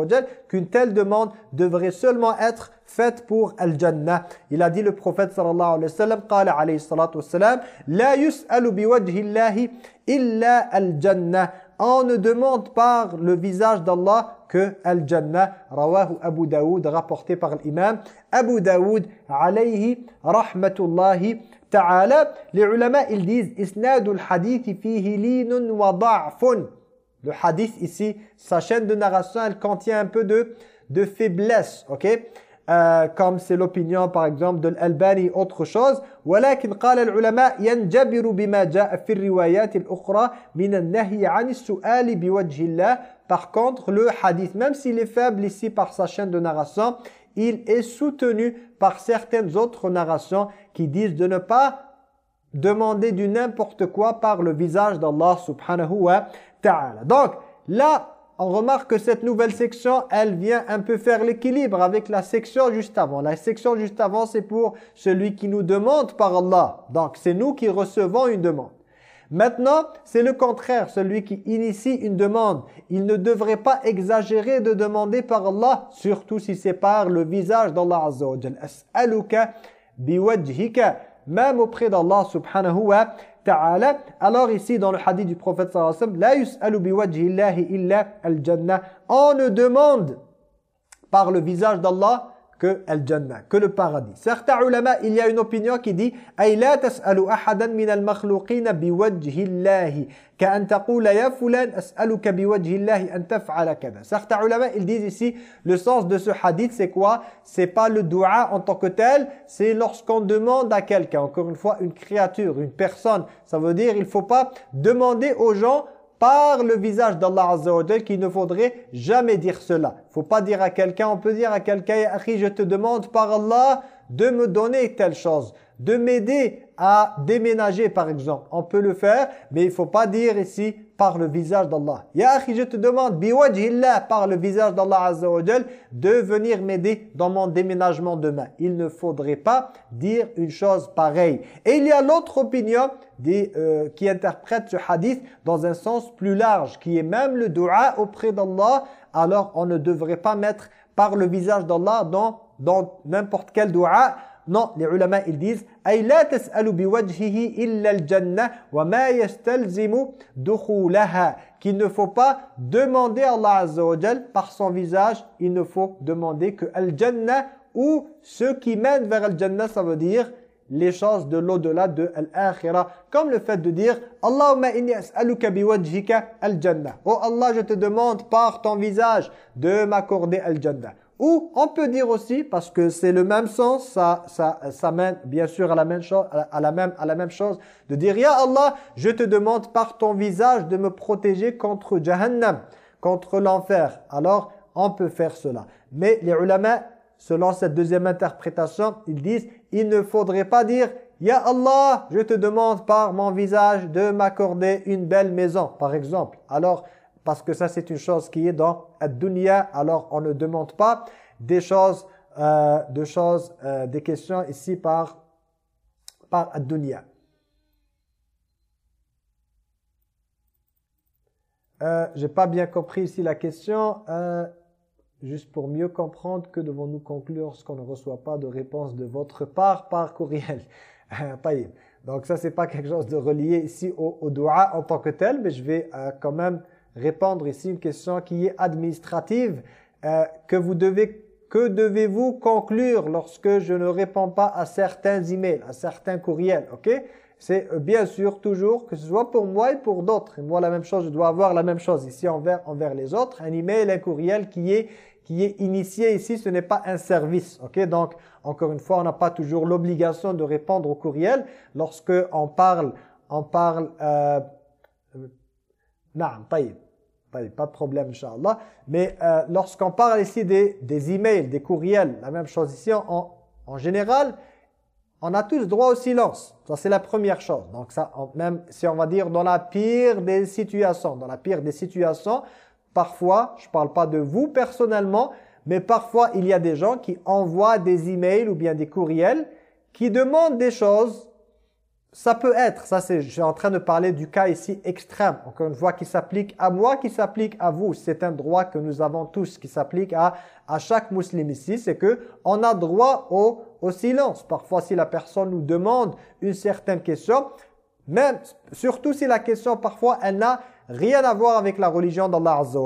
qu'une telle demande devrait seulement être faite pour Al-Jannah. Il a dit le prophète sallallahu alayhi wa sallam, qala alayhi salatu wa salam, la yus'alu biwajhillahi illa Al-Jannah on ne demande par le visage d'Allah que Al-Jannah, rawahu Abu Daoud, rapporté par l'imam Abu Daoud, alayhi rahmatullahi ta'ala. Les ulama, ils disent, isnadul hadith fihi linun wa da'fun. Le hadith ici, sa chaîne de narration, elle contient un peu de, de faiblesse, ok? euh, comme c'est l'opinion par exemple de l'Albani autre chose ولكن قال العلماء ينجبر بما جاء في الروايات الأخرى من النهي عن السؤال بوجه الله par contre le hadith même s'il est faible ici par sa chaîne de narration il est soutenu par certaines autres narrations qui disent de ne pas demander du n'importe quoi par le visage d'Allah subhanahu wa ta'ala donc là on remarque que cette nouvelle section, elle vient un peu faire l'équilibre avec la section juste avant. La section juste avant, c'est pour celui qui nous demande par Allah. Donc, c'est nous qui recevons une demande. Maintenant, c'est le contraire, celui qui initie une demande. Il ne devrait pas exagérer de demander par Allah, surtout si c'est par le visage d'Allah Azza même auprès d'Allah subhanahu wa ta'ala. Alors ici, dans le hadith du prophète sallallahu alayhi wa sallam, La illa al-jannah. On ne demande par le visage d'Allah que al-jannah, que le paradis. Certains ulama, il y a une opinion qui dit ay la tas'alu ahadan min al-makhluqin biwajhi Allah ka'an taqula ya fulan as'aluka biwajhi Allah an taf'ala kada. Certains ulama, ils disent ici le sens de ce hadith c'est quoi? C'est pas le dua en tant que tel, c'est lorsqu'on demande à quelqu'un, encore une fois une créature, une personne, ça veut dire il faut pas demander aux gens par le visage d'Allah Azza qu'il ne faudrait jamais dire cela. Faut pas dire à quelqu'un, on peut dire à quelqu'un, je te demande par Allah de me donner telle chose, de m'aider à déménager par exemple. On peut le faire, mais il faut pas dire ici par le visage d'Allah. Ya je te demande, biwajhillah, par le visage d'Allah Azza de venir m'aider dans mon déménagement demain. Il ne faudrait pas dire une chose pareille. Et il y a l'autre opinion des, euh, qui interprète ce hadith dans un sens plus large, qui est même le dua auprès d'Allah, alors on ne devrait pas mettre par le visage d'Allah dans, dans n'importe quel dua, non, les ulama ils disent la tas'alu biwajhihi illa al-jannah wa ma yastalzimu dukhulaha qu'il ne faut pas demander à Allah Azza wa par son visage, il ne faut demander que al-jannah ou ce qui mène vers al-jannah ça veut dire les choses de l'au-delà de l'akhirah comme le fait de dire Allahumma inni as'aluka biwajhika al-jannah oh Allah je te demande par ton visage de m'accorder al-jannah ou on peut dire aussi, parce que c'est le même sens, ça, ça, ça mène bien sûr à la, même chose, à, la même, à la même chose, de dire « Ya Allah, je te demande par ton visage de me protéger contre Jahannam, contre l'enfer. » Alors, on peut faire cela. Mais les ulama, selon cette deuxième interprétation, ils disent « Il ne faudrait pas dire « Ya Allah, je te demande par mon visage de m'accorder une belle maison. » Par exemple. Alors, parce que ça c'est une chose qui est dans ad-dunya, alors on ne demande pas des choses, euh, de choses euh, des questions ici par, par ad-dunya. Euh, J'ai pas bien compris ici la question. Euh, juste pour mieux comprendre, que devons-nous conclure lorsqu'on ne reçoit pas de réponse de votre part par courriel? Donc ça, c'est pas quelque chose de relié ici au, au en tant que tel, mais je vais quand même répondre ici une question qui est administrative. Euh, que vous devez que devez-vous conclure lorsque je ne réponds pas à certains emails, à certains courriels, ok? C'est euh, bien sûr toujours que ce soit pour moi et pour d'autres. Moi, la même chose, je dois avoir la même chose ici envers, envers les autres. Un email, un courriel qui est, qui est initié ici, ce n'est pas un service, ok? Donc, encore une fois, on n'a pas toujours l'obligation de répondre au courriel. Lorsque on parle, on parle... Euh, non, pas pas de problème, Inch'Allah. Mais euh, lorsqu'on parle ici des, des emails, des courriels, la même chose ici, en, en général, on a tous droit au silence. Ça, c'est la première chose. Donc, ça, même si on va dire dans la pire des situations, dans la pire des situations, parfois, je ne parle pas de vous personnellement, mais parfois, il y a des gens qui envoient des emails ou bien des courriels qui demandent des choses ça peut être, ça c'est, je suis en train de parler du cas ici extrême, encore une fois, qui s'applique à moi, qui s'applique à vous. C'est un droit que nous avons tous, qui s'applique à, à chaque musulman ici, c'est que on a droit au, au silence. Parfois, si la personne nous demande une certaine question, même, surtout si la question, parfois, elle n'a rien à voir avec la religion d'Allah Azza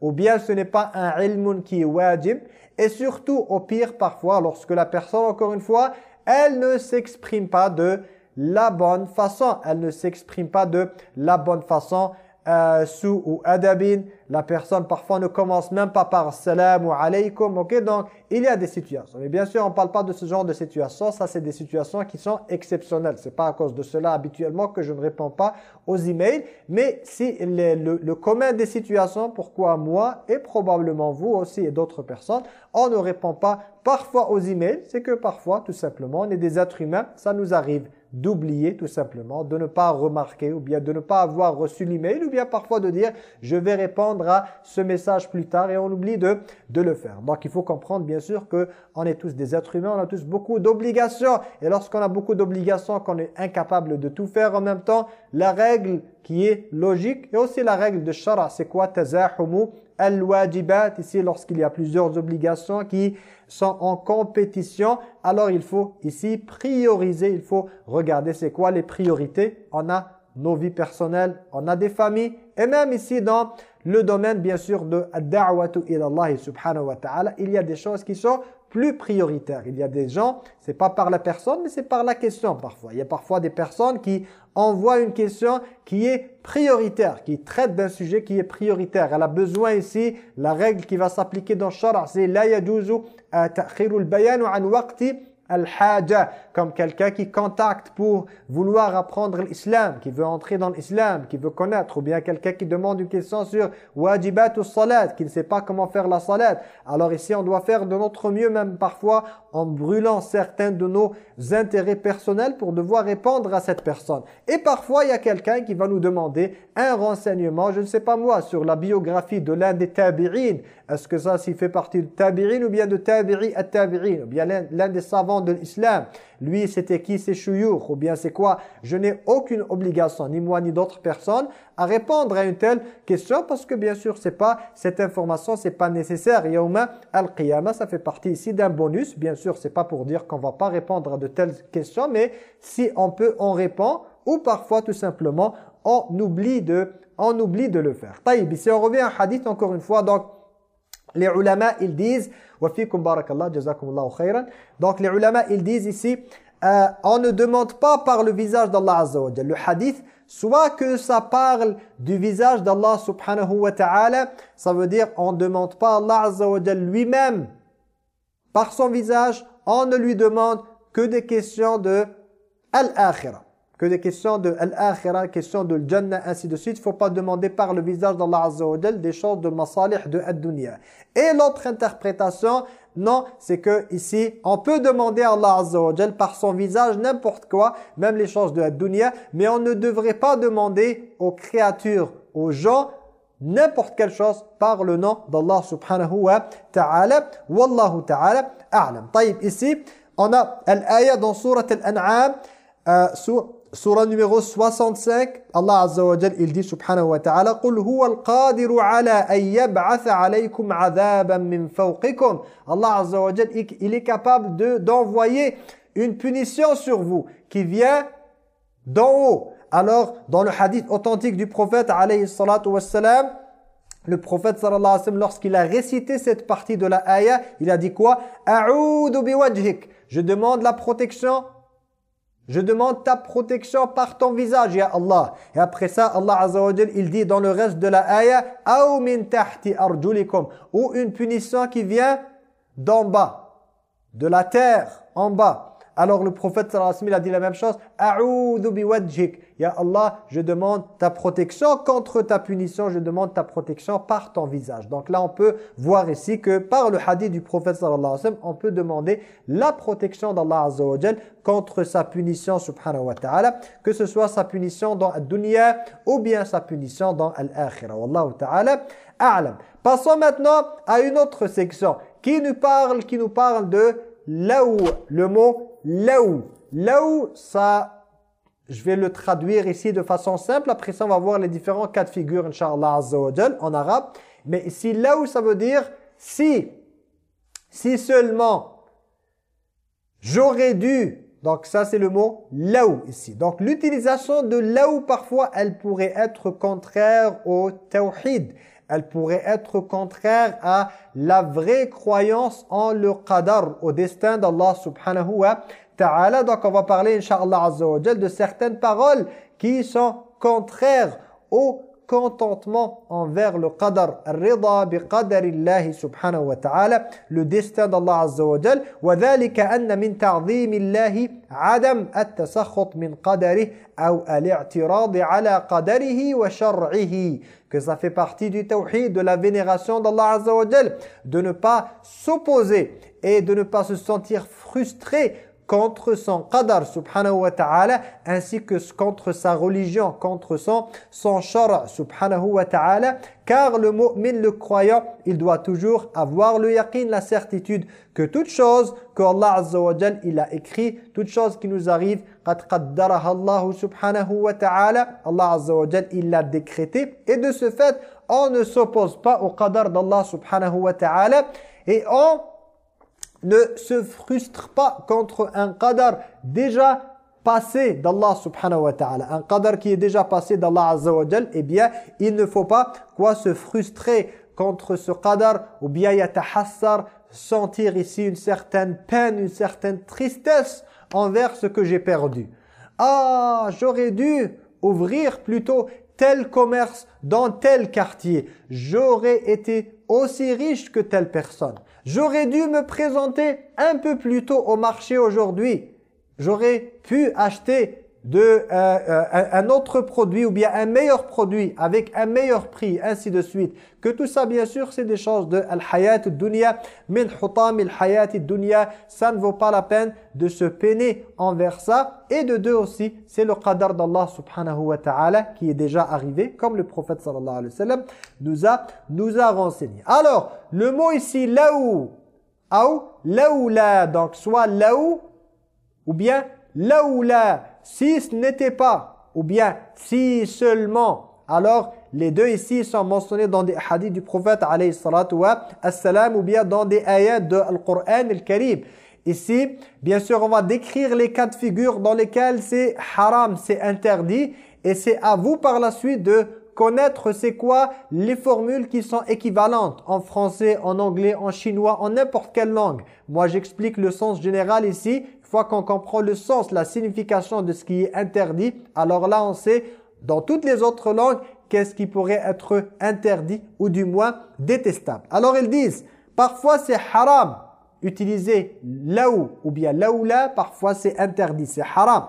ou bien ce n'est pas un ilmun qui est wajib, et surtout, au pire, parfois, lorsque la personne, encore une fois, elle ne s'exprime pas de la bonne façon. Elle ne s'exprime pas de la bonne façon. Euh, sous ou adabin, la personne parfois ne commence même pas par salam ou alaykum, ok? Donc, il y a des situations. Mais bien sûr, on ne parle pas de ce genre de situation. Ça, c'est des situations qui sont exceptionnelles. C'est pas à cause de cela habituellement que je ne réponds pas aux emails. Mais si le, le commun des situations, pourquoi moi et probablement vous aussi et d'autres personnes, on ne répond pas parfois aux emails, c'est que parfois, tout simplement, on est des êtres humains, ça nous arrive d'oublier tout simplement, de ne pas remarquer ou bien de ne pas avoir reçu l'email ou bien parfois de dire je vais répondre à ce message plus tard et on oublie de, de le faire. Donc il faut comprendre bien sûr que on est tous des êtres humains, on a tous beaucoup d'obligations. Et lorsqu'on a beaucoup d'obligations, qu'on est incapable de tout faire en même temps, la règle qui est logique et aussi la règle de shara, c'est quoi? Tazahumu al-wajibat. Ici lorsqu'il y a plusieurs obligations qui sont en compétition, alors il faut ici prioriser, il faut regarder c'est quoi les priorités. On a nos vies personnelles, on a des familles, et même ici dans le domaine bien sûr de da'watu ila subhanahu wa ta'ala, il y a des choses qui sont plus prioritaires. Il y a des gens, c'est pas par la personne, mais c'est par la question parfois. Il y a parfois des personnes qui envoient une question qui est prioritaire, qui traite d'un sujet qui est prioritaire. Elle a besoin ici, la règle qui va s'appliquer dans Shara, c'est « La yajuzu تأخير البيان عن وقت الحاجة. Comme quelqu'un qui contacte pour vouloir apprendre l'islam, qui veut entrer dans l'islam, qui veut connaître, ou bien quelqu'un qui demande une question sur wajibat ou salat, qui ne sait pas comment faire la salat. Alors ici, on doit faire de notre mieux, même parfois en brûlant certains de nos intérêts personnels pour devoir répondre à cette personne. Et parfois, il y a quelqu'un qui va nous demander un renseignement, je ne sais pas moi, sur la biographie de l'un des tabi'in. Est-ce que ça, s'il fait partie de tabi'in ou bien de tabi'i at-tabi'in, ou bien l'un des savants de l'islam? Lui c'était qui c'est chouyour ou bien c'est quoi? Je n'ai aucune obligation, ni moi ni d'autres personnes, à répondre à une telle question parce que bien sûr c'est pas cette information c'est pas nécessaire. Yawma al-qiyamah ça fait partie ici d'un bonus. Bien sûr c'est pas pour dire qu'on va pas répondre à de telles questions mais si on peut on répond ou parfois tout simplement on oublie de on oublie de le faire. Taïb, si on revient à un hadith encore une fois donc les ulama ils disent donc les ulama, ils disent ici, euh, on ne demande pas par le visage d'Allah Azza wa Le hadith, soit que ça parle du visage d'Allah subhanahu wa ta'ala, ça veut dire on ne demande pas Allah Azza wa lui-même. Par son visage, on ne lui demande que des questions de al-akhirah que des questions de l'akhirah, questions de jannah, ainsi de suite. Il ne faut pas demander par le visage d'Allah Azza des choses de masalih, de ad-dunya. Et l'autre interprétation, non, c'est que ici, on peut demander à Allah Azza par son visage n'importe quoi, même les choses de ad-dunya, mais on ne devrait pas demander aux créatures, aux gens, n'importe quelle chose par le nom d'Allah subhanahu wa ta'ala. Wallahu ta'ala a'lam. Taïb, ici, on a l'ayah dans surat al-an'am, euh, sur Surah numéro 65, Allah Azza wa Jal, il dit subhanahu wa ta'ala « Qul huwa al-qadiru ala an yab'atha alaykum adhaban min fawqikum » Allah Azza wa Jal, il est capable d'envoyer une punition sur vous qui vient d'en haut. Alors, dans le hadith authentique du prophète alayhi salatu wassalam, le prophète sallallahu alayhi wa sallam, lorsqu'il a récité cette partie de la ayah, il a dit quoi ?« A'udhu biwajhik » Je demande la protection je demande ta protection par ton visage, ya Allah. Et après ça, Allah Azza wa il dit dans le reste de la ayah, « min tahti arjulikum » ou une punition qui vient d'en bas, de la terre, en bas. Alors le prophète sallallahu alayhi wa sallam a dit la même chose. A'udhu. Ya Allah, je demande ta protection contre ta punition. Je demande ta protection par ton visage. Donc là, on peut voir ici que par le hadith du prophète sallallahu alayhi wa sallam, on peut demander la protection d'Allah azza wa contre sa punition subhanahu wa ta'ala. Que ce soit sa punition dans la dunya ou bien sa punition dans l'akhirah. Wallahu ta'ala a'lam. Passons maintenant à une autre section qui nous parle, qui nous parle de où le mot Laou. Laou, ça, je vais le traduire ici de façon simple. Après ça, on va voir les différents cas de figure, Inch'Allah en arabe. Mais ici, laou, ça veut dire si. Si seulement j'aurais dû. Donc ça, c'est le mot laou ici. Donc l'utilisation de laou, parfois, elle pourrait être contraire au tawhid elle pourrait être contraire à la vraie croyance en le qadar, au destin d'Allah subhanahu wa ta'ala. Donc on va parler, inshallah azza wa de certaines paroles qui sont contraires au contentement envers le qadar. Rida bi qadarillahi subhanahu wa ta'ala le destin d'Allah azza wa jal. Wa dhalika anna min ta'zimillahi adam at-tasakhut min qadarihi ou al-i'tirad ala qadarihi wa shar'ihi. Que ça fait partie du tawhid de la vénération d'Allah azza wa jal de ne pas s'opposer et de ne pas se sentir frustré contre son qadar subhanahu wa ta'ala ainsi que contre sa religion, contre son, son shara subhanahu wa ta'ala. Car le mu'min, le croyant, il doit toujours avoir le yaqin, la certitude que toute chose que Allah azza wa il a écrit, toute chose qui nous arrive, qad qaddaraha Allah subhanahu wa ta'ala, Allah azza wa il l'a décrété. Et de ce fait, on ne s'oppose pas au qadar d'Allah subhanahu wa ta'ala et on ne se frustre pas contre un qadar déjà passé d'Allah subhanahu wa ta'ala. Un qadar qui est déjà passé d'Allah azza wa jal, eh bien, il ne faut pas quoi se frustrer contre ce qadar ou bien yatahassar, sentir ici une certaine peine, une certaine tristesse envers ce que j'ai perdu. Ah, j'aurais dû ouvrir plutôt tel commerce dans tel quartier. J'aurais été aussi riche que telle personne. J'aurais dû me présenter un peu plus tôt au marché aujourd'hui. J'aurais pu acheter de, euh, euh, un autre produit ou bien un meilleur produit avec un meilleur prix, ainsi de suite. Que tout ça, bien sûr, c'est des choses de al-hayat dunya min hutam al-hayat dunya Ça ne vaut pas la peine de se peiner envers ça. Et de deux aussi, c'est le qadar d'Allah subhanahu wa ta'ala qui est déjà arrivé, comme le prophète sallallahu alayhi wa sallam nous a, nous a renseigné. Alors, le mot ici, laou, ou, laoula, donc soit laou, ou bien laoula, si ce n'était pas, ou bien si seulement, alors les deux ici sont mentionnés dans des hadiths du prophète alayhi salatu wa assalam, ou bien dans des ayats de Al-Qur'an Al-Karim. Ici, bien sûr, on va décrire les cas de figure dans lesquels c'est haram, c'est interdit, et c'est à vous par la suite de connaître c'est quoi les formules qui sont équivalentes en français, en anglais, en chinois, en n'importe quelle langue. Moi, j'explique le sens général ici fois qu'on comprend le sens, la signification de ce qui est interdit, alors là on sait dans toutes les autres langues qu'est-ce qui pourrait être interdit ou du moins détestable. Alors ils disent, parfois c'est haram, utiliser laou ou bien laoula, parfois c'est interdit, c'est haram.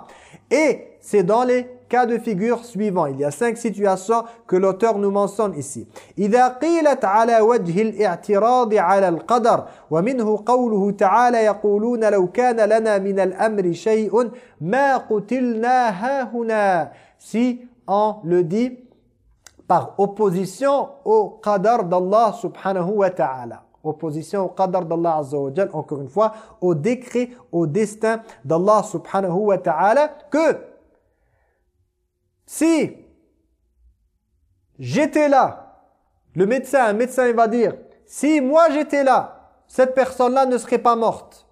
Et c'est dans les cas de figure suivants. Il y a cinq situations que l'auteur nous mentionne ici. إذا قيلت على وجه الاعتراض على القدر ومنه قوله تعالى يقولون لو كان لنا من الأمر شيء ما قتلنا هاهنا Si on le dit par opposition au qadar d'Allah subhanahu wa ta'ala. Opposition au qadar d'Allah azza wa jal, encore une fois, au décret, au destin d'Allah subhanahu wa ta'ala, que si j'étais là, le médecin, un médecin il va dire, si moi j'étais là, cette personne-là ne serait pas morte.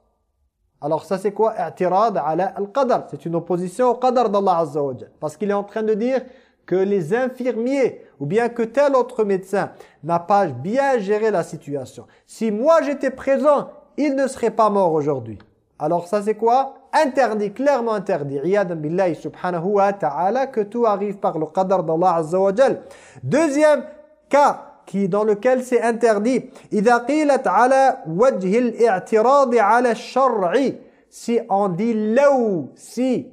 Alors ça c'est quoi? C'est une opposition au qadar d'Allah Azza wa Parce qu'il est en train de dire que les infirmiers ou bien que tel autre médecin n'a pas bien géré la situation. Si moi j'étais présent, il ne serait pas mort aujourd'hui. Alors ça c'est quoi? Interdit, clairement interdit. Iyadan billahi subhanahu wa ta'ala que tout arrive par le qadar d'Allah azza wa jal. Deuxième cas qui dans lequel c'est interdit. إذا قيلت على وجه الاعتراض على الشرع si on dit law si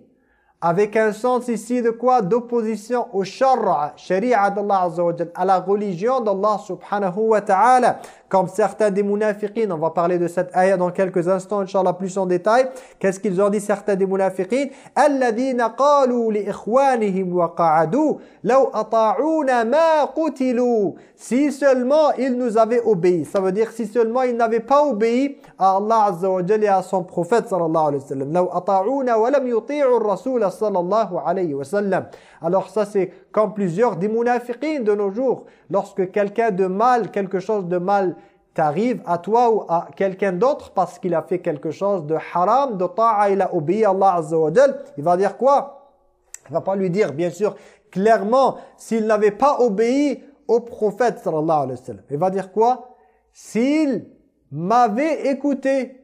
avec un sens ici de quoi D'opposition au shara, sharia d'Allah Azza wa à la religion d'Allah subhanahu wa ta'ala. Comme certains des munafiqin, on va parler de cette ayah dans quelques instants, Inch'Allah, plus en détail. Qu'est-ce qu'ils ont dit certains des munafiqin Alladhina qalu li ikhwanihim wa qa'adu, law ata'una ma qutilu. Si seulement ils nous avaient obéi. Ça veut dire si seulement ils n'avaient pas obéi à Allah Azza wa et à son prophète sallallahu alayhi wa sallam. Law ata'una wa lam yuti'u sallallahu alayhi wa sallam. Alors ça c'est comme plusieurs des munafiqin de nos jours. Lorsque quelqu'un de mal, quelque chose de mal t'arrive à toi ou à quelqu'un d'autre parce qu'il a fait quelque chose de haram, de ta'a, il a obéi à Allah Azza wa il va dire quoi? Il va pas lui dire bien sûr clairement s'il n'avait pas obéi au prophète sallallahu alayhi wa sallam. Il va dire quoi? S'il m'avait écouté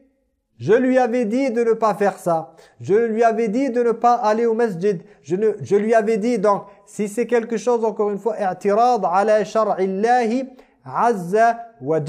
je lui avais dit de ne pas faire ça. Je lui avais dit de ne pas aller au masjid. Je, ne, je lui avais dit donc, si c'est quelque chose, encore une fois, i'tirad ala shar'illahi azza wa.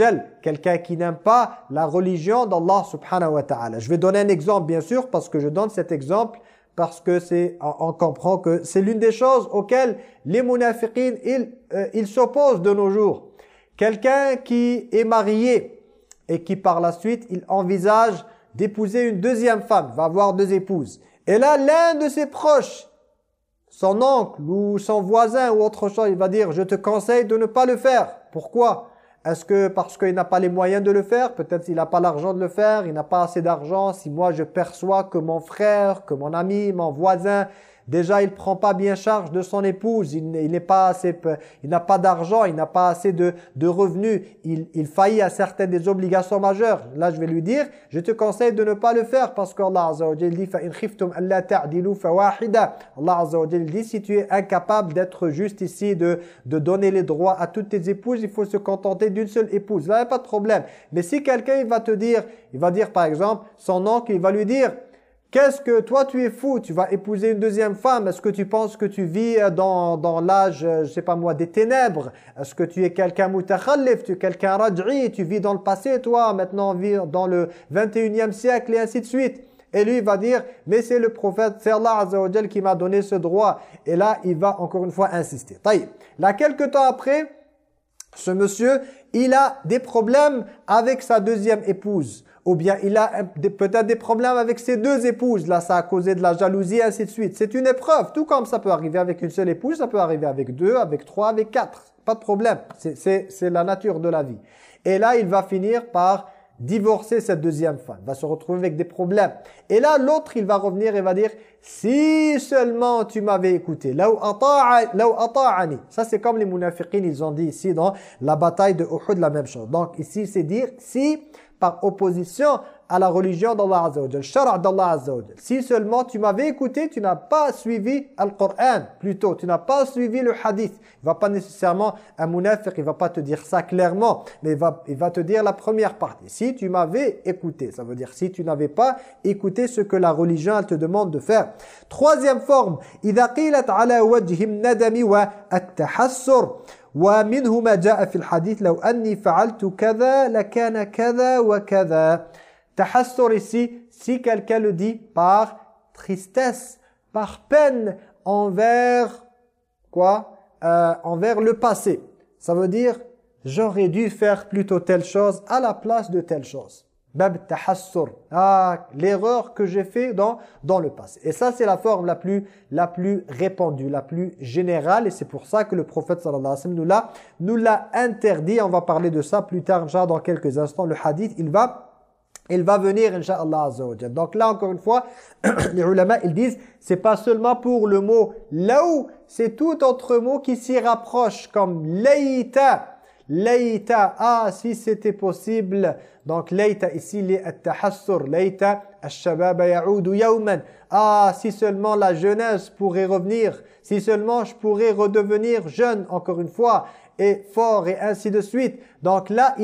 Quelqu'un qui n'aime pas la religion d'Allah subhanahu wa ta'ala. Je vais donner un exemple, bien sûr, parce que je donne cet exemple parce que c'est on, comprend que c'est l'une des choses auxquelles les munafiqin, ils euh, ils s'opposent de nos jours. Quelqu'un qui est marié et qui par la suite, il envisage d'épouser une deuxième femme, va avoir deux épouses. Et là, l'un de ses proches, son oncle ou son voisin ou autre chose, il va dire « je te conseille de ne pas le faire ». Pourquoi? Est-ce que parce qu'il n'a pas les moyens de le faire? Peut-être qu'il n'a pas l'argent de le faire, il n'a pas assez d'argent. Si moi je perçois que mon frère, que mon ami, mon voisin Déjà, il prend pas bien charge de son épouse, il n'est pas assez, il n'a pas d'argent, il n'a pas assez de, de revenus, il, il, faillit à certaines des obligations majeures. Là, je vais lui dire, je te conseille de ne pas le faire parce qu'Allah Azza wa dit Allah Azza wa dit si tu es incapable d'être juste ici, de, de donner les droits à toutes tes épouses, il faut se contenter d'une seule épouse. Là, il n'y a pas de problème. Mais si quelqu'un il va te dire, il va dire par exemple, son oncle, il va lui dire Qu'est-ce que toi tu es fou, tu vas épouser une deuxième femme, est-ce que tu penses que tu vis euh, dans, dans l'âge, euh, je sais pas moi, des ténèbres? Est-ce que tu es quelqu'un mutakhallif, tu es quelqu'un raj'i, tu vis dans le passé toi, maintenant vis dans le 21e siècle et ainsi de suite. Et lui va dire, mais c'est le prophète, c'est Allah qui m'a donné ce droit. Et là, il va encore une fois insister. Là, quelques temps après, ce monsieur, il a des problèmes avec sa deuxième épouse ou bien il a peut-être des problèmes avec ses deux épouses. Là, ça a causé de la jalousie, ainsi de suite. C'est une épreuve. Tout comme ça peut arriver avec une seule épouse, ça peut arriver avec deux, avec trois, avec quatre. Pas de problème. C'est la nature de la vie. Et là, il va finir par divorcer cette deuxième femme. Va se retrouver avec des problèmes. Et là, l'autre, il va revenir et va dire « Si seulement tu m'avais écouté. » Ça, c'est comme les munafiqines, ils ont dit ici dans la bataille de Uhud, la même chose. Donc ici, c'est dire « Si par opposition à la religion d'Allah Azza wa d'Allah Azza Si seulement tu m'avais écouté, tu n'as pas suivi le Coran, plutôt, tu n'as pas suivi le hadith. Il va pas nécessairement, un munafiq, il va pas te dire ça clairement, mais il va, il va te dire la première partie. Si tu m'avais écouté, ça veut dire si tu n'avais pas écouté ce que la religion elle te demande de faire. Troisième forme, إذا قيلت على وجه الندم والتحسر ومنه ما جاء في الحديث لو أني فعلت كذا لكان كذا وكذا Tahassur ici, si quelqu'un le dit par tristesse, par peine envers quoi euh, Envers le passé. Ça veut dire, j'aurais dû faire plutôt telle chose à la place de telle chose. Bab tahassur. Ah, l'erreur que j'ai fait dans, dans le passé. Et ça, c'est la forme la plus, la plus répandue, la plus générale. Et c'est pour ça que le prophète sallallahu alayhi wa sallam nous l'a interdit. On va parler de ça plus tard, dans quelques instants. Le hadith, il va il va venir, Inch'Allah Azza Donc là, encore une fois, les ulama, ils disent, c'est pas seulement pour le mot « laou », c'est tout autre mot qui s'y rapproche, comme « layta ». Layta, ah, si c'était possible. Donc, layta, ici, les tahassur. Layta, al-shababa ya'udu yawman. Ah, si seulement la jeunesse pourrait revenir. Si seulement je pourrais redevenir jeune, encore une fois et fort et ainsi de suite. Donc là,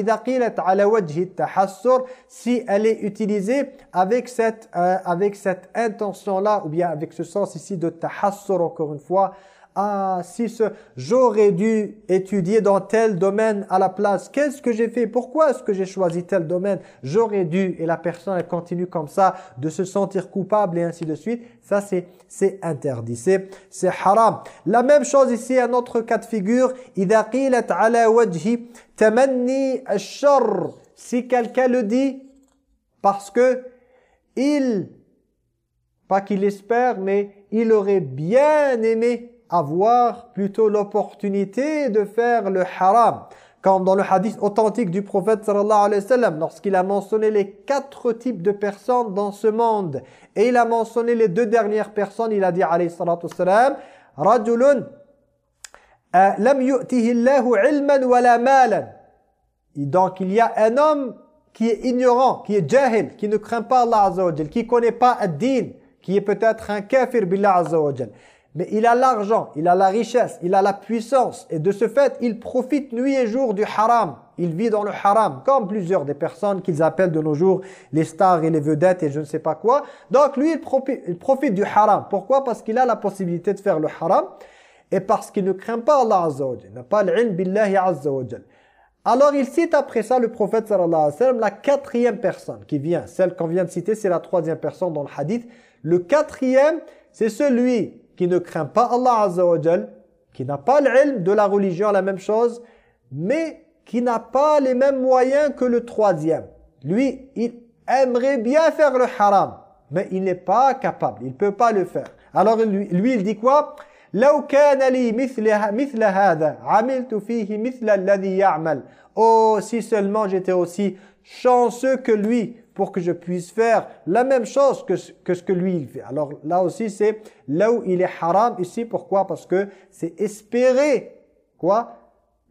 si elle est utilisée avec cette, euh, avec cette intention-là, ou bien avec ce sens ici de tahassur, encore une fois, ah, si ce, j'aurais dû étudier dans tel domaine à la place. Qu'est-ce que j'ai fait? Pourquoi est-ce que j'ai choisi tel domaine? J'aurais dû. Et la personne, continue comme ça, de se sentir coupable et ainsi de suite. Ça, c'est c'est interdit. C'est haram. La même chose ici, un autre cas de figure. Si quelqu'un le dit parce que il, pas qu'il espère, mais il aurait bien aimé avoir plutôt l'opportunité de faire le haram. Comme dans le hadith authentique du prophète sallallahu alayhi wa sallam, lorsqu'il a mentionné les quatre types de personnes dans ce monde. Et il a mentionné les deux dernières personnes, il a dit alayhi salatu sallam, « Rajulun euh, lam yu'tihi Allahu ilman wala malan » Donc il y a un homme qui est ignorant, qui est jahil, qui ne craint pas Allah Azza wa qui ne connaît pas ad-din, qui est peut-être un kafir billah Azza wa mais il a l'argent, il a la richesse, il a la puissance. Et de ce fait, il profite nuit et jour du haram. Il vit dans le haram, comme plusieurs des personnes qu'ils appellent de nos jours les stars et les vedettes et je ne sais pas quoi. Donc lui, il profite, du haram. Pourquoi? Parce qu'il a la possibilité de faire le haram et parce qu'il ne craint pas Allah Azza Il n'a pas l'ilm billahi Azza wa Alors il cite après ça le prophète sallallahu alayhi wa sallam, la quatrième personne qui vient. Celle qu'on vient de citer, c'est la troisième personne dans le hadith. Le quatrième, c'est celui qui ne craint pas Allah Azza qui n'a pas l'ilm de la religion, la même chose, mais qui n'a pas les mêmes moyens que le troisième. Lui, il aimerait bien faire le haram, mais il n'est pas capable, il ne peut pas le faire. Alors lui, lui il dit quoi? Oh, si seulement j'étais aussi chanceux que lui pour que je puisse faire la même chose que, que ce que lui il fait. Alors là aussi c'est là où il est haram ici. Pourquoi? Parce que c'est espérer quoi?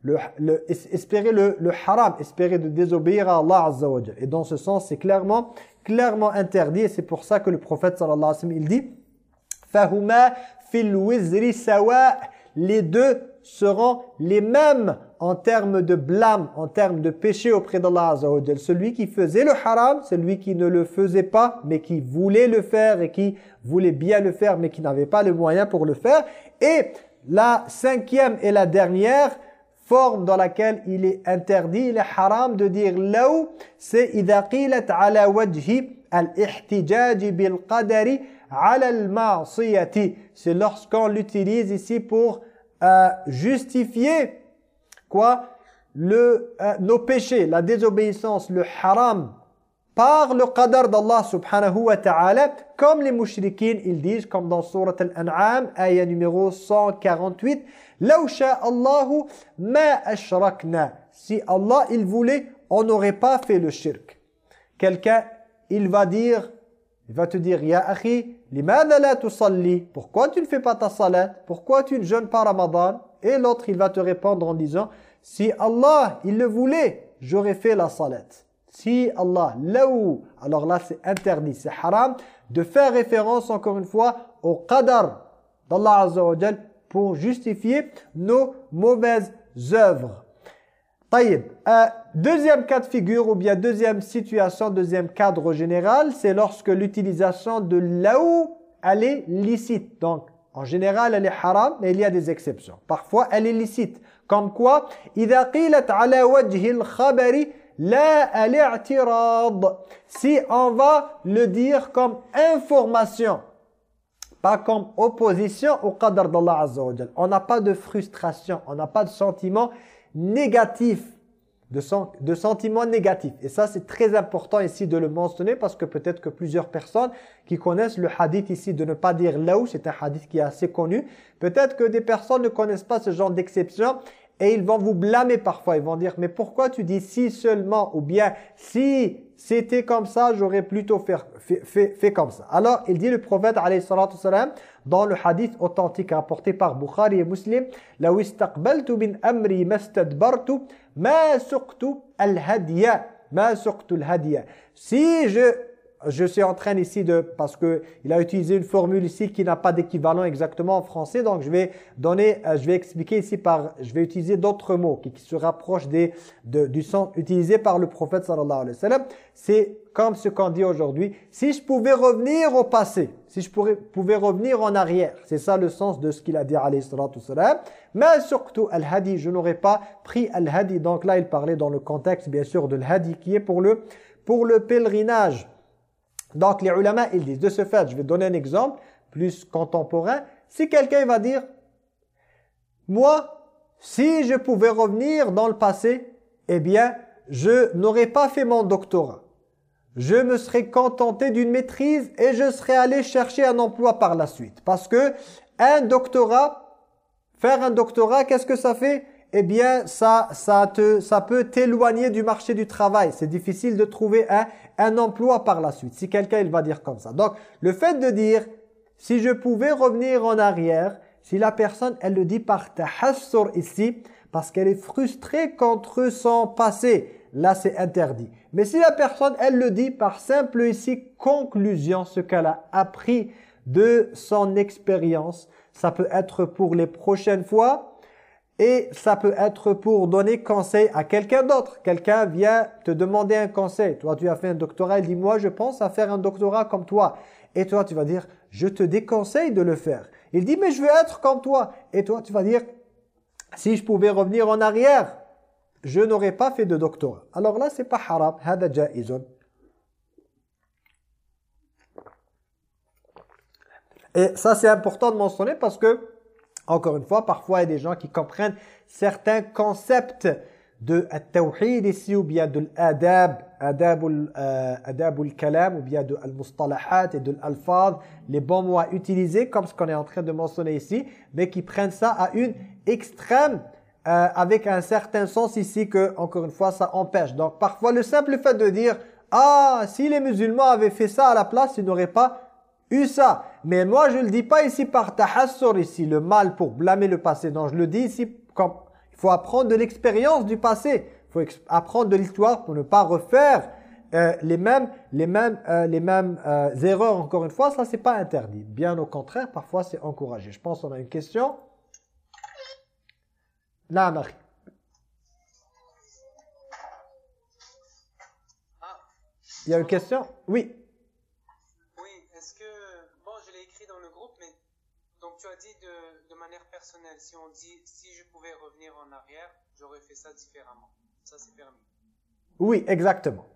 Le, le, espérer le, le, haram, espérer de désobéir à Allah Azza wa Et dans ce sens, c'est clairement, clairement interdit. Et c'est pour ça que le prophète sallallahu alayhi wa sallam, il dit « Fahuma fil wizri sawa » Les deux seront les mêmes en termes de blâme, en termes de péché auprès d'Allah Azza Celui qui faisait le haram, celui qui ne le faisait pas, mais qui voulait le faire et qui voulait bien le faire, mais qui n'avait pas le moyen pour le faire. Et la cinquième et la dernière forme dans laquelle il est interdit, il est haram de dire « law », c'est « idha qilat ala wajhi al-ihtijaji bil qadari ala al-ma'siyati ». C'est lorsqu'on l'utilise ici pour euh, justifier Quoi? Le, euh, Nos péchés, la désobéissance, le haram, par le qadar d'Allah subhanahu wa ta'ala, comme les mouchriquins, ils disent, comme dans Surat Al-An'am, ayat numéro 148, « Law Allahu ma ashrakna » Si Allah, il voulait, on n'aurait pas fait le shirk. Quelqu'un, il va dire, il va te dire, « Ya akhi, limada la tusalli » Pourquoi tu ne fais pas ta salat? Pourquoi tu ne jeûnes pas Ramadan? Et l'autre il va te répondre en disant si Allah il le voulait j'aurais fait la salat si Allah là où alors là c'est interdit c'est haram de faire référence encore une fois au qadar d'Allah Azza wa pour justifier nos mauvaises œuvres. Taïb. Euh, deuxième cas de figure ou bien deuxième situation, deuxième cadre général, c'est lorsque l'utilisation de l'aou, elle est licite. Donc, en général, elle est haram, mais il y a des exceptions. Parfois, elle est licite. Comme quoi, إذا قيلت على وجه الخبر لا الاعتراض. Si on va le dire comme information, pas comme opposition au qadr d'Allah Azza wa On n'a pas de frustration, on n'a pas de sentiment négatif, de, de sentiments négatifs. Et ça, c'est très important ici de le mentionner parce que peut-être que plusieurs personnes qui connaissent le hadith ici de ne pas dire là où c'est un hadith qui est assez connu. Peut-être que des personnes ne connaissent pas ce genre d'exception et ils vont vous blâmer parfois. Ils vont dire, mais pourquoi tu dis si seulement ou bien si c'était comme ça, j'aurais plutôt fait, fait, fait, comme ça. Alors, il dit le prophète, alayhi salatu salam, dans le hadith authentique rapporté par Bukhari et Muslim, « La bin amri mastadbartu » مَا سُقْتُ الْهَدْيَ؟ مَا سُقْتُ الْهَدْيَ؟ Si je je suis en train ici de, parce que il a utilisé une formule ici qui n'a pas d'équivalent exactement en français, donc je vais donner, euh, je vais expliquer ici par, je vais utiliser d'autres mots qui, se rapprochent des, du sens utilisé par le prophète sallallahu alayhi wa sallam. C'est comme ce qu'on dit aujourd'hui, si je pouvais revenir au passé, si je pourrais, pouvais revenir en arrière, c'est ça le sens de ce qu'il a dit alayhi salatu sallam, mais surtout al-hadi, je n'aurais pas pris al-hadi, donc là il parlait dans le contexte bien sûr de l'hadi qui est pour le, pour le pèlerinage. Donc les ulama, ils disent, de ce fait, je vais donner un exemple plus contemporain. Si quelqu'un va dire, moi, si je pouvais revenir dans le passé, eh bien, je n'aurais pas fait mon doctorat. Je me serais contenté d'une maîtrise et je serais allé chercher un emploi par la suite. Parce que un doctorat, faire un doctorat, qu'est-ce que ça fait? Eh bien, ça, ça, te, ça peut t'éloigner du marché du travail. C'est difficile de trouver un, un emploi par la suite. Si quelqu'un, il va dire comme ça. Donc, le fait de dire, si je pouvais revenir en arrière, si la personne, elle le dit par tahassur ici, parce qu'elle est frustrée contre son passé, là c'est interdit. Mais si la personne, elle le dit par simple ici conclusion, ce qu'elle a appris de son expérience, ça peut être pour les prochaines fois, et ça peut être pour donner conseil à quelqu'un d'autre. Quelqu'un vient te demander un conseil. Toi, tu as fait un doctorat, il dit « Moi, je pense à faire un doctorat comme toi. » Et toi, tu vas dire « Je te déconseille de le faire. » Il dit « Mais je veux être comme toi. » Et toi, tu vas dire « Si je pouvais revenir en arrière, je n'aurais pas fait de doctorat. » Alors là, c'est pas haram. Hada. Et ça, c'est important de mentionner parce que encore une fois, parfois il y a des gens qui comprennent certains concepts de tawhid ici ou bien de l'adab adabul, euh, adabul kalam ou bien de al-mustalahat et de l'alfaz, les bons mots à utiliser comme ce qu'on est en train de mentionner ici, mais qui prennent ça à une extrême euh, avec un certain sens ici que, encore une fois, ça empêche. Donc parfois le simple fait de dire « Ah, si les musulmans avaient fait ça à la place, ils n'auraient pas eu ça. » Mais moi, je ne le dis pas ici par tahassur ici, le mal pour blâmer le passé. Non, je le dis ici comme il faut apprendre de l'expérience du passé. Il faut apprendre de l'histoire pour ne pas refaire euh, les mêmes, les mêmes, euh, les mêmes euh, erreurs. Encore une fois, ça, c'est pas interdit. Bien au contraire, parfois, c'est encouragé. Je pense qu'on a une question. Là, Marie. Il y a une question? Oui, est-ce que... Bon, je l'ai écrit dans le groupe, mais... Donc, tu as dit de, si on dit, si je pouvais revenir en arrière, j'aurais fait ça différemment. Ça, c'est permis. Oui, exactement.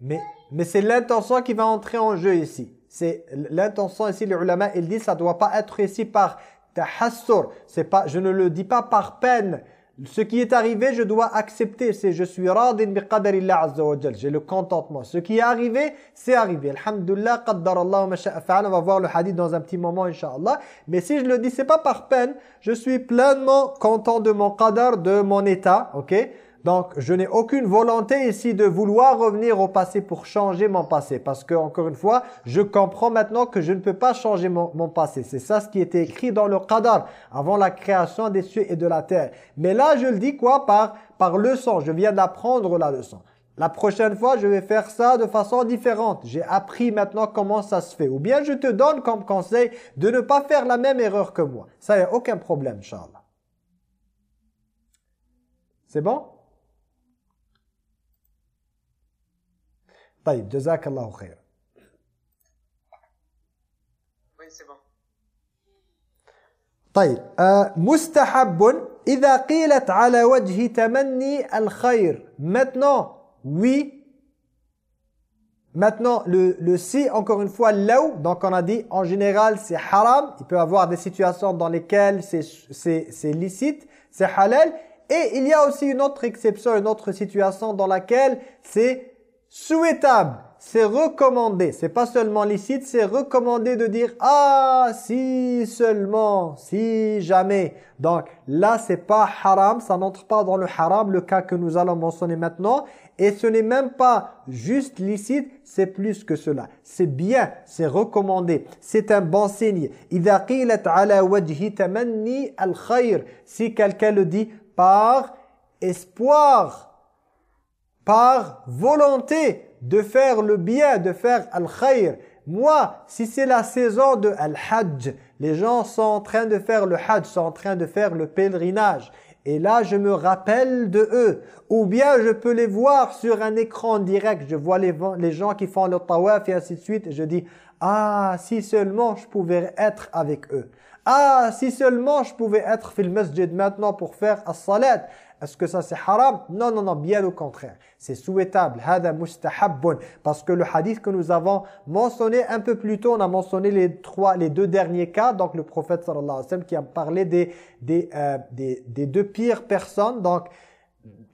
Mais, mais c'est l'intention qui va entrer en jeu ici. C'est l'intention ici, les ulama, ils disent, ça ne doit pas être ici par tahassur. C'est pas, je ne le dis pas par peine. Ce qui est arrivé, je dois accepter. C'est je suis radin bi qadarillah azza wa J'ai le contentement. Ce qui est arrivé, c'est arrivé. Alhamdulillah, qaddarallahu ma sha'a On va voir le hadith dans un petit moment, inshallah. Mais si je le dis, c'est pas par peine. Je suis pleinement content de mon qadar, de mon état. Ok? Donc, je n'ai aucune volonté ici de vouloir revenir au passé pour changer mon passé. Parce que, encore une fois, je comprends maintenant que je ne peux pas changer mon, passé. C'est ça ce qui était écrit dans le Qadar, avant la création des cieux et de la terre. Mais là, je le dis quoi? Par, par leçon. Je viens d'apprendre la leçon. La prochaine fois, je vais faire ça de façon différente. J'ai appris maintenant comment ça se fait. Ou bien je te donne comme conseil de ne pas faire la même erreur que moi. Ça, il n'y a aucun problème, Inch'Allah. C'est bon? طيب جزاك الله خير طيب آه مستحب إذا قيلت على وجه تمني الخير maintenant oui Maintenant, le, le si, encore une fois, là donc on a dit, en général, c'est haram. Il peut y avoir des situations dans lesquelles c'est licite, c'est halal. Et il y a aussi une autre exception, une autre situation dans laquelle c'est souhaitable, c'est recommandé. C'est pas seulement licite, c'est recommandé de dire « Ah, si seulement, si jamais ». Donc là, c'est pas haram, ça n'entre pas dans le haram, le cas que nous allons mentionner maintenant. Et ce n'est même pas juste licite, c'est plus que cela. C'est bien, c'est recommandé, c'est un bon signe. Si quelqu'un le dit par espoir, par volonté de faire le bien, de faire al-khayr. Moi, si c'est la saison de al-hajj, les gens sont en train de faire le hajj, sont en train de faire le pèlerinage. Et là, je me rappelle de eux. Ou bien, je peux les voir sur un écran direct. Je vois les, gens qui font le tawaf et ainsi de suite. Et je dis, ah, si seulement je pouvais être avec eux. Ah, si seulement je pouvais être fil masjid maintenant pour faire as-salat. Est-ce que ça c'est haram? Non, non, non, bien au contraire. C'est souhaitable. Parce que le hadith que nous avons mentionné un peu plus tôt, on a mentionné les trois, les deux derniers cas. Donc le prophète sallallahu alayhi wa sallam qui a parlé des, des, euh, des, des deux pires personnes. Donc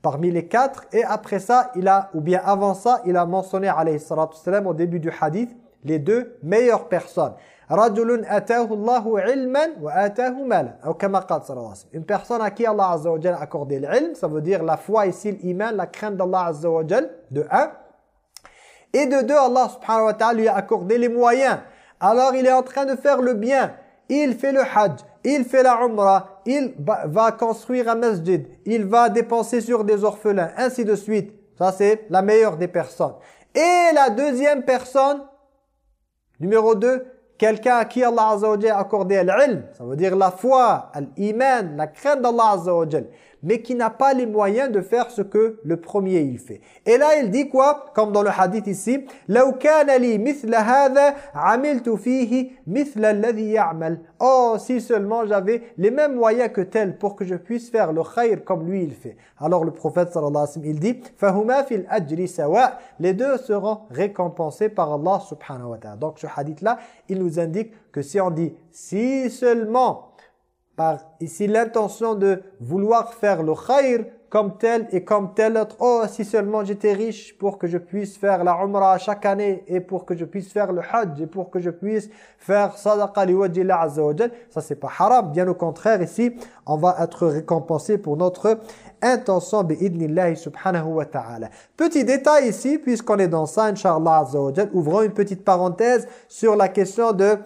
parmi les quatre. Et après ça, il a, ou bien avant ça, il a mentionné alayhi sallam au début du hadith, les deux meilleures personnes. Rajulun atahu ilman wa atahu Une personne à qui Allah a accordé l'ilm, ça veut dire la foi ici, l'iman, la crainte d'Allah de un. Et de deux, Allah subhanahu wa lui a accordé les moyens. Alors il est en train de faire le bien. Il fait le hajj, il fait la umrah, il va construire un masjid, il va dépenser sur des orphelins, ainsi de suite. Ça c'est la meilleure des personnes. Et la deuxième personne, numéro 2, quelqu'un à qui Allah Azza wa a accordé l'ilm, ça veut dire la foi, l'iman, la crainte d'Allah mais qui n'a pas les moyens de faire ce que le premier il fait. Et là il dit quoi Comme dans le hadith ici, لو كان لي مثل هذا عملت فيه مثل الذي يعمل. Oh, si seulement j'avais les mêmes moyens que tel pour que je puisse faire le khayr comme lui il fait. Alors le prophète sallallahu alayhi wa sallam il dit فهما في الأجر سواء. Les deux seront récompensés par Allah subhanahu wa ta'ala. Donc ce hadith là, il nous indique que si on dit si seulement par ici l'intention de vouloir faire le khayr comme tel et comme tel autre. Oh, si seulement j'étais riche pour que je puisse faire la Umrah chaque année et pour que je puisse faire le Hajj et pour que je puisse faire Sadaqa li wajhillah azza wa Ça, c'est pas haram. Bien au contraire, ici, on va être récompensé pour notre intention bi'idnillahi subhanahu wa ta'ala. Petit détail ici, puisqu'on est dans ça, Inch'Allah azza wa ouvrons une petite parenthèse sur la question de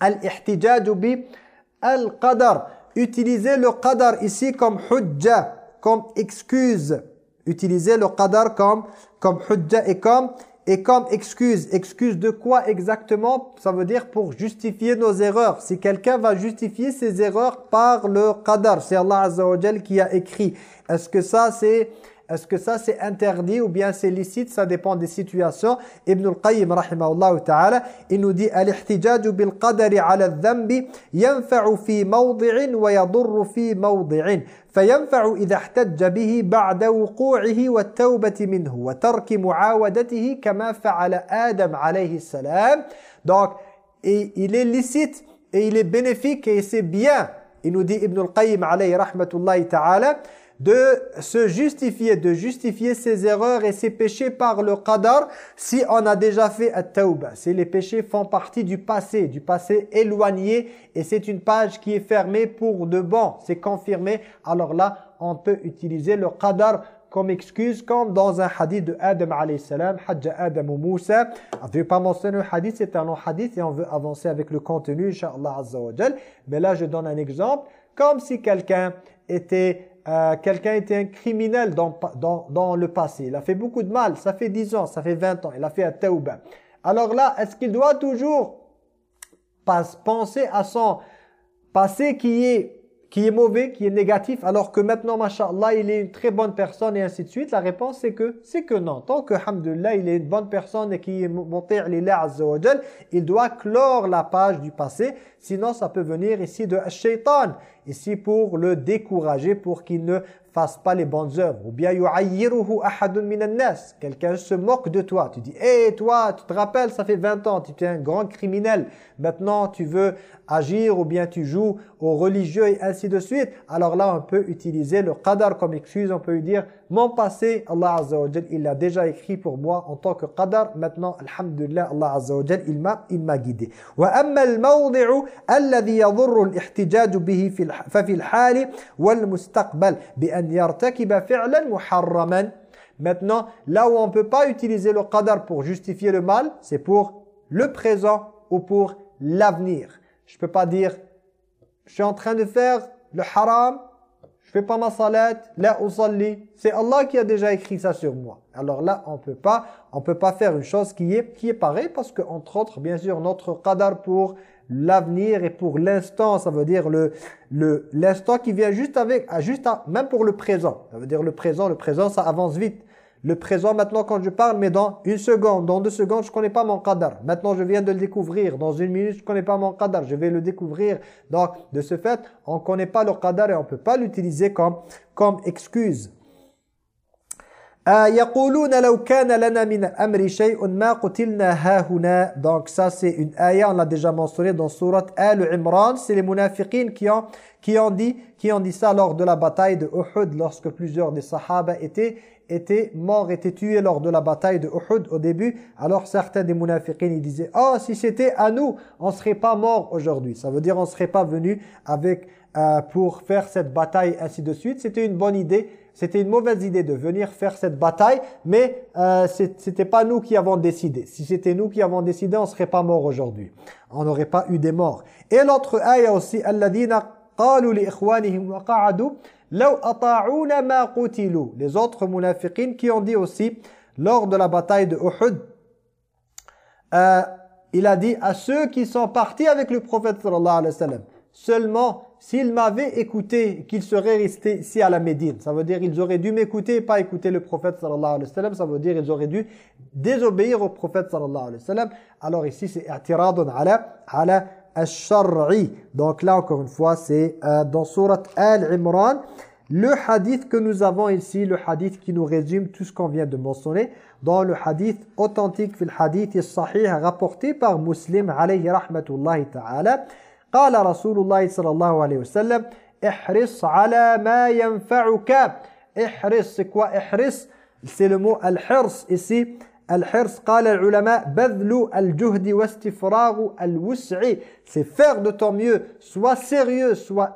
al-ihtijaj bi al-qadar. Utiliser le qadar ici comme hujja comme excuse. Utiliser le qadar comme, comme hujja et comme, et comme excuse. Excuse de quoi exactement? Ça veut dire pour justifier nos erreurs. Si quelqu'un va justifier ses erreurs par le qadar, c'est Allah qui a écrit. Est-ce que ça c'est est-ce que ça c'est interdit ou bien c'est licite Ça dépend des situations. Ibn al-Qayyim rahimahullah ta'ala, il nous dit al-ihtijaju bil qadari ala dhanbi yanfa'u fi mawdi'in wa yadurru fi mawdi'in. فينفع إذا احتج به بعد وقوعه والتوبة منه وترك معاودته كما فعل آدم عليه السلام. Donc, il est licite et il est bénéfique et c'est bien. Il nous dit Ibn al-Qayyim alayhi rahmatullahi ta'ala de se justifier, de justifier ses erreurs et ses péchés par le qadar si on a déjà fait at-tawbah. Si les péchés font partie du passé, du passé éloigné et c'est une page qui est fermée pour de bon, c'est confirmé. Alors là, on peut utiliser le qadar comme excuse, comme dans un hadith de Adam alayhi salam, Hajja Adam ou Moussa. On ne veut pas mentionner le hadith, c'est un long hadith et on veut avancer avec le contenu, inshallah azza wa Mais là, je donne un exemple, comme si quelqu'un était euh, quelqu'un était un criminel dans, dans, dans, le passé, il a fait beaucoup de mal, ça fait 10 ans, ça fait 20 ans, il a fait un tauba. Alors là, est-ce qu'il doit toujours penser à son passé qui est qui est mauvais, qui est négatif, alors que maintenant, mashallah, il est une très bonne personne et ainsi de suite? La réponse, c'est que c'est que non. Tant que, hamdulillah, il est une bonne personne et qui est monté à azza wa il doit clore la page du passé, sinon ça peut venir ici de shaitan, ici pour le décourager, pour qu'il ne fasse pas les bonnes œuvres. Ou bien yu'ayyiruhu ahadun minan nas. Quelqu'un se moque de toi. Tu dis "Eh toi, tu te rappelles, ça fait 20 ans, tu es un grand criminel. Maintenant, tu veux agir ou bien tu joues aux religieux et ainsi de suite." Alors là, on peut utiliser le qadar comme excuse, on peut lui dire "Mon passé, Allah Azza wa il l'a déjà écrit pour moi en tant que qadar. Maintenant, alhamdulillah, Allah Azza wa il m'a il m'a guidé." Wa alladhi yadhurru al-ihtijaj bihi fi al-hal wal-mustaqbal bi Maintenant, là où on ne peut pas utiliser le qadar pour justifier le mal, c'est pour le présent ou pour l'avenir. Je ne peux pas dire, je suis en train de faire le haram, je fais pas ma salat, la usalli. C'est Allah qui a déjà écrit ça sur moi. Alors là, on peut pas, on peut pas faire une chose qui est, qui est pareille parce que, entre autres, bien sûr, notre qadar pour l'avenir et pour l'instant, ça veut dire le l'instant qui vient juste avec juste même pour le présent. Ça veut dire le présent, le présent ça avance vite. Le présent maintenant quand je parle mais dans une seconde, dans deux secondes, je connais pas mon qadar. Maintenant je viens de le découvrir, dans une minute je connais pas mon qadar, je vais le découvrir. Donc de ce fait, on connaît pas le qadar et on peut pas l'utiliser comme comme excuse. Donc ça c'est une ayah on l'a déjà mentionné dans sourate Al-Imran c'est les munafiqin qui ont qui ont dit qui ont dit ça lors de la bataille de Uhud lorsque plusieurs des sahaba étaient étaient morts étaient tués lors de la bataille de Uhud au début. Alors certains des munafiqin ils disaient oh si c'était à nous on serait pas morts aujourd'hui. Ça veut dire on serait pas venu avec euh, pour faire cette bataille ainsi de suite. C'était une bonne idée c'était une mauvaise idée de venir faire cette bataille, mais euh, c'était pas nous qui avons décidé. Si c'était nous qui avons décidé, on serait pas morts aujourd'hui. On n'aurait pas eu des morts. Et l'autre ayah aussi, Les autres munafiqin qui ont dit aussi, lors de la bataille de Uhud, euh, il a dit à ceux qui sont partis avec le prophète sallallahu alayhi wa sallam, seulement s'ils m'avaient écouté, qu'ils seraient restés ici à la Médine. Ça veut dire qu'ils auraient dû m'écouter pas écouter le prophète sallallahu alayhi wa sallam. Ça veut dire qu'ils auraient dû désobéir au prophète sallallahu alayhi wa sallam. Alors ici c'est i'tiradun ala ala ash-shar'i. Donc là encore une fois c'est euh, dans surat Al-Imran. Le hadith que nous avons ici, le hadith qui nous résume tout ce qu'on vient de mentionner, dans le hadith authentique, le hadith sahih rapporté par Muslim alayhi rahmatullahi ta'ala, قال رسول الله صلى الله عليه وسلم احرص على ما ينفعك. احرص كوا احرص. سلمو الحرص إسي الحرص قال العلماء بذل الجهد واستفراغ الوسع. سي فير دو تو ميو سوا سيريو سوا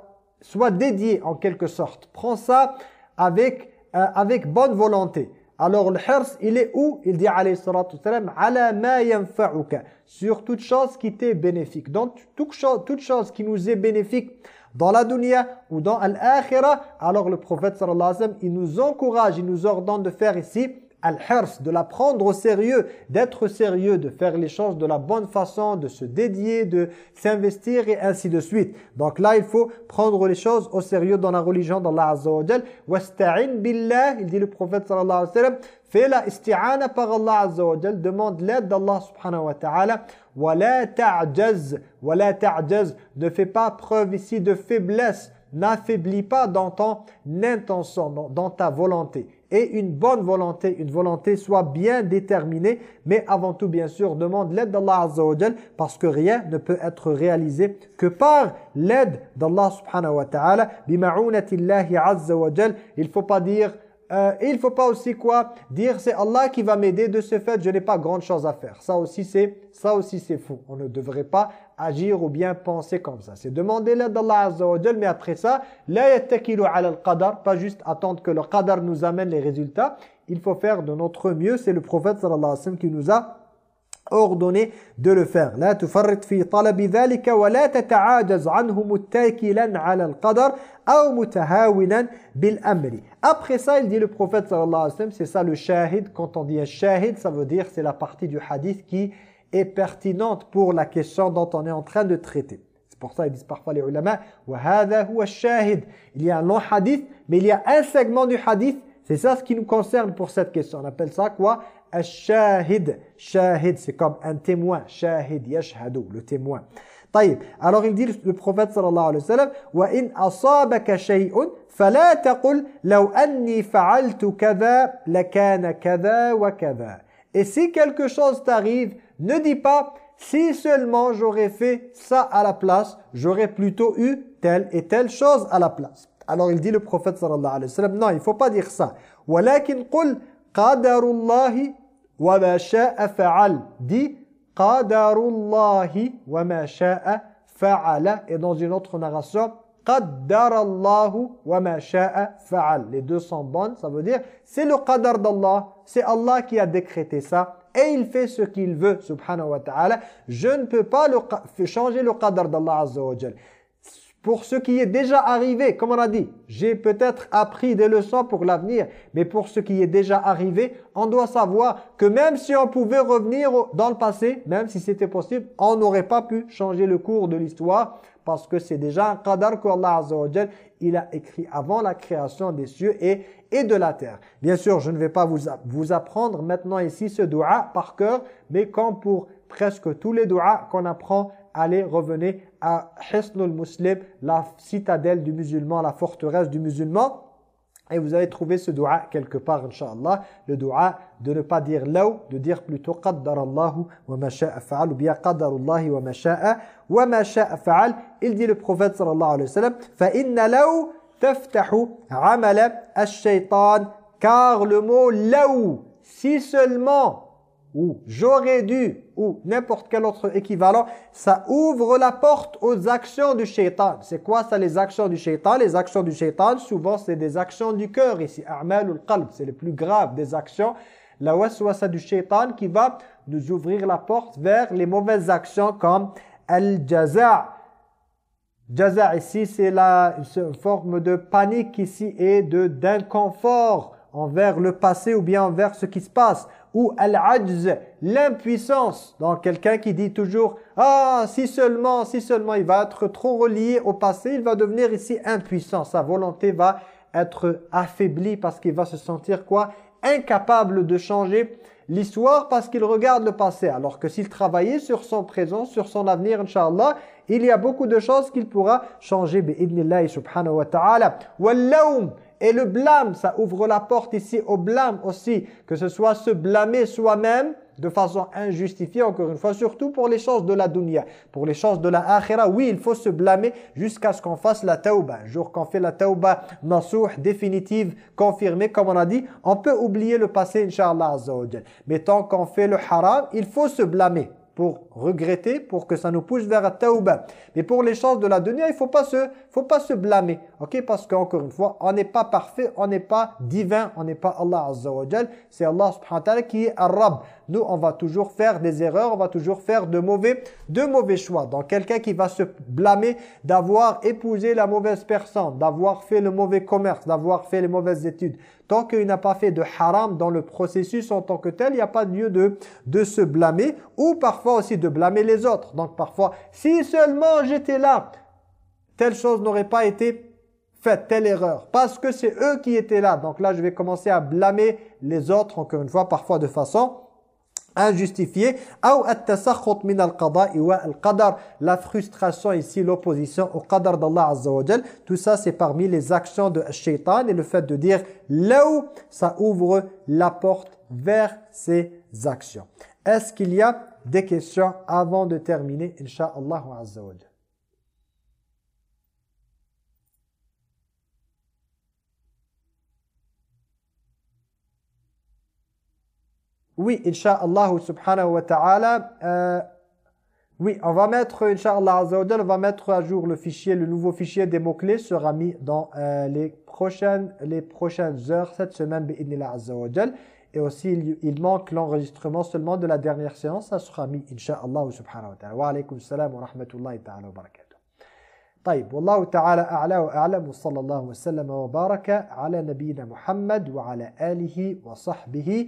سوا ديدي ان كلكو سورت prends ça avec euh, avec bonne volonté. Alors le hirs il est où? Il dit alayhi salatu wassalam ala ma yanfa'uka. Sur toute chose qui t'est bénéfique. Donc toute chose toute chose qui nous est bénéfique dans la dunya ou dans l'akhirah alors le prophète sallallahu alayhi wa sallam il nous encourage il nous ordonne de faire ici al-hirs, de la prendre au sérieux, d'être sérieux, de faire les choses de la bonne façon, de se dédier, de s'investir et ainsi de suite. Donc là, il faut prendre les choses au sérieux dans la religion d'Allah Azza wa Jal. Wasta'in billah, il dit le prophète sallallahu alayhi wa sallam, fais la isti'ana par Allah Azza wa Jal, demande l'aide d'Allah subhanahu wa ta'ala. Ta'jaz, wa la ta'jaz, ne fais pas preuve ici de faiblesse, n'affaiblis pas dans ton intention, dans ta volonté et une bonne volonté, une volonté soit bien déterminée, mais avant tout, bien sûr, demande l'aide d'Allah Azza wa parce que rien ne peut être réalisé que par l'aide d'Allah subhanahu wa ta'ala. Bima'unatillahi Azza Il faut pas dire euh, il ne faut pas aussi quoi dire c'est Allah qui va m'aider. De ce fait je n'ai pas grande chose à faire. Ça aussi c'est ça aussi c'est faux on ne devrait pas agir ou bien penser comme ça. C'est demander l'aide d'Allah Azza wa mais après ça la yattakilu ala al-qadar pas juste attendre que le qadar nous amène les résultats. Il faut faire de notre mieux. C'est le prophète sallallahu alayhi wa sallam qui nous a ordonné de le faire. Après ça, il dit le prophète sallallahu alayhi wa sallam, c'est ça le shahid. Quand on dit shahid, ça veut dire c'est la partie du hadith qui est pertinente pour la question dont on est en train de traiter. C'est pour ça qu'ils disent parfois les ulama. Il y a un long hadith, mais il y a un segment du hadith, c'est ça ce qui nous concerne pour cette question. On appelle ça quoi? Shahid. Shahid, c'est comme un témoin. Shahid, yashhadu, le témoin. طيب. Alors il le prophète sallallahu alayhi wa sallam وَإِنْ أَصَابَكَ شَيْءٌ فَلَا تَقُلْ لَوْ أَنِّي فَعَلْتُ كَذَا لَكَانَ كَذَا وَكَذَا Et si quelque chose t'arrive, ne dis pas si seulement j'aurais fait ça à la place, j'aurais plutôt eu telle et telle chose à la place. Alors il dit le prophète sallallahu alayhi wa sallam, non, il faut pas dire ça. وَلَكِنْ قُلْ Qadarullahi wa ma sha'a fa'al. Dit Qadarullahi wa ma sha'a. Et dans une autre narration, Qaddarallahu wa ma sha'a. Les deux sont bonnes, ça veut dire c'est le qadar d'Allah, c'est Allah qui a décrété ça et il fait ce qu'il veut, subhanahu wa ta'ala. Je ne peux pas le, changer le qadar d'Allah azza pour ce qui est déjà arrivé, comme on a dit, j'ai peut-être appris des leçons pour l'avenir, mais pour ce qui est déjà arrivé, on doit savoir que même si on pouvait revenir dans le passé, même si c'était possible, on n'aurait pas pu changer le cours de l'histoire, parce que c'est déjà un qadar qu'Allah il a écrit avant la création des cieux et, et de la terre. Bien sûr, je ne vais pas vous, vous apprendre maintenant ici ce dua par cœur, mais comme pour presque tous les doigts qu'on apprend allez, revenez à Hisnul Muslim, la citadelle du musulman, la forteresse du musulman. Et vous allez trouver ce dua quelque part, Inch'Allah. Le dua de ne pas dire law, de dire plutôt qaddarallahu wa ma sha'a fa'al, ou bien wa ma sha'a wa ma fa'al. Il dit le prophète sallallahu alayhi wa sallam, fa inna law taftahu amala ash-shaytan, car le mot law, si seulement ou j'aurais dû, ou n'importe quel autre équivalent, ça ouvre la porte aux actions du shaitan. C'est quoi ça les actions du shaitan Les actions du shaitan, souvent c'est des actions du cœur ici. A'mal qalb c'est le plus grave des actions. La waswasa du shaitan qui va nous ouvrir la porte vers les mauvaises actions comme al-jaza'. Jaza ici c'est la forme de panique ici et d'inconfort envers le passé ou bien envers ce qui se passe ou al-ajz, l'impuissance. Donc quelqu'un qui dit toujours « Ah, si seulement, si seulement il va être trop relié au passé, il va devenir ici impuissant. Sa volonté va être affaiblie parce qu'il va se sentir quoi? Incapable de changer l'histoire parce qu'il regarde le passé. Alors que s'il travaillait sur son présent, sur son avenir, Inch'Allah, il y a beaucoup de choses qu'il pourra changer. Subhanahu. Et le blâme, ça ouvre la porte ici au blâme aussi, que ce soit se blâmer soi-même de façon injustifiée, encore une fois, surtout pour les choses de la dunya. Pour les choses de la akhira, oui, il faut se blâmer jusqu'à ce qu'on fasse la tauba. Un jour qu'on fait la tauba nasouh, définitive, confirmée, comme on a dit, on peut oublier le passé, Inch'Allah Mais tant qu'on fait le haram, il faut se blâmer pour regretter, pour que ça nous pousse vers la tauba. Mais pour les choses de la dunya, il se, faut pas se blâmer, ok? Parce qu'encore une fois, on n'est pas parfait, on n'est pas divin, on n'est pas Allah Azza C'est Allah subhanahu wa ta'ala qui est Arab. Nous, on va toujours faire des erreurs, on va toujours faire de mauvais, de mauvais choix. Donc, quelqu'un qui va se blâmer d'avoir épousé la mauvaise personne, d'avoir fait le mauvais commerce, d'avoir fait les mauvaises études, Tant qu'il n'a pas fait de haram dans le processus en tant que tel, il n'y a pas lieu de, de se blâmer ou parfois aussi de blâmer les autres. Donc parfois, si seulement j'étais là, telle chose n'aurait pas été faite, telle erreur. Parce que c'est eux qui étaient là. Donc là, je vais commencer à blâmer les autres, encore une fois, parfois de façon injustifié ou at-tasakhut min al-qada'i wa al-qadar la frustration ici l'opposition au qadar d'Allah azza tout ça c'est parmi les actions de shaitan et le fait de dire là ça ouvre la porte vers ces actions. Est-ce qu'il y a des questions avant de terminer inshallah azza Oui, Inch'Allah subhanahu wa ta'ala. Euh, oui, on va mettre, Inch'Allah on va mettre à jour le fichier, le nouveau fichier des mots-clés sera mis dans euh, les, prochaines, les prochaines heures, cette semaine, Et aussi, il, manque l'enregistrement seulement de la dernière séance, ça sera mis, Inch'Allah subhanahu wa ta'ala. Wa alaykum salam wa rahmatullahi ta'ala wa barakatuh. طيب والله تعالى أعلى وأعلم وصلى الله وسلم وبارك على نبينا محمد وعلى آله وصحبه